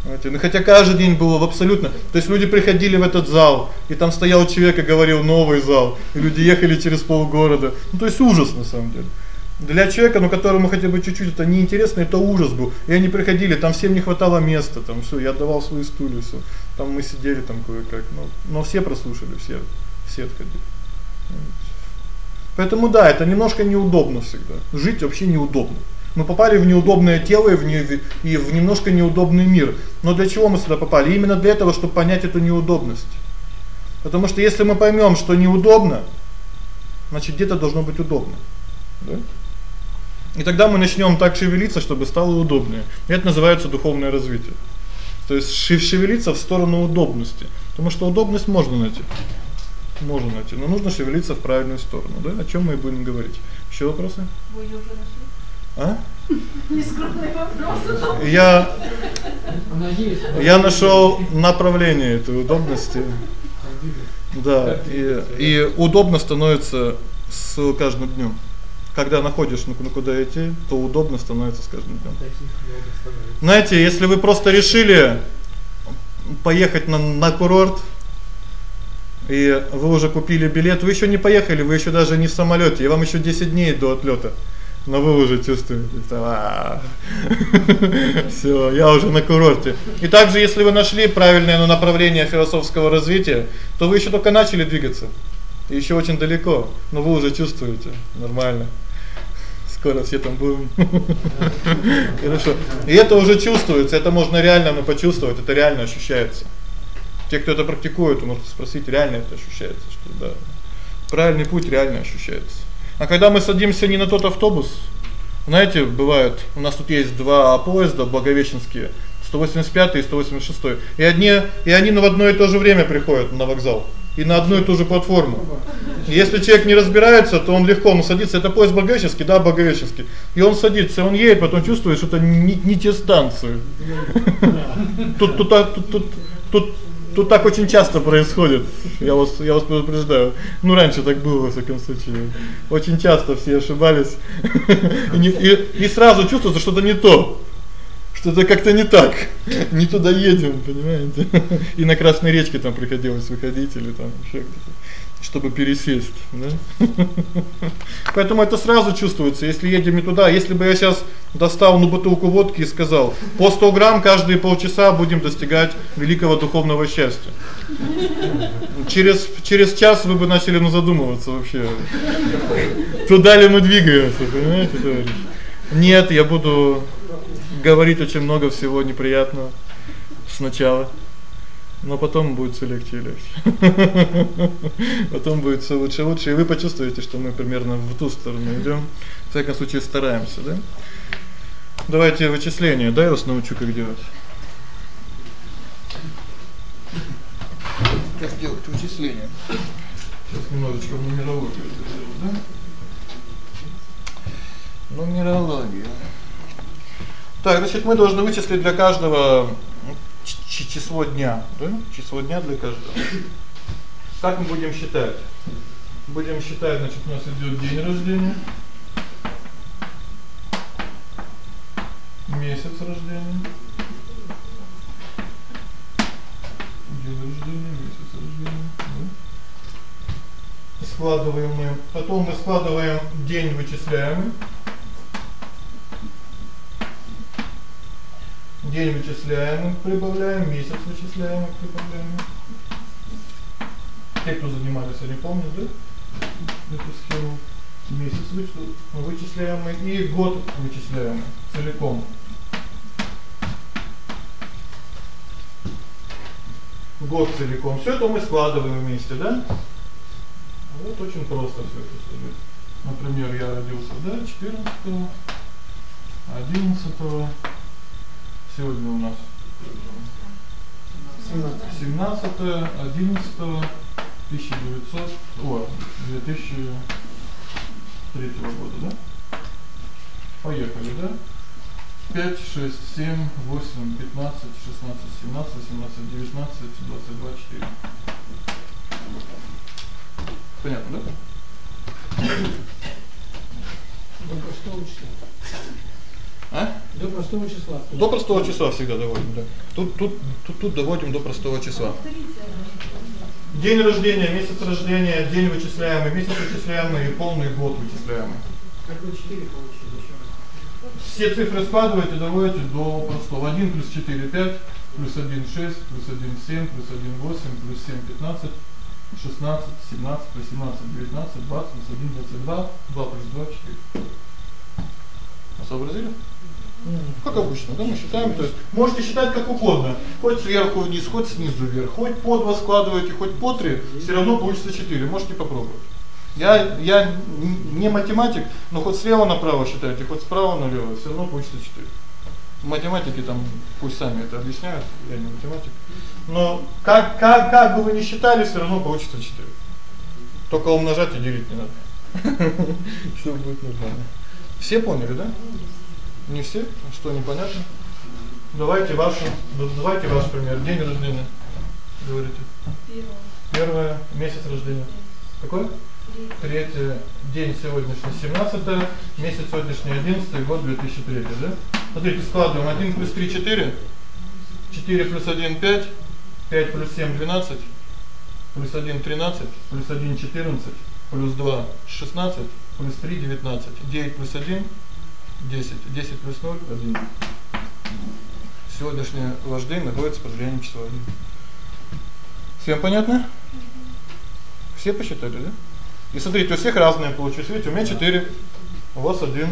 Знаете, ну хотя каждый день было абсолютно. То есть люди приходили в этот зал, и там стоял человек и говорил: "Новый зал". И люди ехали через полгорода. Ну то есть ужас на самом деле. Для человека, ну которому хотя бы чуть-чуть это неинтересно, это ужас был. И они приходили, там всем не хватало места, там всё, я отдавал свои стулья, всё. Там мы сидели там кое-как, но но все прослушали, все все отходили. Поэтому да, это немножко неудобно всегда. Жить вообще неудобно. Мы попали в неудобное тело и в не, и в немножко неудобный мир. Но для чего мы сюда попали? Именно для этого, чтобы понять эту неудобность. Потому что если мы поймём, что неудобно, значит, где-то должно быть удобно. Да? И тогда мы начнём так шевелиться, чтобы стало удобнее. Это называется духовное развитие. То есть шевелиться в сторону удобности, потому что удобность можно найти. Можно найти, но нужно шевелиться в правильную сторону, да? О чём мы и будем говорить. Ещё вопросы? Вы уже? А? Нескромный вопрос. Я Я нашёл направление этой удобности. Да, и и удобно становится с каждым днём когда находишь, ну, ну куда идти, то удобно становится с каждым днём. Знаете, если вы просто решили поехать на на курорт, и вы уже купили билет, вы ещё не поехали, вы ещё даже не в самолёте, и вам ещё 10 дней до отлёта. Но вы уже чувствуете, что всё, я уже на курорте. И также, если вы нашли правильное ну, направление философского развития, то вы ещё только начали двигаться. И ещё очень далеко, но вы уже чувствуете нормально скоро все там будем. Хорошо. И это уже чувствуется, это можно реально ну почувствовать, это реально ощущается. Те, кто это практикует, можете спросить, реально это ощущается, что да. Правильный путь реально ощущается. А когда мы садимся не на тот автобус, знаете, бывает, у нас тут есть два поезда благовещенские, 185 и 186. И одни и они на в одно и то же время приходят на вокзал и на одну и ту же платформу. Если человек не разбирается, то он легко, он садится, это поезд Благовещенский, да, Благовещенский. И он садится, он едет, потом чувствует, что это не не те станции. Тут тут тут тут тут тут так очень часто происходит. Я вас я вас предупреждаю. Ну раньше так было во всяком случае. Очень часто все ошибались. И и, и сразу чувствуется что-то не то что-то как-то не так. Не туда едем, понимаете? И на Красной речке там приходилось выходить или там ещё где-то. Чтобы пересесть, да? Поэтому это сразу чувствуется. Если едем не туда, если бы я сейчас достал ну бутылку водки и сказал: "По 100 грамм каждые полчаса будем достигать великого духовного счастья". Через через час вы бы начали ну задумываться вообще. Туда ли мы двигаемся, понимаете, товарищ? Нет, я буду говорить очень много всего неприятного сначала. Но потом будет всё легче и легче. Потом будет всё лучше и лучше, и вы почувствуете, что мы примерно в ту сторону идём. В всяком случае стараемся, да? Давайте вычисления, да, я вас научу как делать. Как делать вычисления? Сейчас немножечко нумерологию сделаю, да? Нумерология. Так, значит, мы должны вычислить для каждого число дня, да? Число дня для каждого. Как мы будем считать? Будем считать, значит, у нас идёт день рождения. Месяц рождения. День рождения, месяц рождения, да? Складываем мы. Потом мы складываем день вычисляемый. День вычисляемый прибавляем, месяц вычисляемый прибавляем. Те, кто занимались, они помнят, да? Эту схему. Месяц вычисляемый и год вычисляемый целиком. Год целиком. Всё это мы складываем вместе, да? Вот очень просто всё это. Например, я родился, да, 14 11 Сегодня у нас 17 17 11 1900, о, 2003 года, да? Поехали, да? 5 6 7 8 15 16 17 18 19 22 4. Понятно, да? Доброго числа. А? До простого числа. До простого числа всегда доводим, да. Тут тут тут тут доводим до простого числа. День рождения, месяц рождения, день вычисляемый, месяц вычисляемый и полный год вычисляемый. Как вы 4 получили ещё раз? Все цифры складываете, доводите до простого. 1 плюс 4 5, плюс 1 6, плюс 1 7, плюс 1 8, плюс 7 15, 16, 17, плюс 17 19, 20, плюс 1 22, 2 плюс 2 4. Сообразили? Как обычно, да, мы считаем, то есть можете считать как угодно. Хоть сверху вниз, хоть снизу вверх, хоть по 2 складываете, хоть по 3, всё равно получится 4. Можете попробовать. Я я не математик, но хоть слева направо считайте, хоть справа налево, всё равно получится 4. Математики там пусть сами это объясняют, я не математик. Но как как как бы вы ни считали, всё равно получится 4. Только умножать и делить не надо. Всё будет нормально. Все поняли, да? Не все? Что непонятно? Давайте вашу, давайте ваш пример. День рождения. Говорите. Первое. Месяц рождения. Какой? Третий день сегодняшний 17 месяц сегодняшний 11 год 2003, да? Смотрите, складываем 1 плюс 3 4. 4 плюс 1 5. 5 плюс 7 12. Плюс 1 13, плюс 1 14, плюс 2 16, плюс 3 19. 9 плюс 1 10. 10 плюс 0 1. Сегодняшний ваш день находится под влиянием числа 1. Всем понятно? Все посчитали, да? И смотрите, у всех разные получились. Видите, у меня 4, у вас 1.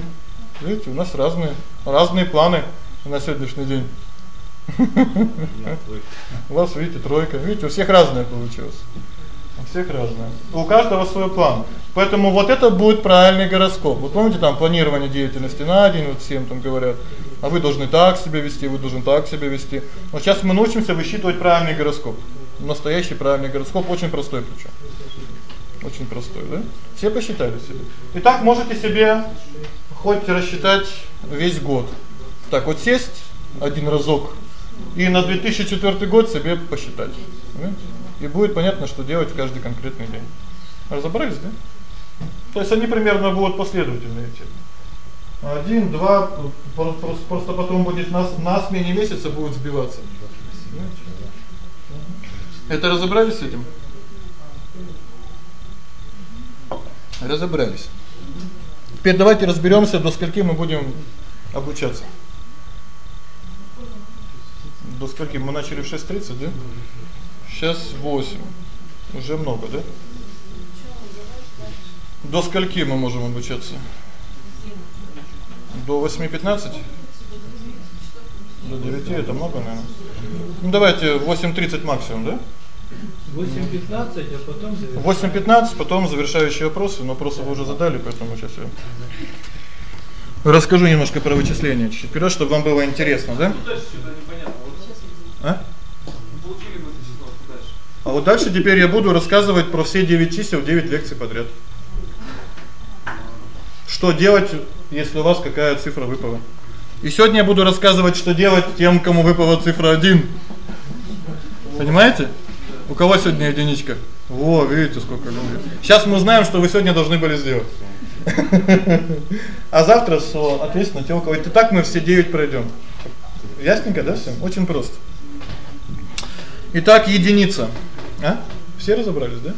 Видите, у нас разные разные планы на сегодняшний день. У вас, видите, тройка. Видите, у всех разное получилось. У всех разное. У каждого свой план. Поэтому вот это будет правильный гороскоп. Вот помните там планирование деятельности на день, вот всем там говорят: "А вы должны так себя вести, вы должны так себя вести". Вот сейчас мы научимся высчитывать правильный гороскоп. Настоящий правильный гороскоп очень простой причём. Очень простой, да? Все посчитали себе. Итак, можете себе хоть рассчитать весь год. Так вот сесть один разок и на 2004 год себе посчитать. Понимаете? И будет понятно, что делать в каждый конкретный день. Разобрались, да? То есть они примерно будут последовательные идти. 1 2 просто просто потом будет на на смене месяца будет сбиваться. Это разобрались с этим? Разобрались. Теперь давайте разберёмся, до скольки мы будем обучаться. До скольки мы начали в 6:30, да? Сейчас 8. Уже много, да? До скольки мы можем обучаться? До 8:15? До 9 это много, наверное. Ну давайте 8:30 максимум, да? 8.15, а потом завершаем. 8:15, потом завершающие вопросы, но вопросы вы уже задали, поэтому сейчас я расскажу немножко про вычисления чуть вперёд, чтобы вам было интересно, да? А? А вот дальше теперь я буду рассказывать про все 9 чисел, 9 лекций подряд. Что делать, если у вас какая цифра выпала? И сегодня я буду рассказывать, что делать тем, кому выпала цифра 1. Понимаете? У кого сегодня единичка? Во, видите, сколько людей. Сейчас мы узнаем, что вы сегодня должны были сделать. А завтра что ответственно те, и так мы все 9 пройдём. Ясненько, да, всем? Очень просто. Итак, единица. А? Все разобрались, да?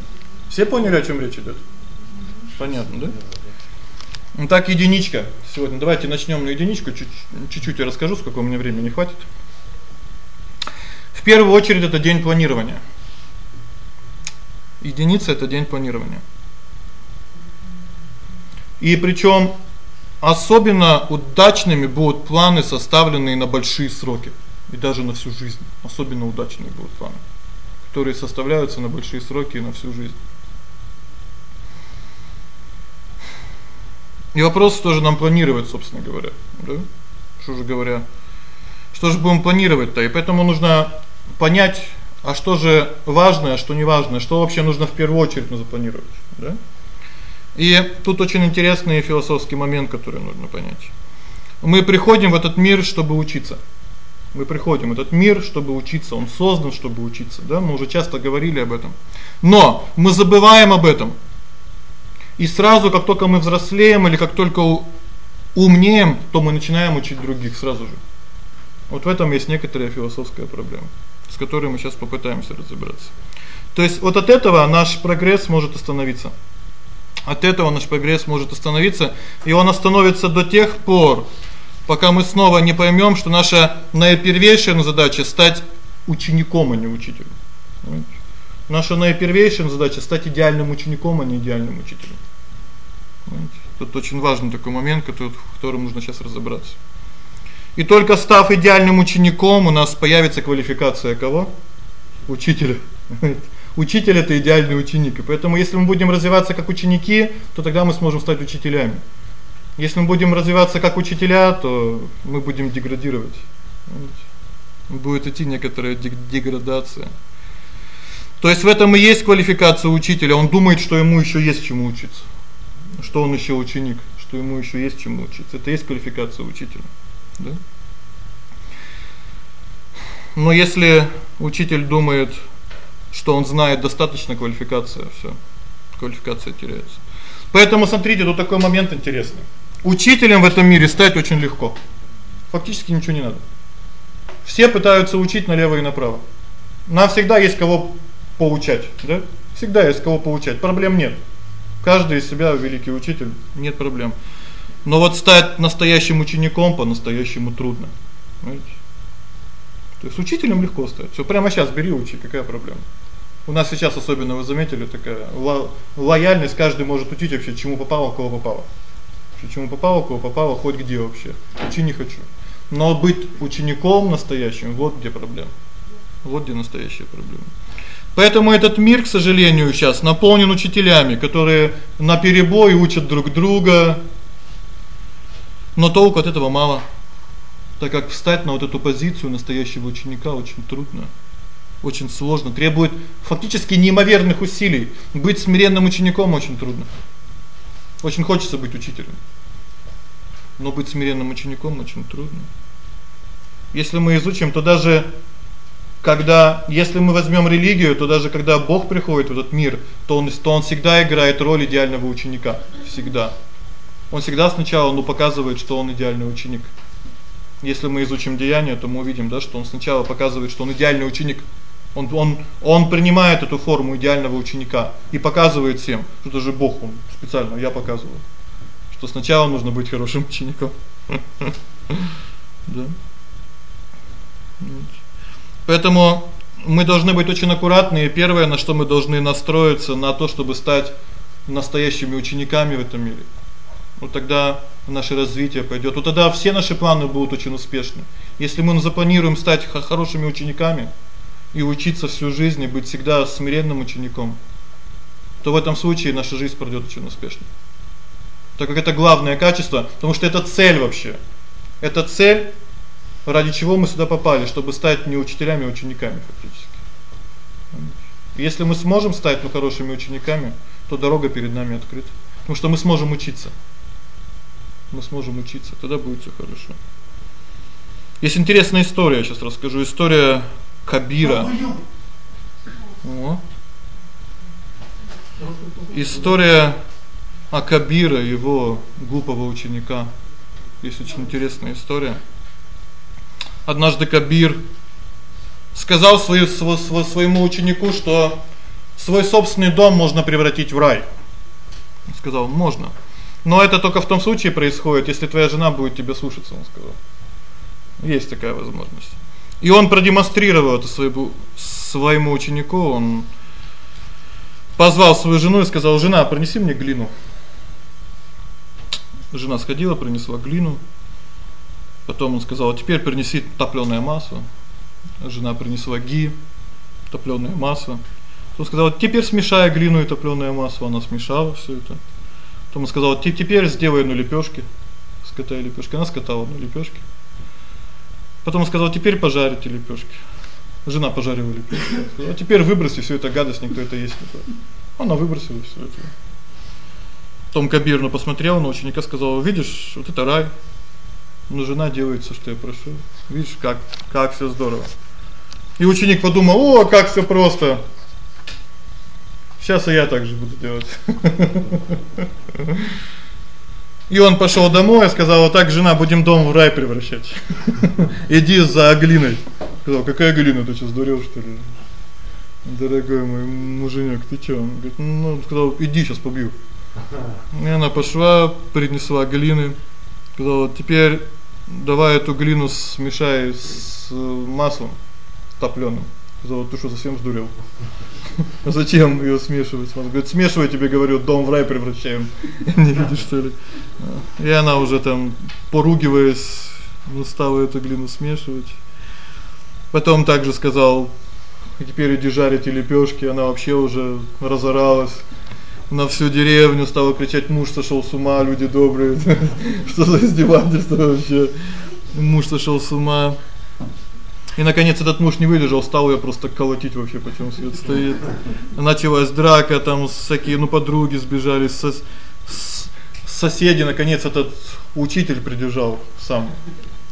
Все поняли, о чём речь идёт? Понятно, да? Итак, единичка. Сегодня давайте начнём на единичку, чуть-чуть я расскажу, сколько у меня времени хватит. В первую очередь это день планирования. Единица это день планирования. И причём особенно удачными будут планы, составленные на большие сроки и даже на всю жизнь. Особенно удачные будут планы, которые составляются на большие сроки и на всю жизнь. И вопрос тоже нам планировать, собственно говоря, да? Что же говоря, что же будем планировать-то? И поэтому нужно понять а что же важное, а что не важное, что вообще нужно в первую очередь запланировать, да? И тут очень интересный философский момент, который нужно понять. Мы приходим в этот мир, чтобы учиться. Мы приходим в этот мир, чтобы учиться, он создан, чтобы учиться, да? Мы уже часто говорили об этом. Но мы забываем об этом. И сразу, как только мы взрослеем или как только умнеем, то мы начинаем учить других сразу же. Вот в этом есть некоторая философская проблема с которой мы сейчас попытаемся разобраться. То есть вот от этого наш прогресс может остановиться. От этого наш прогресс может остановиться, и он остановится до тех пор, пока мы снова не поймём, что наша наипервейшая задача стать учеником, а не учителем. Понимаете? Наша наипервейшая задача стать идеальным учеником, а не идеальным учителем. Понимаете? Тут очень важный такой момент, который в нужно сейчас разобраться. И только став идеальным учеником, у нас появится квалификация кого? Учителя. Учитель это идеальный ученик. И поэтому если мы будем развиваться как ученики, то тогда мы сможем стать учителями. Если мы будем развиваться как учителя, то мы будем деградировать. Будет идти некоторая деградация. То есть в этом и есть квалификация учителя. Он думает, что ему ещё есть чему учиться. Что он ещё ученик, что ему ещё есть чему учиться. Это и есть квалификация учителя да? Но если учитель думает, что он знает достаточно квалификация, всё. Квалификация теряется. Поэтому смотрите, тут такой момент интересный. Учителем в этом мире стать очень легко. Фактически ничего не надо. Все пытаются учить налево и направо. Нам всегда есть кого поучать, да? Всегда есть кого поучать. Проблем нет. Каждый из себя великий учитель, нет проблем. Но вот стать настоящим учеником по-настоящему трудно. Понимаете? То есть учителем легко стать. Всё прямо сейчас бери учи, какая проблема? У нас сейчас особенно вы заметили такая ло лояльность, каждый может учить вообще чему попало, кого попало. Чему попало, кого попало, хоть где вообще. Учи не хочу. Но быть учеником настоящим вот где проблема. Вот где настоящая проблема. Поэтому этот мир, к сожалению, сейчас наполнен учителями, которые на перебой учат друг друга, но толку от этого мало, так как встать на вот эту позицию настоящего ученика очень трудно, очень сложно, требует фактически неимоверных усилий. Быть смиренным учеником очень трудно. Очень хочется быть учителем. Но быть смиренным учеником очень трудно. Если мы изучим, то даже когда если мы возьмём религию, то даже когда Бог приходит в этот мир, то он то он всегда играет роль идеального ученика, всегда. Он всегда сначала ну показывает, что он идеальный ученик. Если мы изучим деяния, то мы увидим, да, что он сначала показывает, что он идеальный ученик. Он он он принимает эту форму идеального ученика и показывает всем, что это же Бог он специально я показываю, что сначала нужно быть хорошим учеником. Да. Поэтому мы должны быть очень аккуратны, и первое, на что мы должны настроиться, на то, чтобы стать настоящими учениками в этом мире. Вот тогда наше развитие пойдёт. Вот тогда все наши планы будут очень успешны. Если мы запланируем стать хорошими учениками и учиться всю жизнь и быть всегда смиренным учеником, то в этом случае наша жизнь пройдёт очень успешно. Так как это главное качество, потому что это цель вообще. Это цель, ради чего мы сюда попали, чтобы стать не учителями, а учениками фактически. Если мы сможем стать ну хорошими учениками, то дорога перед нами открыта. Потому что мы сможем учиться. Мы сможем учиться, тогда будет всё хорошо. Есть интересная история, сейчас расскажу. История Кабира. О. История о Кабира, его глупого ученика. Есть очень интересная история. Однажды Кабир сказал свою своему ученику, что свой собственный дом можно превратить в рай. Он сказал: "Можно. Но это только в том случае происходит, если твоя жена будет тебя слушаться", он сказал. Есть такая возможность. И он продемонстрировал это своему своему ученику, он позвал свою жену и сказал: "Жена, принеси мне глину". Жена сходила, принесла глину. Потом он сказал: "Теперь принеси топленое масло". Жена принесла ги, топленое масло. Он сказал: "Теперь смешай глину и топленое масло". Она смешала всё это. Потом он сказал: "Теперь сделай на лепёшки". Скатай лепёшки. Она скатала на лепёшки. Потом он сказал: "Теперь пожарите лепёшки". Жена пожарила лепёшки. А теперь выброси всю эту гадость, никто это есть не будет. Она выбросила всё это. Том Кабир на посмотрел на ученика, сказал: "Видишь, вот это рай. Но жена делает всё, что я прошу. Видишь, как как всё здорово". И ученик подумал: "О, как всё просто. Сейчас и я так же буду делать". И он пошёл домой и сказал: "Вот так, жена, будем дом в рай превращать. Иди за глиной". Сказал: "Какая глина, ты что, сдурел что ли?" Дорогой мой муженек, ты что? Он говорит: "Ну, сказал: "Иди, сейчас побью". И она пошла, принесла глины. Сказала: "Теперь давай эту глину смешай с маслом топлёным". Сказала: "Ты что, совсем сдурел?" Зачем её смешивать? Он говорит: "Смешивай, тебе говорю, дом в рай превращаем". Не видишь что ли? И она уже там поругиваясь, ну стала эту глину смешивать. Потом также сказал: "Теперь иди жарить лепёшки". Она вообще уже разоралась на всю деревню, стала кричать: "Муж сошёл с ума, люди добрые". Что за издевательство вообще? Муж сошёл с ума. И наконец этот муж не выдержал, стал её просто колотить вообще, почему свет стоит. Началась драка, там всякие, ну, подруги сбежали, со, с, соседи наконец этот учитель прибежал сам.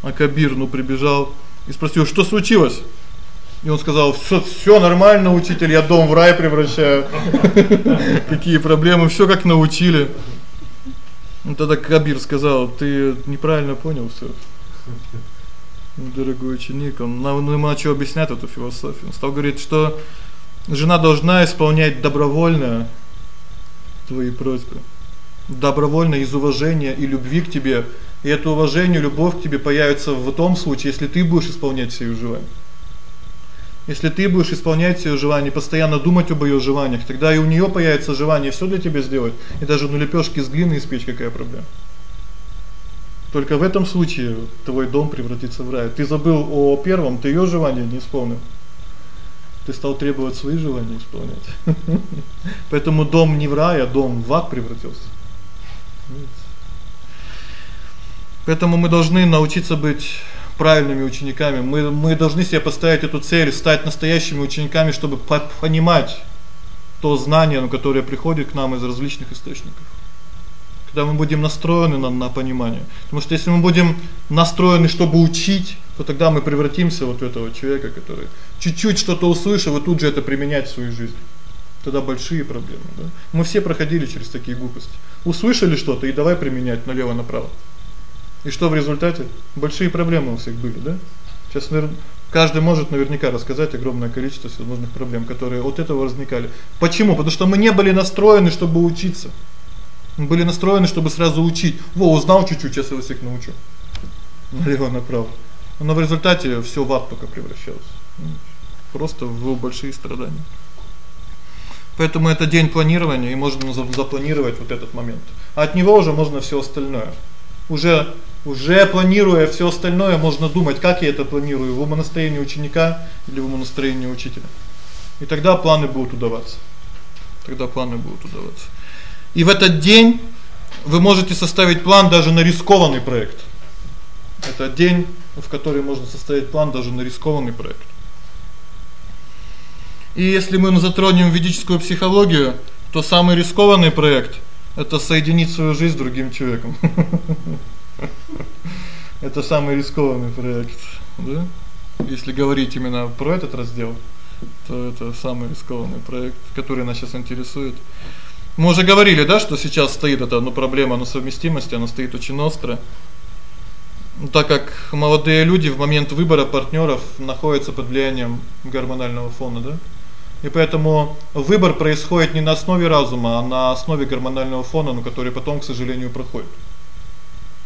А Кабир ну прибежал и спросил: "Что случилось?" И он сказал: "Всё всё нормально, учитель, я дом в рай превращаю". Какие проблемы, всё как научили. Ну тогда Кабир сказал: "Ты неправильно понял всё". Дорогой ученик, он нам начал объяснять эту философию. Он стал говорить, что жена должна исполнять добровольно твои просьбы. Добровольно из уважения и любви к тебе. И это уважение, любовь к тебе появится в том случае, если ты будешь исполнять все её желания. Если ты будешь исполнять её желания, постоянно думать об её желаниях, тогда и у неё появится желание всё для тебя сделать. И даже ну лепёшки из глины испечь какая проблема? Только в этом случае твой дом превратится в рай. Ты забыл о первом, ты её желание не исполнил. Ты стал требовать свои желания исполнять. Поэтому дом не в рай, а дом в ад превратился. Поэтому мы должны научиться быть правильными учениками. Мы мы должны себе поставить эту цель стать настоящими учениками, чтобы понимать то знание, ну, которое приходит к нам из различных источников. Когда мы будем настроены на на понимание. Потому что если мы будем настроены, чтобы учить, то тогда мы превратимся вот в этого человека, который чуть-чуть что-то услышал и тут же это применять в свою жизнь. Тогда большие проблемы, да? Мы все проходили через такие глупости. Услышали что-то и давай применять налево направо. И что в результате? Большие проблемы у всех были, да? Сейчас, наверное, Каждый может наверняка рассказать огромное количество всевозможных проблем, которые от этого возникали. Почему? Потому что мы не были настроены, чтобы учиться. Мы были настроены, чтобы сразу учить. Во, узнал чуть-чуть, сейчас я всех научу. Налево направо. Но в результате всё в ад только превращалось. Просто в большие страдания. Поэтому это день планирования, и можно запланировать вот этот момент. А от него уже можно всё остальное. Уже уже планируя всё остальное, можно думать, как я это планирую, в умонастроении ученика или в умонастроении учителя. И тогда планы будут удаваться. Тогда планы будут удаваться. И в этот день вы можете составить план даже на рискованный проект. Это день, в который можно составить план даже на рискованный проект. И если мы затронем ведическую психологию, то самый рискованный проект это соединить свою жизнь с другим человеком. Это самый рискованный проект, да? Если говорить именно про этот раздел, то это самый рискованный проект, который нас сейчас интересует. Мы уже говорили, да, что сейчас стоит эта ну проблема на совместимости, она стоит очень остро. Так как молодые люди в момент выбора партнёров находятся под влиянием гормонального фона, да? И поэтому выбор происходит не на основе разума, а на основе гормонального фона, ну который потом, к сожалению, проходит.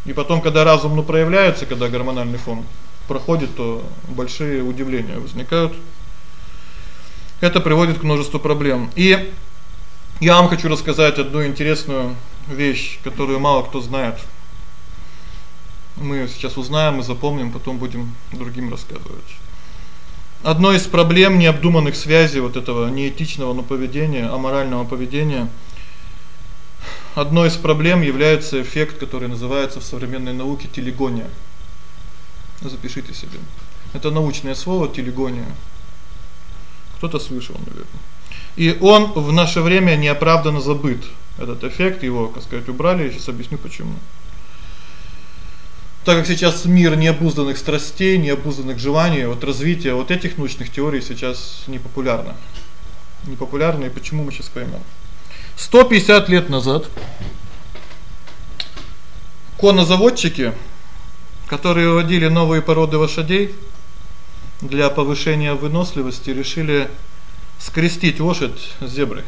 И потом, когда разум ну проявляется, когда гормональный фон проходит, то большие удивления возникают. Это приводит к множеству проблем. И я вам хочу рассказать одну интересную вещь, которую мало кто знает. Мы сейчас узнаем и запомним, потом будем другим рассказывать. Одной из проблем необдуманных связей вот этого неэтичного ну поведения, аморального поведения одной из проблем является эффект, который называется в современной науке телегония. Запишите себе. Это научное слово телегония. Кто-то слышал, наверное. И он в наше время неоправданно забыт. Этот эффект его, так сказать, убрали, я сейчас объясню почему. Так как сейчас мир необузданных страстей, необузданных желаний, вот развитие вот этих научных теорий сейчас не популярно. Не популярно, и почему мы сейчас поймем. 150 лет назад коннозаводчики, которые выводили новые породы лошадей для повышения выносливости, решили скрестить лошадь с зеброй.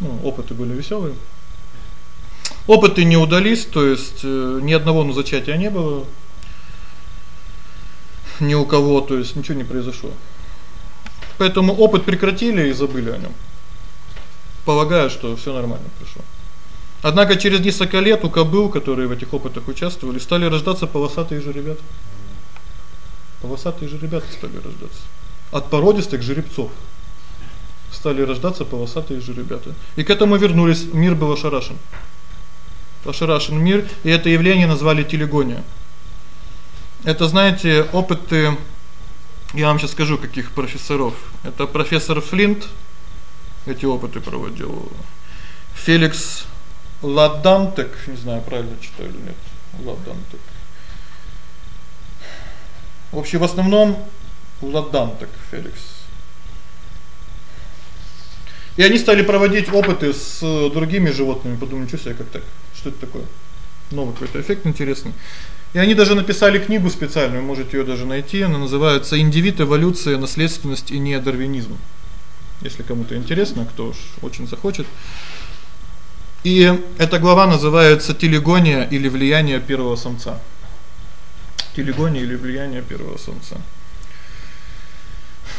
Ну, опыты были весёлые. Опыты не удались, то есть э, ни одного ну зачатия не было. Ни у кого, то есть ничего не произошло. Поэтому опыт прекратили и забыли о нём. Полагаю, что всё нормально прошло. Однако через несколько лет у кобыл, которые в этих опытах участвовали, стали рождаться полосатые жеребята. Полосатые жеребята стали рождаться от породистых жеребцов стали рождаться полосатые жеребята. И к этому вернулись, мир был ошарашен ошарашен мир, и это явление назвали телегония. Это, знаете, опыты я вам сейчас скажу каких профессоров. Это профессор Флинт эти опыты проводил. Феликс Ладантек, не знаю, правильно читаю или нет. Ладантек. В общем, в основном Ладантек Феликс. И они стали проводить опыты с другими животными, подумали, что себе как так что это такое. Новый какой-то эффект интересный. И они даже написали книгу специальную, можете её даже найти. Она называется Индивид, эволюция, наследственность и неодарвинизм. Если кому-то интересно, кто уж очень захочет. И эта глава называется Телегония или влияние первого самца. Телегония или влияние первого самца.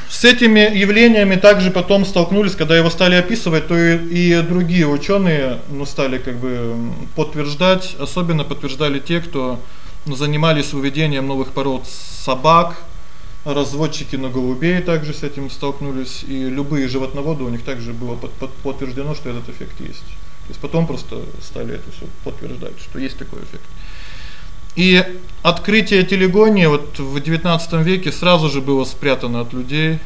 С этими явлениями также потом столкнулись, когда его стали описывать, то и, и другие учёные, ну, стали как бы подтверждать, особенно подтверждали те, кто ну, занимались выведением новых пород собак, разводчики на голубей также с этим столкнулись, и любые животноводы у них также было под, под, подтверждено, что этот эффект есть. То есть потом просто стали это всё подтверждать, что есть такой эффект. И открытие телегонии вот в XIX веке сразу же было спрятано от людей,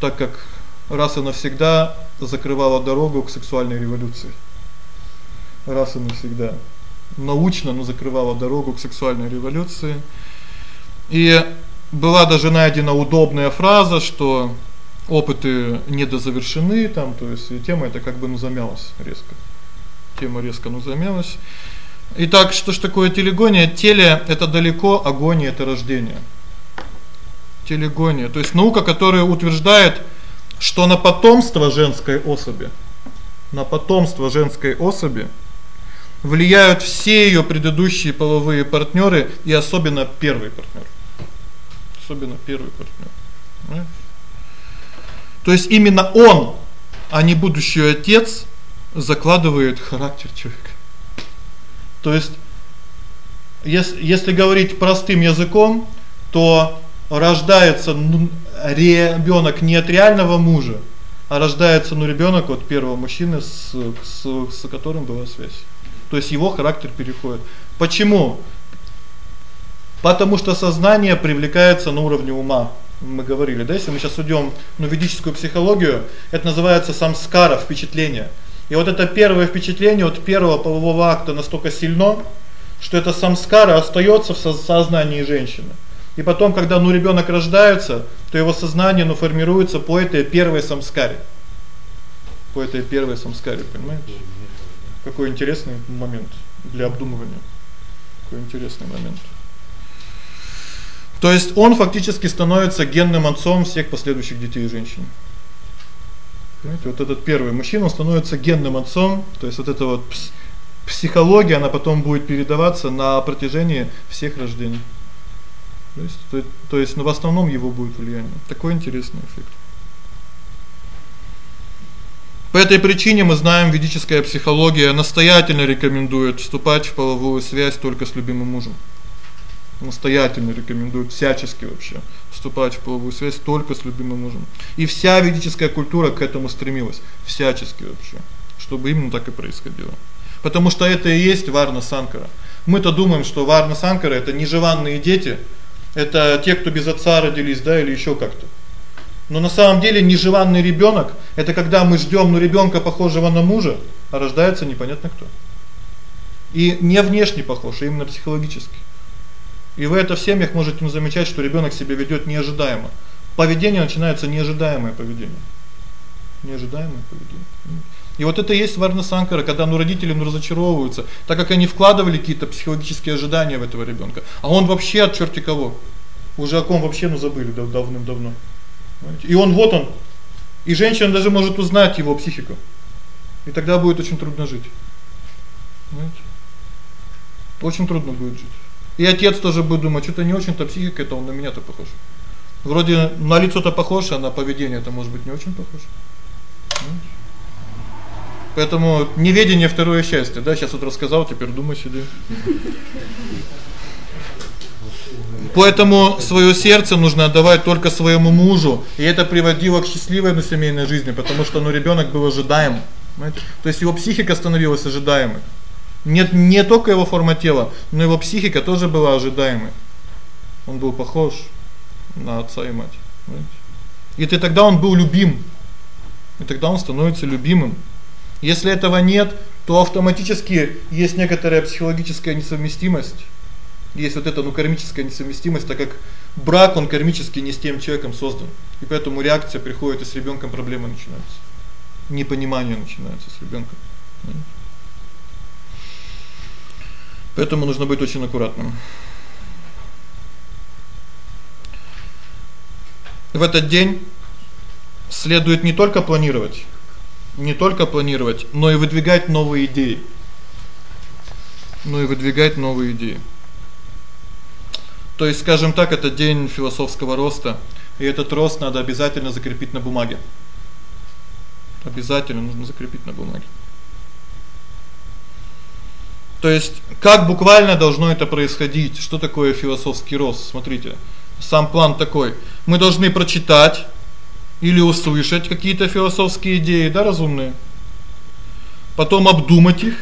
так как раз и навсегда закрывало дорогу к сексуальной революции. Раз и навсегда. Научно, но закрывало дорогу к сексуальной революции. И была даже найдена удобная фраза, что опыты недозавершены там, то есть тема эта как бы ну замялась резко. Тема резко ну замялась. Итак, что ж такое телегония? Теле это далеко, агония это рождение. телегония. То есть наука, которая утверждает, что на потомство женской особи, на потомство женской особи влияют все её предыдущие половые партнёры и особенно первый партнёр. Особенно первый. Понимаете? То есть именно он, а не будущий отец, закладывает характер человека. То есть если если говорить простым языком, то рождается ребёнок не от реального мужа, а рождается ну ребёнок от первого мужчины, с с с которым была связь. То есть его характер переходит. Почему? Потому что сознание привлекается на уровне ума. Мы говорили, да, если мы сейчас уйдём на ведическую психологию, это называется самскара, впечатление. И вот это первое впечатление от первого полового акта настолько сильно, что это самскара остаётся в сознании женщины. И потом, когда ну ребёнок рождается, то его сознание ну формируется по этой первой самскаре. По этой первой самскаре, понимаете? Какой интересный момент для обдумывания. Какой интересный момент. То есть он фактически становится генным отцом всех последующих детей женщин. Понимаете, вот этот первый мужчина становится генным отцом, то есть вот это вот психология, она потом будет передаваться на протяжении всех рождений. То есть то, то есть ну в основном его будет влияние. Такой интересный эффект. По этой причине мы знаем, ведическая психология настоятельно рекомендует вступать в половую связь только с любимым мужем. Настоятельно рекомендует всячески вообще вступать в половую связь только с любимым мужем. И вся ведическая культура к этому стремилась, всячески вообще, чтобы именно так и происходило. Потому что это и есть варна санкара. Мы-то думаем, что варна санкара это неживанные дети, это те, кто без отца родились, да, или ещё как-то. Но на самом деле неживанный ребёнок это когда мы ждём ну ребёнка похожего на мужа, а рождается непонятно кто. И не внешне похож, а именно психологически. И вы это в семьях можете замечать, что ребёнок себя ведёт неожидаемо. Поведение начинается неожидаемое поведение. Неожидаемое поведение. И вот это и есть варна санкара, когда ну родители ну разочаровываются, так как они вкладывали какие-то психологические ожидания в этого ребёнка, а он вообще от чёрти кого. Уже о ком вообще ну забыли дав давным-давно. И он вот он. И женщина даже может узнать его психику. И тогда будет очень трудно жить. Понимаете? Очень трудно будет жить. И отец тоже будет думать, что-то не очень-то психика, это он на меня-то похож. Вроде на лицо-то похож, а на поведение это может быть не очень похож. Понимаете? Поэтому неведение второе счастье, да? Сейчас вот рассказал, теперь думай себе. Поэтому своё сердце нужно отдавать только своему мужу, и это приводило к счастливой на семейной жизни, потому что ну ребёнок был ожидаем, понимаете? То есть его психика становилась ожидаемой. Нет не только его форма тела, но его психика тоже была ожидаемой. Он был похож на отца и мать, понимаете? И ты тогда он был любим. И тогда он становится любимым. Если этого нет, то автоматически есть некоторая психологическая несовместимость. Есть вот эта ну кармическая несовместимость, так как брак он кармически не с тем человеком создан. И поэтому реакция приходит и с ребёнком проблемы начинаются. Непонимание начинается с ребёнком. Поэтому нужно быть очень аккуратным. В этот день следует не только планировать, не только планировать, но и выдвигать новые идеи. Но и выдвигать новые идеи. То есть, скажем так, это день философского роста, и этот рост надо обязательно закрепить на бумаге. Обязательно нужно закрепить на бумаге. То есть, как буквально должно это происходить? Что такое философский рост? Смотрите. Сам план такой: мы должны прочитать или услышать какие-то философские идеи, да, разумные. Потом обдумать их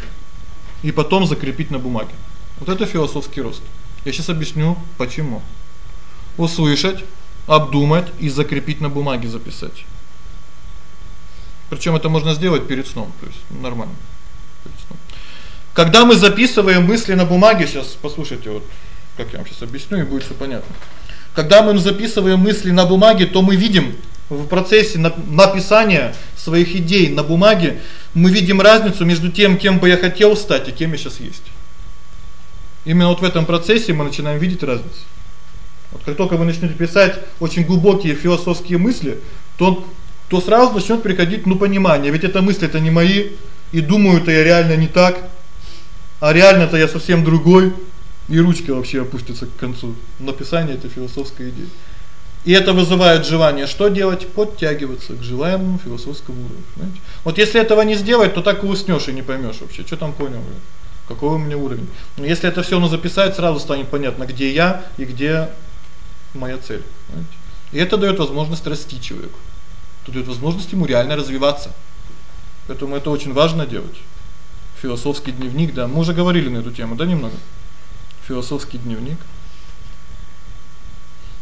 и потом закрепить на бумаге. Вот это философский рост. Я сейчас объясню почему. Услышать, обдумать и закрепить на бумаге записать. Причём это можно сделать перед сном, то есть нормально. Когда мы записываем мысли на бумаге, сейчас послушайте вот, как я вам сейчас объясню, и будет всё понятно. Когда мы записываем мысли на бумаге, то мы видим в процессе написания своих идей на бумаге мы видим разницу между тем, кем бы я хотел стать и кем я сейчас есть. Именно вот в этом процессе мы начинаем видеть разницу. Вот как только вы начнете писать очень глубокие философские мысли, то то сразу начнёт приходить ну понимание, ведь это мысли это не мои, и думаю-то я реально не так, а реально-то я совсем другой, и ручки вообще опустятся к концу написания этой философской идеи. И это вызывает желание что делать? Подтягиваться к желаемому философскому уровню, понимаете? Вот если этого не сделать, то так и уснёшь и не поймёшь вообще, что там понял. Какой у меня уровень? Но если это всё ну записать, сразу станет понятно, где я и где моя цель, понимаете? И это даёт возможность расти человеку. Тут даёт возможность ему реально развиваться. Поэтому это очень важно делать. Философский дневник, да, мы уже говорили на эту тему, да, немного. Философский дневник.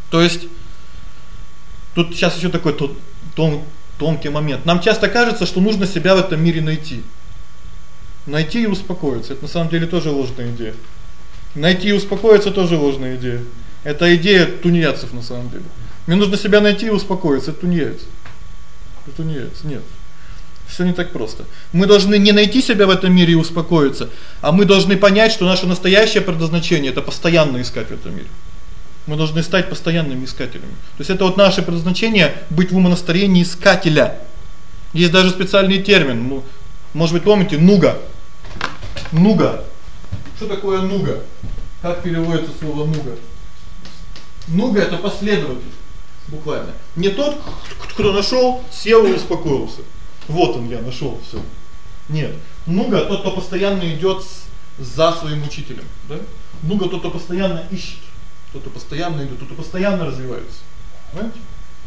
То есть тут сейчас ещё такой тон, тон тонкий момент. Нам часто кажется, что нужно себя в этом мире найти. Найти и успокоиться это на самом деле тоже ложная идея. Найти и успокоиться тоже ложная идея. Это идея тунеядцев на самом деле. Мне нужно себя найти и успокоиться, это тунеядец. Это тунеядец, нет. Всё не так просто. Мы должны не найти себя в этом мире и успокоиться, а мы должны понять, что наше настоящее предназначение это постоянно искать в этом мире. Мы должны стать постоянными искателями. То есть это вот наше предназначение быть в умонастроении искателя. Есть даже специальный термин, ну, может быть, помните, нуга. Нуга. Что такое нуга? Как переводится слово нуга? Нуга это последователь. Буквально. Не тот, кто нашёл, сел и успокоился. Вот он я нашёл всё. Нет. Нуга тот, кто постоянно идёт за своим учителем, да? Нуга тот, кто постоянно ищет, тот, кто постоянно идёт, тот, кто постоянно развивается. Понимаете?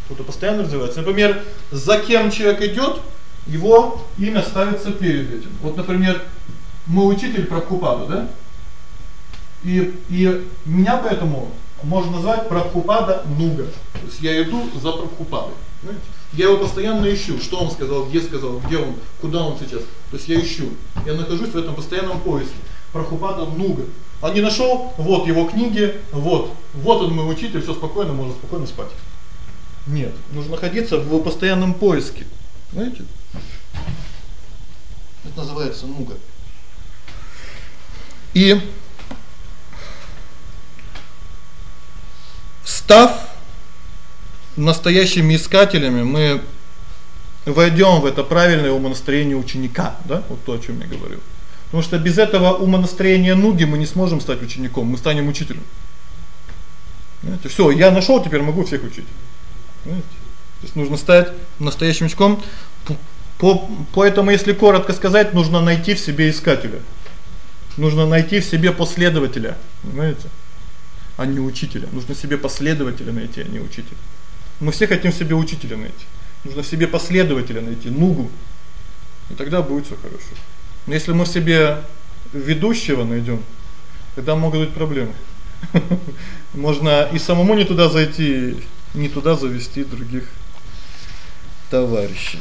Тот, кто постоянно развивается. Например, за кем человек идёт, его имя ставится перед этим. Вот, например, мой учитель Прабхупада, да? И и меня поэтому можно назвать Прабхупада Нуга. То есть я иду за Прабхупадой. Понимаете? Я его постоянно ищу, что он сказал, где сказал, где он, куда он сейчас. То есть я ищу. Я нахожусь в этом постоянном поиске. Прабхупада Нуга. А не нашёл, вот его книги, вот. Вот он мой учитель, всё спокойно, можно спокойно спать. Нет, нужно находиться в постоянном поиске. Знаете? Это называется нуга. И став настоящими искателями, мы войдём в это правильное умонастроение ученика, да? Вот то, о чём я говорил. Потому что без этого умонастроения нуги мы не сможем стать учеником, мы станем учителем. Знаете, всё, я нашёл, теперь могу всех учить. Знаете? То есть нужно стать настоящим учеником. По поэтому, если коротко сказать, нужно найти в себе искателя. Нужно найти в себе последователя, понимаете? А не учителя. Нужно себе последователя найти, а не учителя. Мы все хотим себе учителя найти. Нужно в себе последователя найти, нугу. И тогда будет всё хорошо. Но если мы в себе ведущего найдём, тогда могут быть проблемы. Можно и самому не туда зайти, не туда завести других товарищей.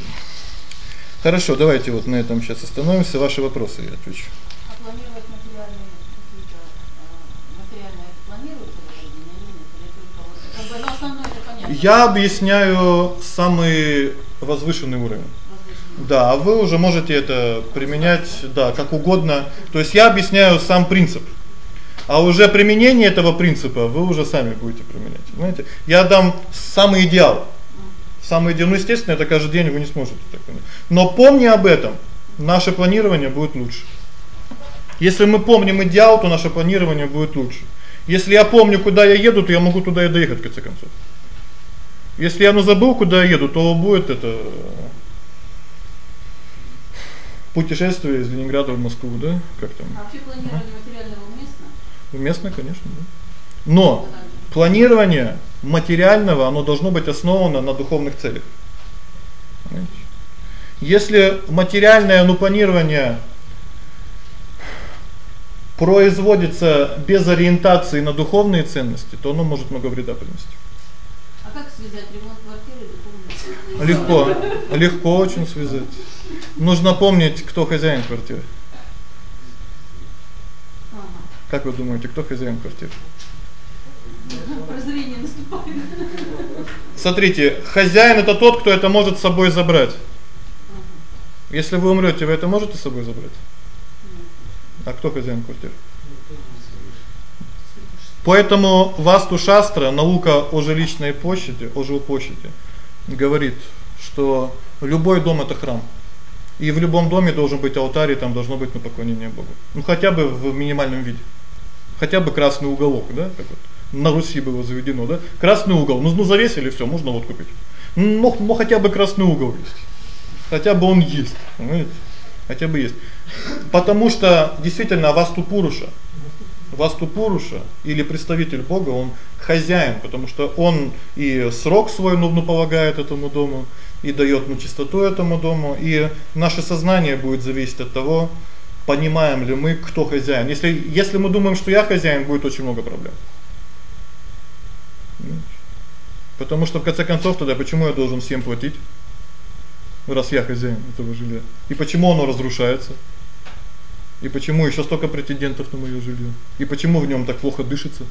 Хорошо, давайте вот на этом сейчас остановимся. Ваши вопросы я отвечу. А планировать материальные какие-то э, материальное планируется в этой жизни или нет? Или только вот как бы ну основное это понятно. Я объясняю самый возвышенный уровень. Да, а вы уже можете это применять, да, как угодно. То есть я объясняю сам принцип. А уже применение этого принципа вы уже сами будете применять. Понимаете? Я дам самый идеал. Самый идеал, ну, естественно, это каждый день вы не сможете так понять. Но помни об этом, наше планирование будет лучше. Если мы помним идеал, то наше планирование будет лучше. Если я помню, куда я еду, то я могу туда и доехать в конце концов. Если я ну забыл, куда я еду, то будет это путешествие из Ленинграда в Москву, да? Как там? А вообще планирование материального уместно? Уместно, конечно, да. Но планирование материального, оно должно быть основано на духовных целях. Понимаете? Если материальное ну планирование производится без ориентации на духовные ценности, то оно может много вреда принести. Связать ремонт квартиры и Легко. Легко очень связать. Нужно помнить, кто хозяин квартиры. Ага. Как вы думаете, кто хозяин квартиры? Прозрение наступает. Смотрите, хозяин это тот, кто это может с собой забрать. Если вы умрёте, вы это можете с собой забрать? А кто хозяин квартиры? Поэтому Васту Шастра, наука о жилищной площади, о жилплощади, говорит, что любой дом это храм. И в любом доме должен быть алтарь, и там должно быть на поклонение Богу. Ну хотя бы в минимальном виде. Хотя бы красный уголок, да, как вот на Руси было заведено, да? Красный угол. Ну, ну завесили всё, можно вот купить. Ну, ну хотя бы красный угол есть. Хотя бы он есть, понимаете? Хотя бы есть. Потому что действительно Васту Пуруша Васту Пуруша или представитель Бога, он хозяин, потому что он и срок свой ну, ну полагает этому дому, и даёт ну чистоту этому дому, и наше сознание будет зависеть от того, понимаем ли мы, кто хозяин. Если если мы думаем, что я хозяин, будет очень много проблем. Потому что в конце концов тогда почему я должен всем платить? Раз я хозяин этого жилья. И почему оно разрушается? И почему ещё столько претендентов на моё жилье? И почему в нём так плохо дышится?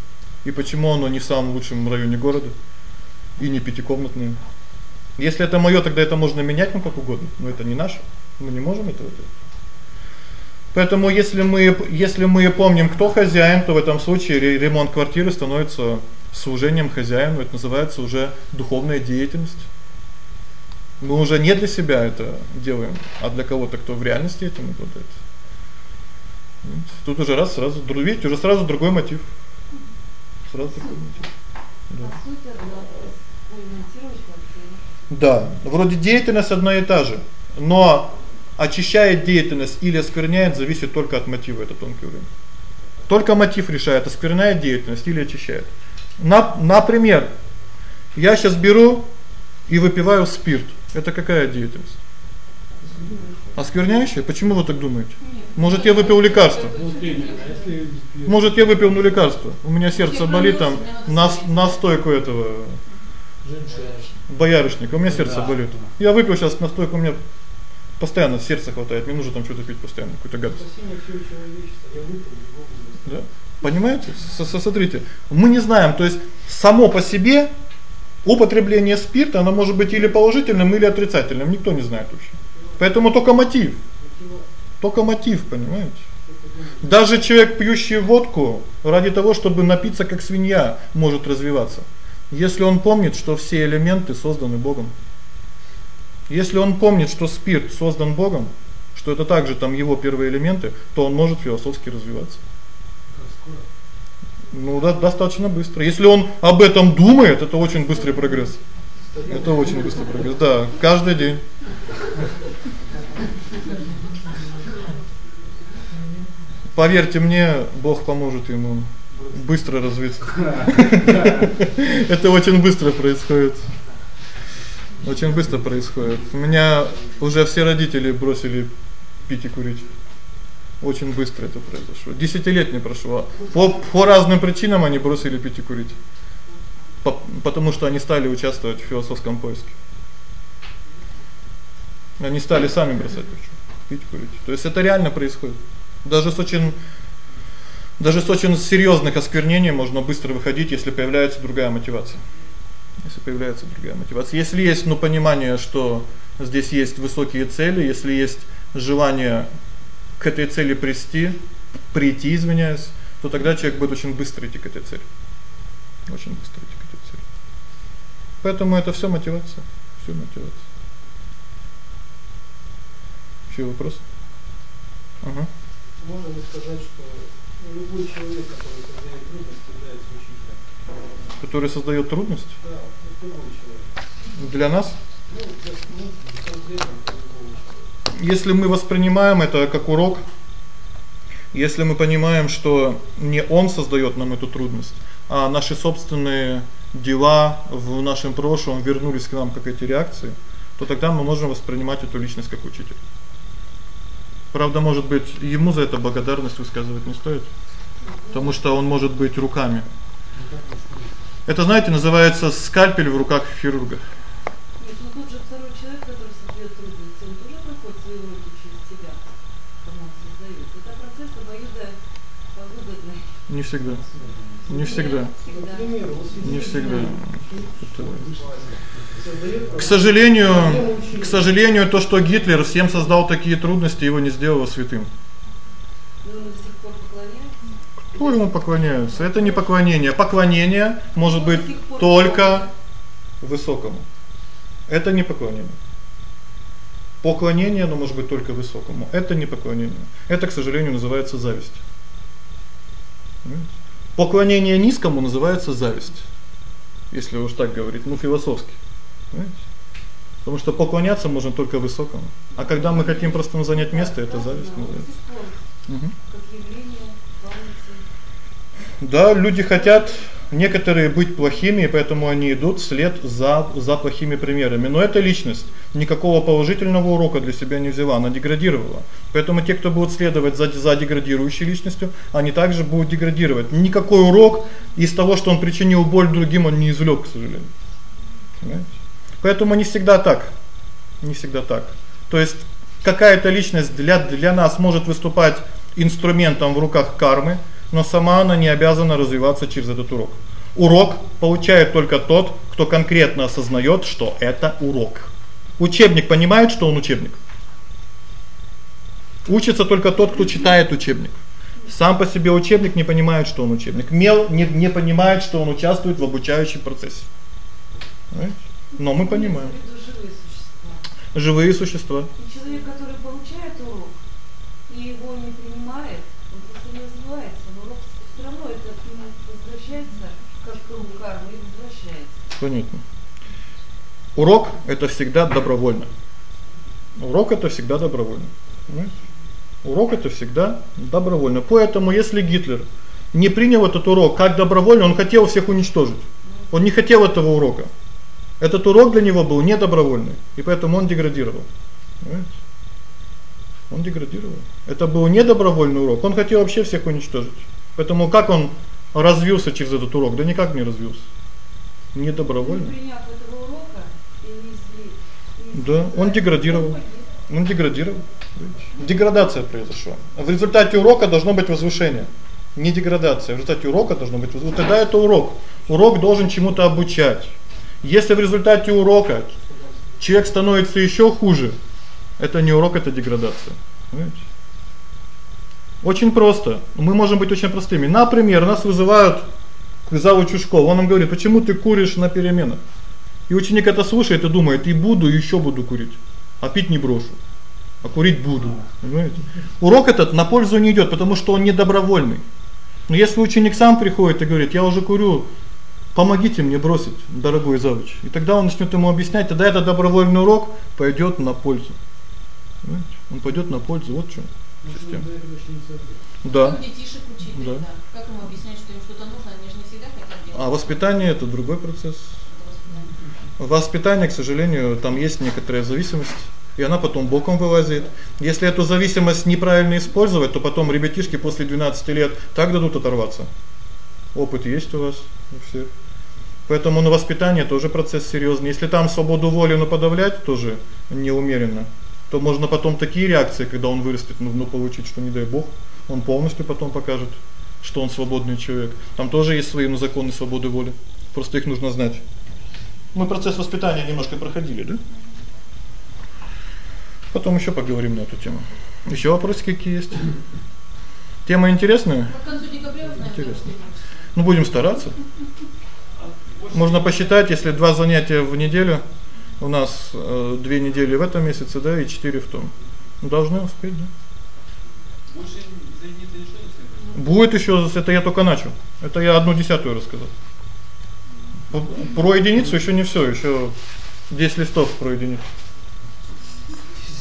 И почему оно не в самом лучшем районе города? И не пятикомнатное? Если это моё, тогда это можно менять ну как угодно. Но это не наше. Мы не можем этого делать. Поэтому если мы если мы помним, кто хозяин, то в этом случае ремонт квартиры становится служением хозяину, это называется уже духовная деятельность. Мы уже не для себя это делаем, а для кого-то, кто в реальности этим обладает. Тут уже раз сразу, видите, уже сразу другой мотив. Сразу другой мотив. Да. Да, вроде деятельность одна и та же, но очищает деятельность или оскверняет зависит только от мотива, это тонкий уровень. Только мотив решает, оскверняет деятельность или очищает. На, например, я сейчас беру и выпиваю спирт. Это какая деятельность? Оскверняющая? Почему вы так думаете? Может, я выпил лекарство? Может, я выпил ну лекарство. У меня сердце болит там на настойку этого боярышника. У меня сердце болит. Я выпил сейчас настойку, у меня постоянно сердце хватает. Мне нужно там что-то пить постоянно, какую-то гадость. Да? Понимаете? Смотрите, мы не знаем, то есть само по себе употребление спирта, оно может быть или положительным, или отрицательным, никто не знает вообще. Поэтому только мотив. Только мотив, понимаете? Даже человек, пьющий водку, ради того, чтобы напиться как свинья, может развиваться. Если он помнит, что все элементы созданы Богом. Если он помнит, что спирт создан Богом, что это также там его первые элементы, то он может философски развиваться. Ну, да, достаточно быстро. Если он об этом думает, это очень быстрый прогресс. Это очень быстрый прогресс. Да, каждый день. Поверьте мне, Бог поможет ему быстро развиться. Это очень быстро происходит. Очень быстро происходит. У меня уже все родители бросили пить и курить. Очень быстро это произошло. 10 лет не прошло. По по разным причинам они бросили пить и курить. По, потому что они стали участвовать в философском поиске. Они стали сами бросать пить, курить. То есть это реально происходит. Даже с очень даже с очень серьёзных осквернений можно быстро выходить, если появляется другая мотивация. Если появляется другая мотивация. Если есть, ну, понимание, что здесь есть высокие цели, если есть желание к этой цели прийти, прийти, извиняюсь, то тогда человек будет очень быстро идти к этой цели. Очень быстро идти к этой цели. Поэтому это всё мотивация, всё мотивация. Ещё вопрос? Ага. Можно ли сказать, что любой человек, который создает трудность, является учителем? Который создаёт трудность? Да, любой человек. Для нас? Ну, для, ну, конкретно если мы воспринимаем это как урок, если мы понимаем, что не он создаёт нам эту трудность, а наши собственные дела в нашем прошлом вернулись к нам как эти реакции, то тогда мы можем воспринимать эту личность как учителя. Правда, может быть, ему за это благодарность высказывать не стоит, потому что он может быть руками. Это, знаете, называется скальпель в руках хирурга. Не всегда. Не всегда. Не всегда. К сожалению, к сожалению, то, что Гитлер всем создал такие трудности, его не сделало святым. Легко ему поклоняются. Это не поклонение. Поклонение может быть только высокому. Это не поклонение. Поклонение, оно может быть только высокому. Это не поклонение. Это, к сожалению, называется зависть. Поклонение низкому называется зависть. Если уж так говорить, ну философски. Понимаете? Потому что поклоняться можно только высокому. А когда мы хотим просто занять место, это зависть называется. кланяться. Да, люди хотят некоторые быть плохими, и поэтому они идут вслед за за плохими примерами. Но эта личность никакого положительного урока для себя не взяла, она деградировала. Поэтому те, кто будут следовать за за деградирующей личностью, они также будут деградировать. Никакой урок из того, что он причинил боль другим, он не извлёк, к сожалению. Понимаете? Поэтому не всегда так. Не всегда так. То есть какая-то личность для для нас может выступать инструментом в руках кармы, но сама она не обязана развиваться через этот урок. Урок получает только тот, кто конкретно осознаёт, что это урок. Учебник понимает, что он учебник. Учится только тот, кто читает учебник. Сам по себе учебник не понимает, что он учебник. Мел не не понимает, что он участвует в обучающем процессе. Понимаете? Но мы понимаем. Живые существа. И человек, который получает урок и его не принимает, он просто не развивается. Но урок все равно это к нему возвращается, как круг кармы, и возвращается. Понятно. Урок это всегда добровольно. Урок это всегда добровольно. Понимаете? Урок это всегда добровольно. Поэтому если Гитлер не принял этот урок как добровольно, он хотел всех уничтожить. Он не хотел этого урока. Этот урок для него был не добровольный, и поэтому он деградировал. Понимаете? Он деградировал. Это был не добровольный урок. Он хотел вообще всех уничтожить. Поэтому как он развился через этот урок? Да никак не развился. Не Не добровольно. приняв этого урока и не не Да, он деградировал. он деградировал. Деградация произошла. В результате урока должно быть возвышение. Не деградация. В результате урока должно быть возвышение. Тогда это урок. Урок должен чему-то обучать. Если в результате урока человек становится ещё хуже, это не урок, это деградация. Понимаете? Очень просто. Мы можем быть очень простыми. Например, нас вызывают к завучу школы. Он нам говорит: "Почему ты куришь на переменах?" И ученик это слушает и думает: "И буду, и ещё буду курить. А пить не брошу. А курить буду". Понимаете? Урок этот на пользу не идёт, потому что он не добровольный. Но если ученик сам приходит и говорит: "Я уже курю, помогите мне бросить, дорогой завуч". И тогда он начнёт ему объяснять, тогда этот добровольный урок пойдёт на пользу. Понимаете? Он пойдёт на пользу, вот в чём система. Да. Как детишек учить Да. Как ему объяснять, что им что-то нужно, они же не всегда хотят делать. А воспитание это другой процесс. Воспитание, к сожалению, там есть некоторая зависимость, и она потом боком вылазит. Если эту зависимость неправильно использовать, то потом ребятишки после 12 лет так дадут оторваться. Опыт есть у вас у всех. Поэтому на воспитание тоже процесс серьёзный. Если там свободу воли но подавлять тоже неумеренно, то можно потом такие реакции, когда он вырастет, ну, ну получить, что не дай бог, он полностью потом покажет, что он свободный человек. Там тоже есть свои ну, законы свободы воли. Просто их нужно знать. Мы процесс воспитания немножко проходили, да? Потом ещё поговорим на эту тему. Ещё вопросы какие есть? Тема интересная? К концу декабря узнаем, Интересно. Ну будем стараться. Можно посчитать, если два занятия в неделю, у нас э, две недели в этом месяце, да, и четыре в том. Ну, Должны успеть, да? Больше за единицу ничего не? Будет ещё, это я только начал. Это я одну десятую рассказал. Про единицу ещё не всё, ещё 10 листов про единицу.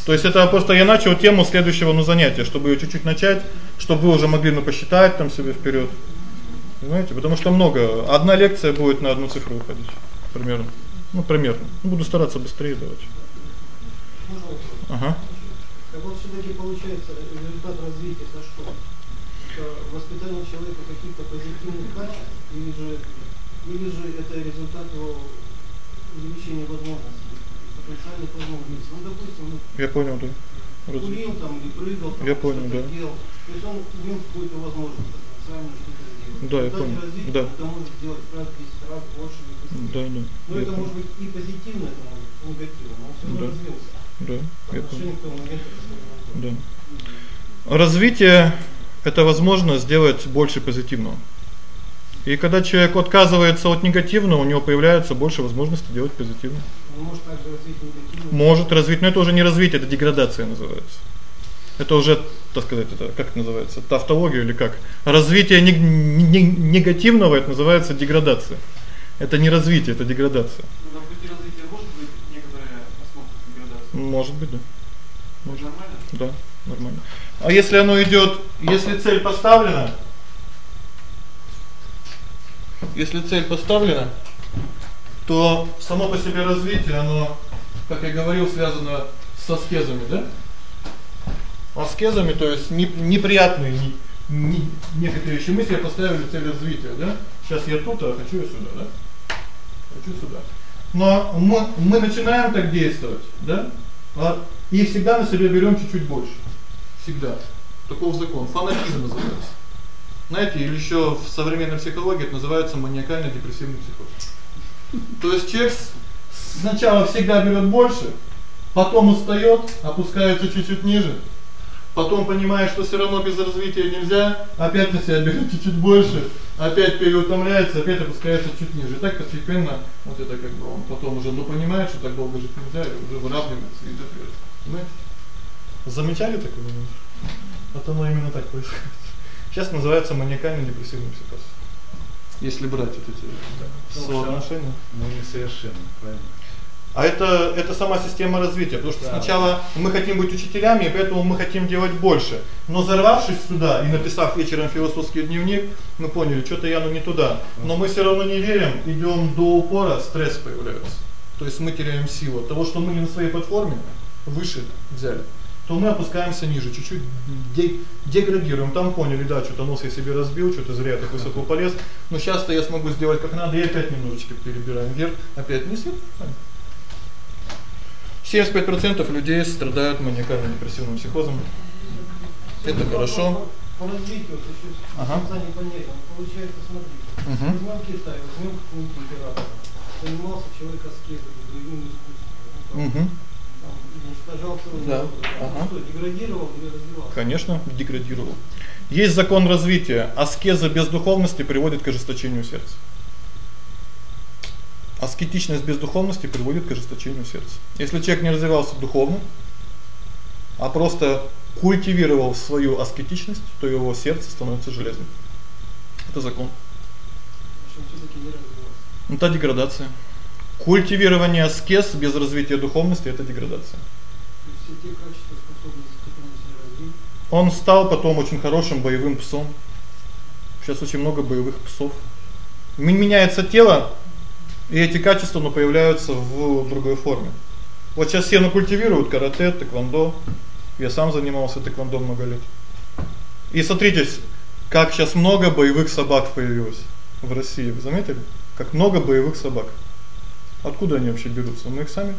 То есть это просто я начал тему следующего ну занятия, чтобы её чуть-чуть начать, чтобы вы уже могли ну посчитать там себе вперёд. Понимаете? Потому что много. Одна лекция будет на одну цифру выходить примерно. Ну, примерно. Ну, буду стараться быстрее давать. Ага. Так вот все-таки получается результат развития это что? Это воспитание человека каких-то позитивных качеств или же или же это результат его увеличения возможностей, потенциальных возможностей. Ну, допустим, ну, Я понял, да. Курил там или прыгал, там, Я понял, да. делал. То есть он имел какую-то возможность потенциально что-то сделать. Да, я понял. Да. Это может сделать в раз, в 10 раз больше. быстрее. Да, да. Но я это может быть и позитивно, это может быть негативно, но он все равно Да. развился Да, по я понял. к тому моменту. Да. Развитие это возможно сделать больше позитивного. И когда человек отказывается от негативного, у него появляется больше возможностей делать позитивное. Он может также развить негативное. Может развить, но это уже не развитие, это деградация называется. Это уже, так сказать, это как это называется? Тавтология или как? Развитие нег не негативного это называется деградация. Это не развитие, это деградация. Ну, на пути развития может быть некоторая осмотр деградации? Может быть, да. Может. Нормально? Да, нормально. А если оно идёт, если цель поставлена, если цель поставлена, то само по себе развитие, оно, как я говорил, связано с аскезами, да? Аскезами, то есть неприятные не, не, некоторые вещи мы себе поставили цель развития, да? Сейчас я тут, а хочу я сюда, да? Хочу сюда. Но мы мы начинаем так действовать, да? А и всегда на себя берём чуть-чуть больше. Всегда. Таков закон. Фанатизм называется. Знаете, или ещё в современной психологии это называется маниакально-депрессивный психоз. То есть человек сначала всегда берёт больше, потом устаёт, опускается чуть-чуть ниже. Потом понимает, что всё равно без развития нельзя, опять на себя берёт чуть-чуть больше, опять переутомляется, опять опускается чуть ниже. И так постепенно вот это как бы он потом уже ну понимает, что так долго жить нельзя, и уже выравнивается и идёт вверх. Понимаете? Замечали такое момент? Вот оно именно так происходит. Сейчас называется маниакально-депрессивный психоз. Если брать вот эти да, соотношения, мы не совершенны, правильно? А это это сама система развития, потому что да. сначала мы хотим быть учителями, и поэтому мы хотим делать больше. Но зарвавшись сюда и написав вечером философский дневник, мы поняли, что-то я ну не туда. Но мы всё равно не верим, идём до упора, стресс появляется. То есть мы теряем силу от того, что мы не на своей платформе выше взяли то мы опускаемся ниже, чуть-чуть деградируем. Там поняли, да, что-то нос я себе разбил, что-то зря я так высоко полез. Но сейчас-то я смогу сделать как надо, и опять немножечко перебираем вверх, опять вниз. 75% людей страдают маниакально-депрессивным психозом. Это хорошо. По развитию, то ага. непонятно. Получается, смотрите, угу. возьмем Китай, возьмем какого-нибудь императора. Занимался человек аскезой, боевым искусством. Угу да. Ага. Что, деградировал или развивался? Конечно, деградировал. Есть закон развития. Аскеза без духовности приводит к ожесточению сердца. Аскетичность без духовности приводит к ожесточению сердца. Если человек не развивался духовно, а просто культивировал свою аскетичность, то его сердце становится железным. Это закон. Это деградация. Культивирование аскез без развития духовности это деградация. Он стал потом очень хорошим боевым псом. Сейчас очень много боевых псов. Меняется тело, и эти качества ну появляются в другой форме. Вот сейчас все накультивируют карате, тэквондо. Я сам занимался тэквондо много лет. И смотрите, как сейчас много боевых собак появилось в России. Вы заметили? Как много боевых собак. Откуда они вообще берутся? Мы их сами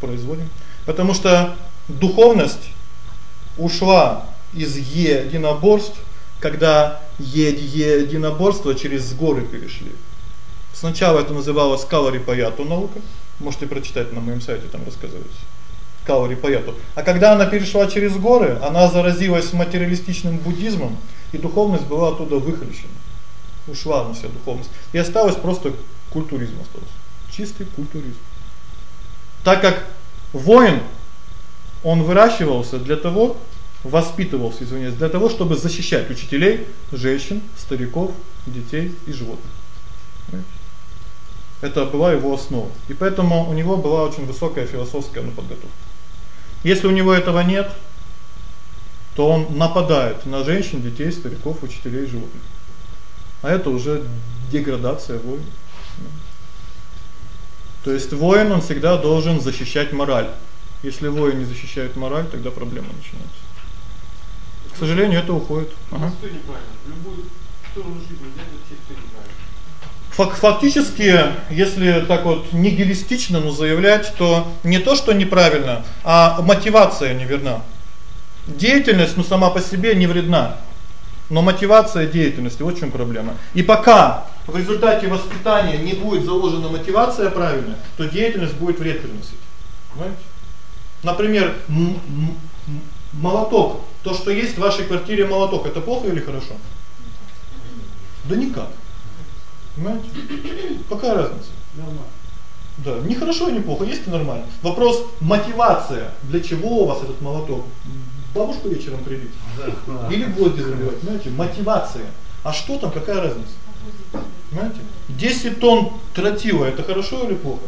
производим. Потому что духовность ушла из единоборств, когда единоборства через горы перешли. Сначала это называлось калорипаяту наука. Можете прочитать на моем сайте, там рассказывается. Калорипаяту. А когда она перешла через горы, она заразилась материалистичным буддизмом, и духовность была оттуда выхолощена. Ушла на вся духовность. И осталось просто культуризм остался чистый культуризм. Так как воин он выращивался для того, воспитывался, извиняюсь, для того, чтобы защищать учителей, женщин, стариков, детей и животных. Это была его основа. И поэтому у него была очень высокая философская подготовка. Если у него этого нет, то он нападает на женщин, детей, стариков, учителей и животных. А это уже деградация воина. То есть воин он всегда должен защищать мораль. Если воин не защищает мораль, тогда проблема начинается. К сожалению, это уходит. Ага. Что неправильно? Любую сторону жизни взять, это неправильно. Фак фактически, если так вот нигилистично, но заявлять, то не то, что неправильно, а мотивация неверна. Деятельность, ну сама по себе не вредна. Но мотивация деятельности вот в чём проблема. И пока в результате воспитания не будет заложена мотивация правильная, то деятельность будет вред. Понимаете? Например, молоток То, что есть в вашей квартире молоток, это плохо или хорошо? Да никак. Понимаете? Какая разница? Нормально. Да, не хорошо и не плохо, есть и нормально. Вопрос мотивация. Для чего у вас этот молоток? Бабушку вечером прибить? Да. Или гвозди забивать, понимаете? Мотивация. А что там, какая разница? Понимаете? 10 тонн тротила это хорошо или плохо?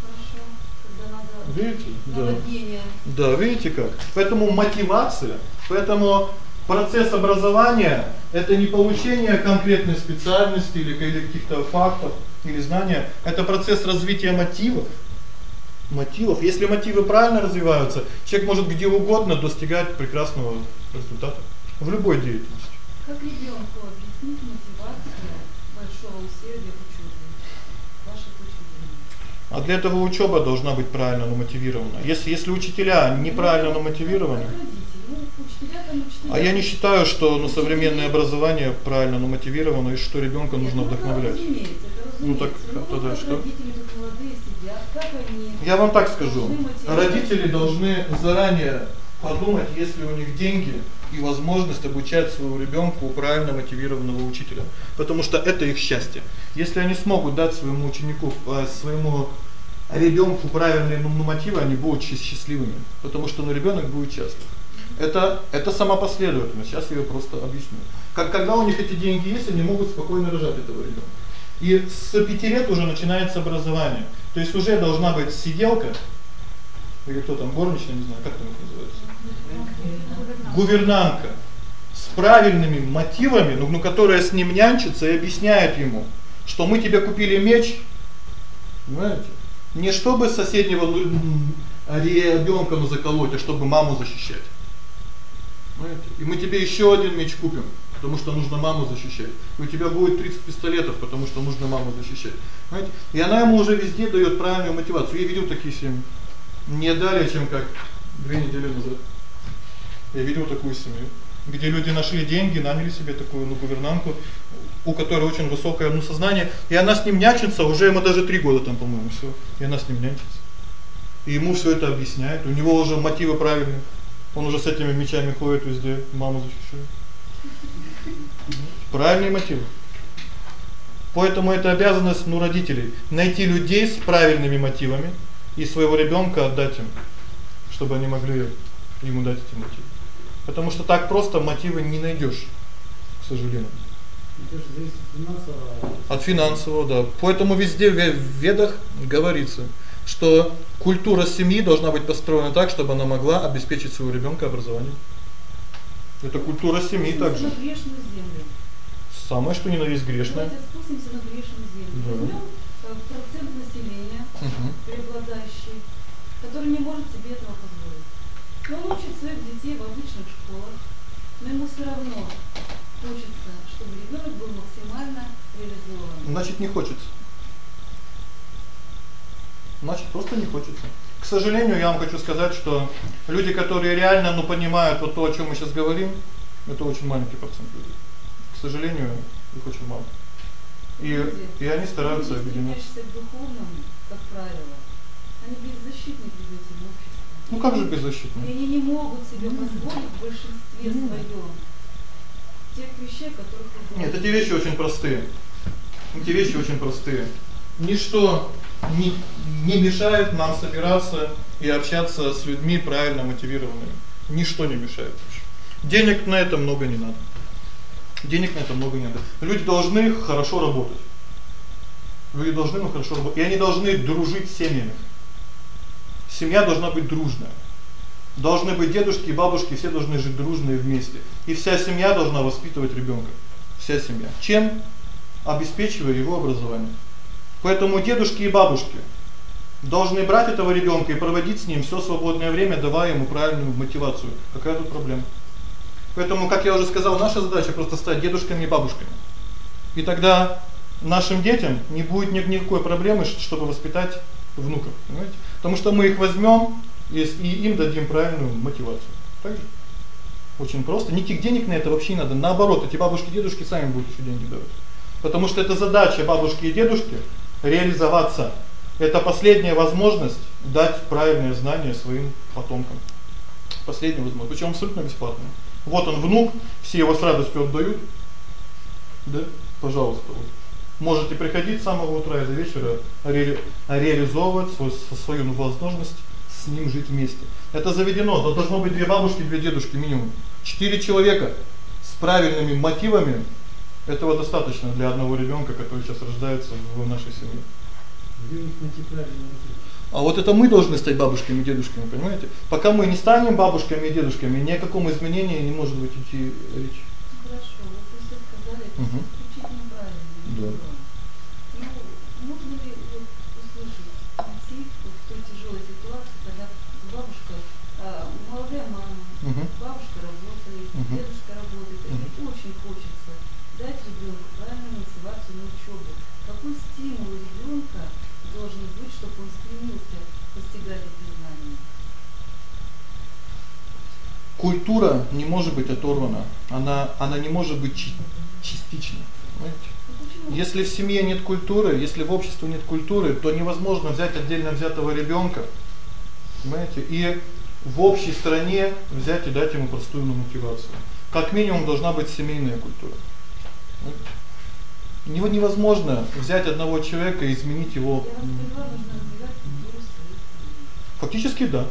Хорошо, когда надо Видите? Да. Да, видите как? Поэтому мотивация, поэтому процесс образования это не получение конкретной специальности или каких-то фактов или знания, это процесс развития мотивов. Мотивов. Если мотивы правильно развиваются, человек может где угодно достигать прекрасного результата в любой деятельности. Как ребенку объяснить мотивацию большого усердия в? Ваша точка зрения. А для этого учёба должна быть правильно намотивирована. Если если учителя неправильно намотивированы, Как родители, ну, учителя там учителя. А я не считаю, что ну современное образование правильно намотивировано и что ребёнка нужно ну, вдохновлять. Ну, так, Ну, тогда как что? Я вам так скажу. Родители должны заранее подумать, если у них деньги и возможность обучать своего ребёнка у правильно мотивированного учителя, потому что это их счастье. Если они смогут дать своему ученику, э, своему ребёнку правильные ну, мотивы, они будут счаст- счастливыми, потому что ну ребёнок будет счастлив. Это это сама последовательность. Сейчас я её просто объясню. Как когда у них эти деньги есть, они могут спокойно рожать этого ребёнка. И с 5 лет уже начинается образование. То есть уже должна быть сиделка или кто там горничная, не знаю, как там их называется. Гувернантка с правильными мотивами, ну, ну которая с ним нянчится и объясняет ему, что мы тебе купили меч, понимаете? Не чтобы соседнего м, ребёнка ну заколоть, а чтобы маму защищать. Понимаете? И мы тебе ещё один меч купим, потому что нужно маму защищать. У тебя будет 30 пистолетов, потому что нужно маму защищать. Понимаете? И она ему уже везде даёт правильную мотивацию. Я видел такие семьи. Не далее, чем как две недели назад. Я видел такую семью, где люди нашли деньги, наняли себе такую ну гувернантку, у которой очень высокое ну сознание, и она с ним нянчится, уже ему даже 3 года там, по-моему, всё. И она с ним нянчится. И ему всё это объясняет. У него уже мотивы правильные. Он уже с этими мечами ходит везде, маму защищает. Правильные мотивы. Поэтому это обязанность ну родителей найти людей с правильными мотивами и своего ребёнка отдать им, чтобы они могли ему дать эти мотивы. Потому что так просто мотивы не найдёшь, к сожалению. От финансового. Да. Поэтому везде в Ведах говорится, что культура семьи должна быть построена так, чтобы она могла обеспечить своего ребёнка образованием. Это культура семьи также. Грешную землю. Самое что ни на есть грешное. Давайте спустимся на грешную землю. Да. Возьмем э, процент населения, Мгм. преобладающий, который не может себе этого позволить. Но он учит своих детей в обычных школах, но ему все равно хочется, чтобы ребенок был максимально реализован. Значит, не хочется. Значит, просто не хочется. К сожалению, я вам хочу сказать, что люди, которые реально, ну, понимают вот то, о чём мы сейчас говорим, это очень маленький процент людей. К сожалению, их очень мало. И Люди, и они стараются люди, объединять. стремящиеся к духовному, как правило, они беззащитны перед этим обществом. Ну как же И беззащитные? они не могут себе позволить в большинстве своем тех вещей, которых вы Нет, эти вещи очень простые. Эти вещи очень простые. Ничто не не мешает нам собираться и общаться с людьми правильно мотивированными. Ничто не мешает. Денег на это много не надо. Денег на это много не надо. Люди должны хорошо работать. Люди должны ну хорошо работать. И они должны дружить с семьями. Семья должна быть дружная. Должны быть дедушки и бабушки, все должны жить дружно и вместе. И вся семья должна воспитывать ребёнка. Вся семья. Чем? Обеспечивая его образование. Поэтому дедушки и бабушки должны брать этого ребёнка и проводить с ним всё свободное время, давая ему правильную мотивацию. Какая тут проблема? Поэтому, как я уже сказал, наша задача просто стать дедушками и бабушками. И тогда нашим детям не будет ни никакой проблемы, чтобы воспитать внуков, понимаете? Потому что мы их возьмём и им дадим правильную мотивацию. Так же? Очень просто. Никаких денег на это вообще не надо. Наоборот, эти бабушки и дедушки сами будут ещё деньги давать. Потому что это задача бабушки и дедушки реализоваться. Это последняя возможность дать правильные знания своим потомкам. последнюю возможность, причем абсолютно бесплатно. Вот он внук, все его с радостью отдают. Да? Пожалуйста. Вот. Можете приходить с самого утра и до вечера ре реализовывать свою свою возможность с ним жить вместе. Это заведено, должно быть две бабушки, две дедушки минимум. Четыре человека с правильными мотивами этого достаточно для одного ребёнка, который сейчас рождается в нашей семье. А вот это мы должны стать бабушками и дедушками, понимаете? Пока мы не станем бабушками и дедушками, ни о каком изменении не может быть идти речь. Хорошо, вот вы сказали, правильно. Да. Ну, можно ли вот услышать мотив вот в той тяжелой ситуации, когда бабушка, а, молодая мама, Мгм. бабушка работает, Мгм. дедушка работает, и Мгм. очень хочется дать ребенку правильную мотивацию на учебу. Какой стимул у ребенка должен быть, чтобы он стремился постигать эти знания? Культура не может быть оторвана. Она она не может быть чи частичной, понимаете? Если в семье нет культуры, если в обществе нет культуры, то невозможно взять отдельно взятого ребёнка, понимаете, и в общей стране взять и дать ему простую мотивацию. Как минимум должна быть семейная культура. Него невозможно взять одного человека и изменить его. Фактически да.